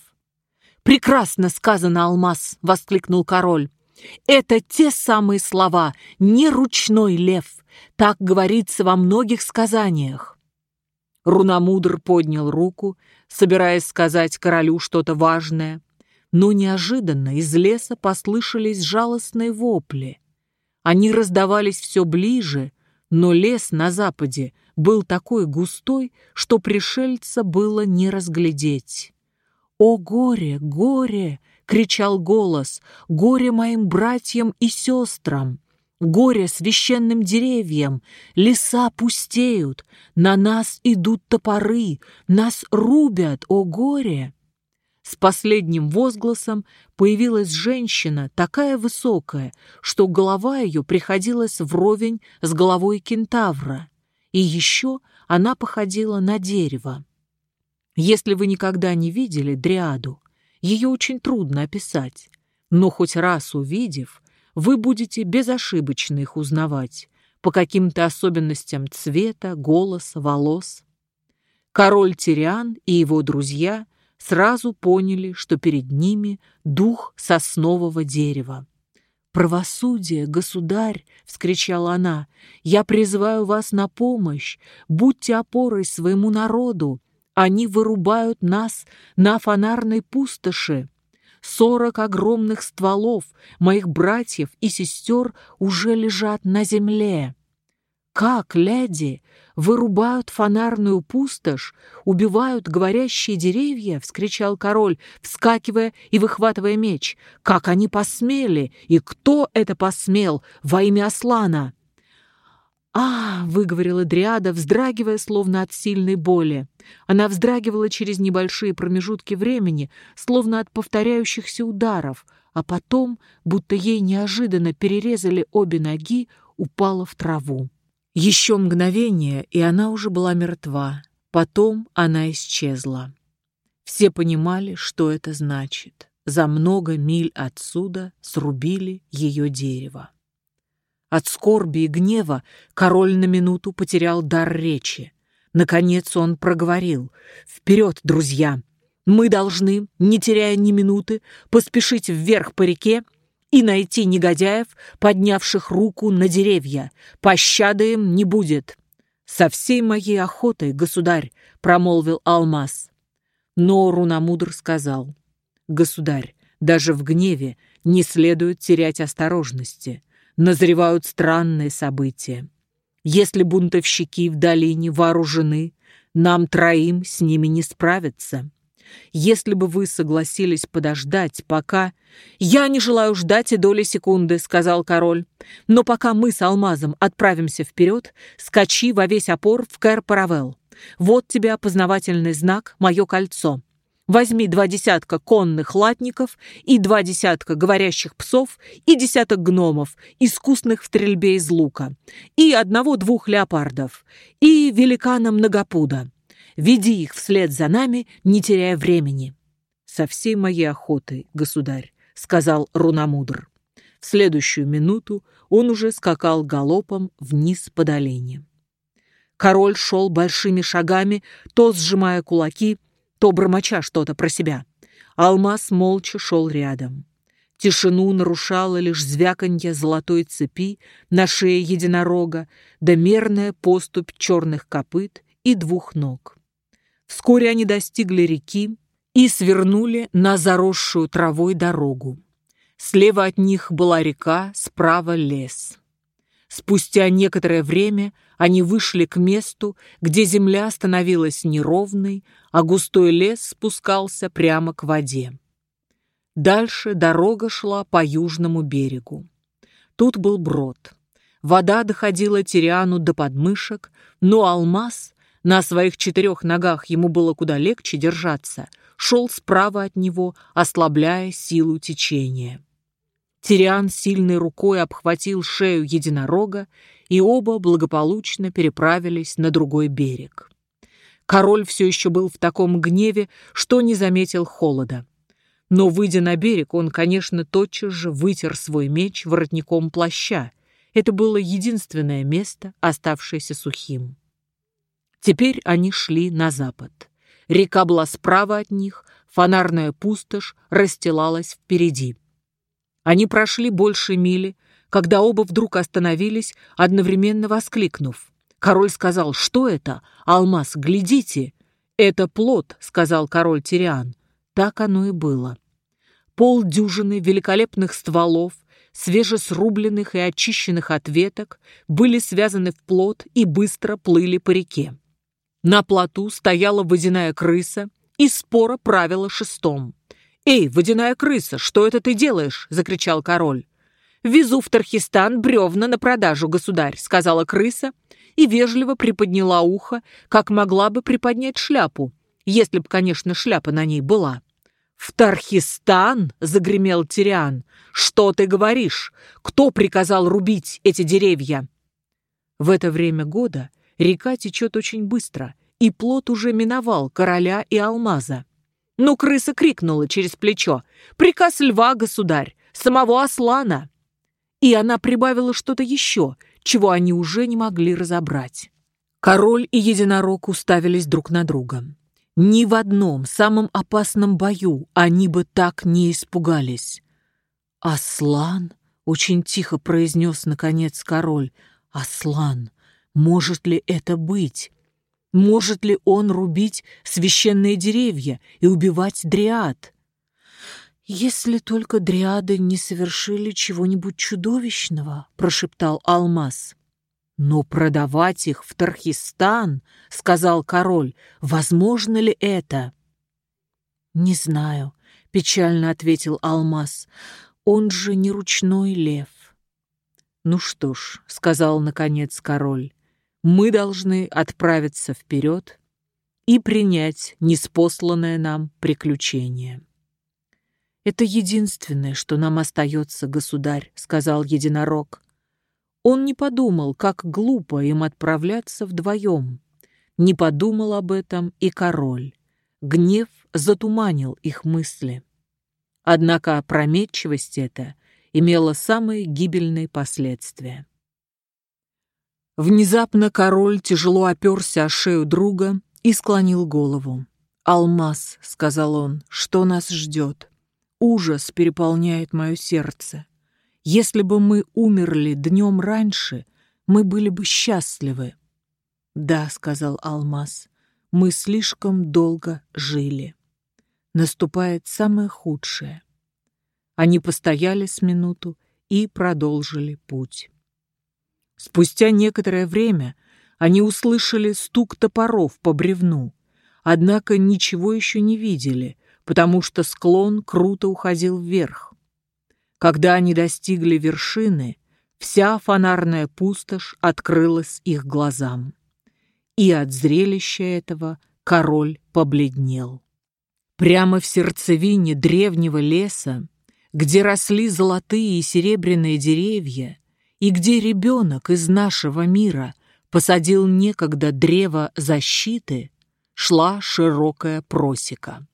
«Прекрасно сказано, Алмаз!» — воскликнул король. «Это те самые слова «не ручной лев». Так говорится во многих сказаниях». Рунамудр поднял руку, собираясь сказать королю что-то важное, но неожиданно из леса послышались жалостные вопли. Они раздавались все ближе, но лес на западе был такой густой, что пришельца было не разглядеть. «О горе, горе!» — кричал голос. «Горе моим братьям и сестрам!» Горе священным деревьям, леса пустеют, на нас идут топоры, нас рубят, о горе! С последним возгласом появилась женщина, такая высокая, что голова ее приходилась вровень с головой кентавра. И еще она походила на дерево. Если вы никогда не видели дриаду, ее очень трудно описать, но хоть раз увидев, вы будете безошибочно их узнавать по каким-то особенностям цвета, голоса, волос. Король Тириан и его друзья – сразу поняли, что перед ними дух соснового дерева. «Правосудие, государь!» — вскричала она. «Я призываю вас на помощь! Будьте опорой своему народу! Они вырубают нас на фонарной пустоши! Сорок огромных стволов моих братьев и сестер уже лежат на земле!» «Как, леди, вырубают фонарную пустошь, убивают говорящие деревья?» — вскричал король, вскакивая и выхватывая меч. «Как они посмели? И кто это посмел во имя Аслана?» «А!» — выговорила Дриада, вздрагивая, словно от сильной боли. Она вздрагивала через небольшие промежутки времени, словно от повторяющихся ударов, а потом, будто ей неожиданно перерезали обе ноги, упала в траву. Еще мгновение, и она уже была мертва. Потом она исчезла. Все понимали, что это значит. За много миль отсюда срубили ее дерево. От скорби и гнева король на минуту потерял дар речи. Наконец он проговорил. «Вперед, друзья! Мы должны, не теряя ни минуты, поспешить вверх по реке и найти негодяев, поднявших руку на деревья. Пощады им не будет. «Со всей моей охотой, государь», — промолвил Алмаз. Но Рунамудр сказал, «Государь, даже в гневе не следует терять осторожности. Назревают странные события. Если бунтовщики в долине вооружены, нам троим с ними не справиться. Если бы вы согласились подождать, пока... «Я не желаю ждать и доли секунды», — сказал король. «Но пока мы с Алмазом отправимся вперед, скачи во весь опор в Кэр-Паравелл. Вот тебе опознавательный знак, мое кольцо. Возьми два десятка конных латников и два десятка говорящих псов и десяток гномов, искусных в стрельбе из лука, и одного-двух леопардов, и великана многопуда. Веди их вслед за нами, не теряя времени. «Со всей моей охотой, государь», — сказал Рунамудр. В следующую минуту он уже скакал галопом вниз по долине. Король шел большими шагами, то сжимая кулаки, то бормоча что-то про себя. Алмаз молча шел рядом. Тишину нарушало лишь звяканье золотой цепи на шее единорога, да мерная поступь черных копыт и двух ног. Вскоре они достигли реки и свернули на заросшую травой дорогу. Слева от них была река, справа лес. Спустя некоторое время они вышли к месту, где земля становилась неровной, а густой лес спускался прямо к воде. Дальше дорога шла по южному берегу. Тут был брод. Вода доходила Тириану до подмышек, но алмаз, на своих четырех ногах ему было куда легче держаться, шел справа от него, ослабляя силу течения. Тириан сильной рукой обхватил шею единорога, и оба благополучно переправились на другой берег. Король все еще был в таком гневе, что не заметил холода. Но, выйдя на берег, он, конечно, тотчас же вытер свой меч воротником плаща. Это было единственное место, оставшееся сухим. Теперь они шли на запад. Река была справа от них, фонарная пустошь расстилалась впереди. Они прошли больше мили, когда оба вдруг остановились, одновременно воскликнув. Король сказал, что это? Алмаз, глядите. Это плод, сказал король Тириан. Так оно и было. Пол дюжины великолепных стволов, свежесрубленных и очищенных от веток, были связаны в плот и быстро плыли по реке. На плоту стояла водяная крыса и спора правила шестом. «Эй, водяная крыса, что это ты делаешь?» — закричал король. «Везу в Тархистан бревна на продажу, государь», — сказала крыса и вежливо приподняла ухо, как могла бы приподнять шляпу, если б, конечно, шляпа на ней была. «В Тархистан?» — загремел Тириан. «Что ты говоришь? Кто приказал рубить эти деревья?» В это время года река течет очень быстро, и плод уже миновал короля и алмаза. Но крыса крикнула через плечо. «Приказ льва, государь! Самого Аслана!» И она прибавила что-то еще, чего они уже не могли разобрать. Король и единорог уставились друг на друга. Ни в одном самом опасном бою они бы так не испугались. «Аслан?» — очень тихо произнес, наконец, король. «Аслан, может ли это быть?» Может ли он рубить священные деревья и убивать дриад? «Если только дриады не совершили чего-нибудь чудовищного», — прошептал Алмаз. «Но продавать их в Тархистан, — сказал король, — возможно ли это?» «Не знаю», — печально ответил Алмаз. «Он же не ручной лев». «Ну что ж», — сказал наконец король, мы должны отправиться вперед и принять неспосланное нам приключение. «Это единственное, что нам остается, государь», — сказал единорог. Он не подумал, как глупо им отправляться вдвоем. Не подумал об этом и король. Гнев затуманил их мысли. Однако опрометчивость эта имела самые гибельные последствия. Внезапно король тяжело оперся о шею друга и склонил голову. «Алмаз», — сказал он, — «что нас ждет? Ужас переполняет мое сердце. Если бы мы умерли днем раньше, мы были бы счастливы». «Да», — сказал Алмаз, — «мы слишком долго жили». наступает самое худшее. Они постояли с минуту и продолжили путь. Спустя некоторое время они услышали стук топоров по бревну, однако ничего еще не видели, потому что склон круто уходил вверх. Когда они достигли вершины, вся фонарная пустошь открылась их глазам. И от зрелища этого король побледнел. Прямо в сердцевине древнего леса, где росли золотые и серебряные деревья, и где ребенок из нашего мира посадил некогда древо защиты, шла широкая просека.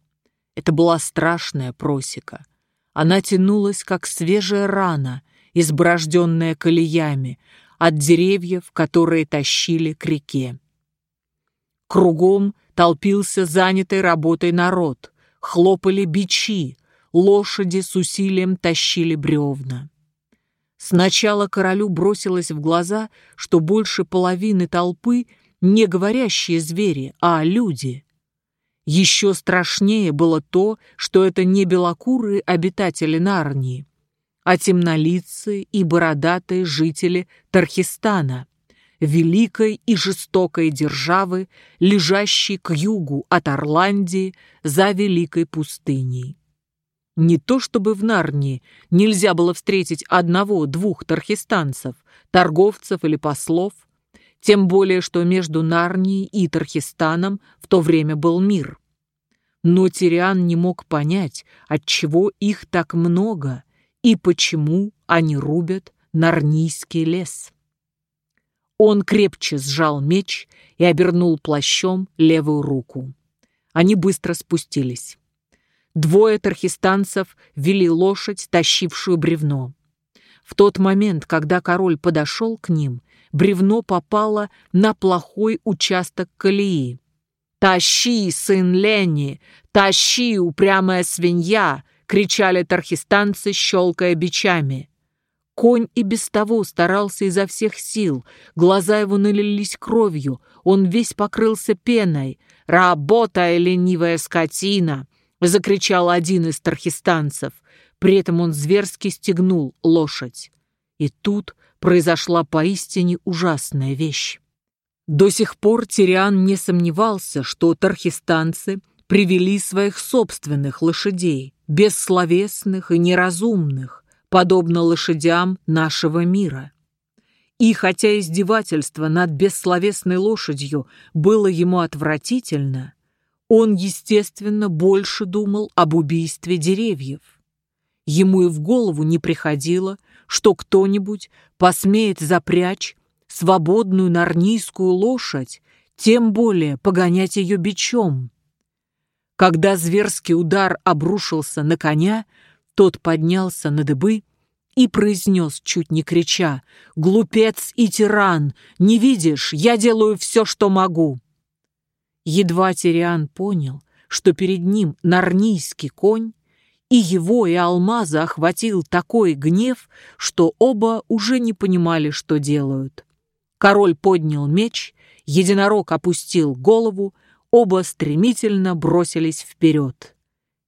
Это была страшная просека. Она тянулась, как свежая рана, изброжденная колеями, от деревьев, которые тащили к реке. Кругом толпился занятый работой народ, хлопали бичи, лошади с усилием тащили бревна. Сначала королю бросилось в глаза, что больше половины толпы не говорящие звери, а люди. Еще страшнее было то, что это не белокурые обитатели Нарнии, а темнолицые и бородатые жители Тархистана, великой и жестокой державы, лежащей к югу от Орландии за великой пустыней. Не то чтобы в Нарнии нельзя было встретить одного-двух тархистанцев, торговцев или послов, тем более, что между Нарнией и Тархистаном в то время был мир. Но Тириан не мог понять, отчего их так много и почему они рубят Нарнийский лес. Он крепче сжал меч и обернул плащом левую руку. Они быстро спустились. Двое тархистанцев вели лошадь, тащившую бревно. В тот момент, когда король подошел к ним, бревно попало на плохой участок колеи. «Тащи, сын Лени! Тащи, упрямая свинья!» — кричали тархистанцы, щелкая бичами. Конь и без того старался изо всех сил, глаза его налились кровью, он весь покрылся пеной. «Работай, ленивая скотина!» — закричал один из тархистанцев. При этом он зверски стегнул лошадь. И тут произошла поистине ужасная вещь. До сих пор Тириан не сомневался, что тархистанцы привели своих собственных лошадей, бессловесных и неразумных, подобно лошадям нашего мира. И хотя издевательство над бессловесной лошадью было ему отвратительно, он, естественно, больше думал об убийстве деревьев. Ему и в голову не приходило, что кто-нибудь посмеет запрячь свободную нарнийскую лошадь, тем более погонять ее бичом. Когда зверский удар обрушился на коня, тот поднялся на дыбы и произнес, чуть не крича, «Глупец и тиран! Не видишь, я делаю все, что могу!» Едва Тириан понял, что перед ним нарнийский конь, и его, и алмаза охватил такой гнев, что оба уже не понимали, что делают. Король поднял меч, единорог опустил голову, оба стремительно бросились вперед.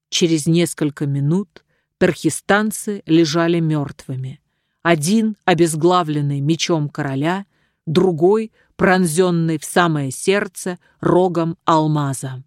Через несколько минут тархистанцы лежали мертвыми. Один, обезглавленный мечом короля, другой, пронзенный в самое сердце рогом алмаза.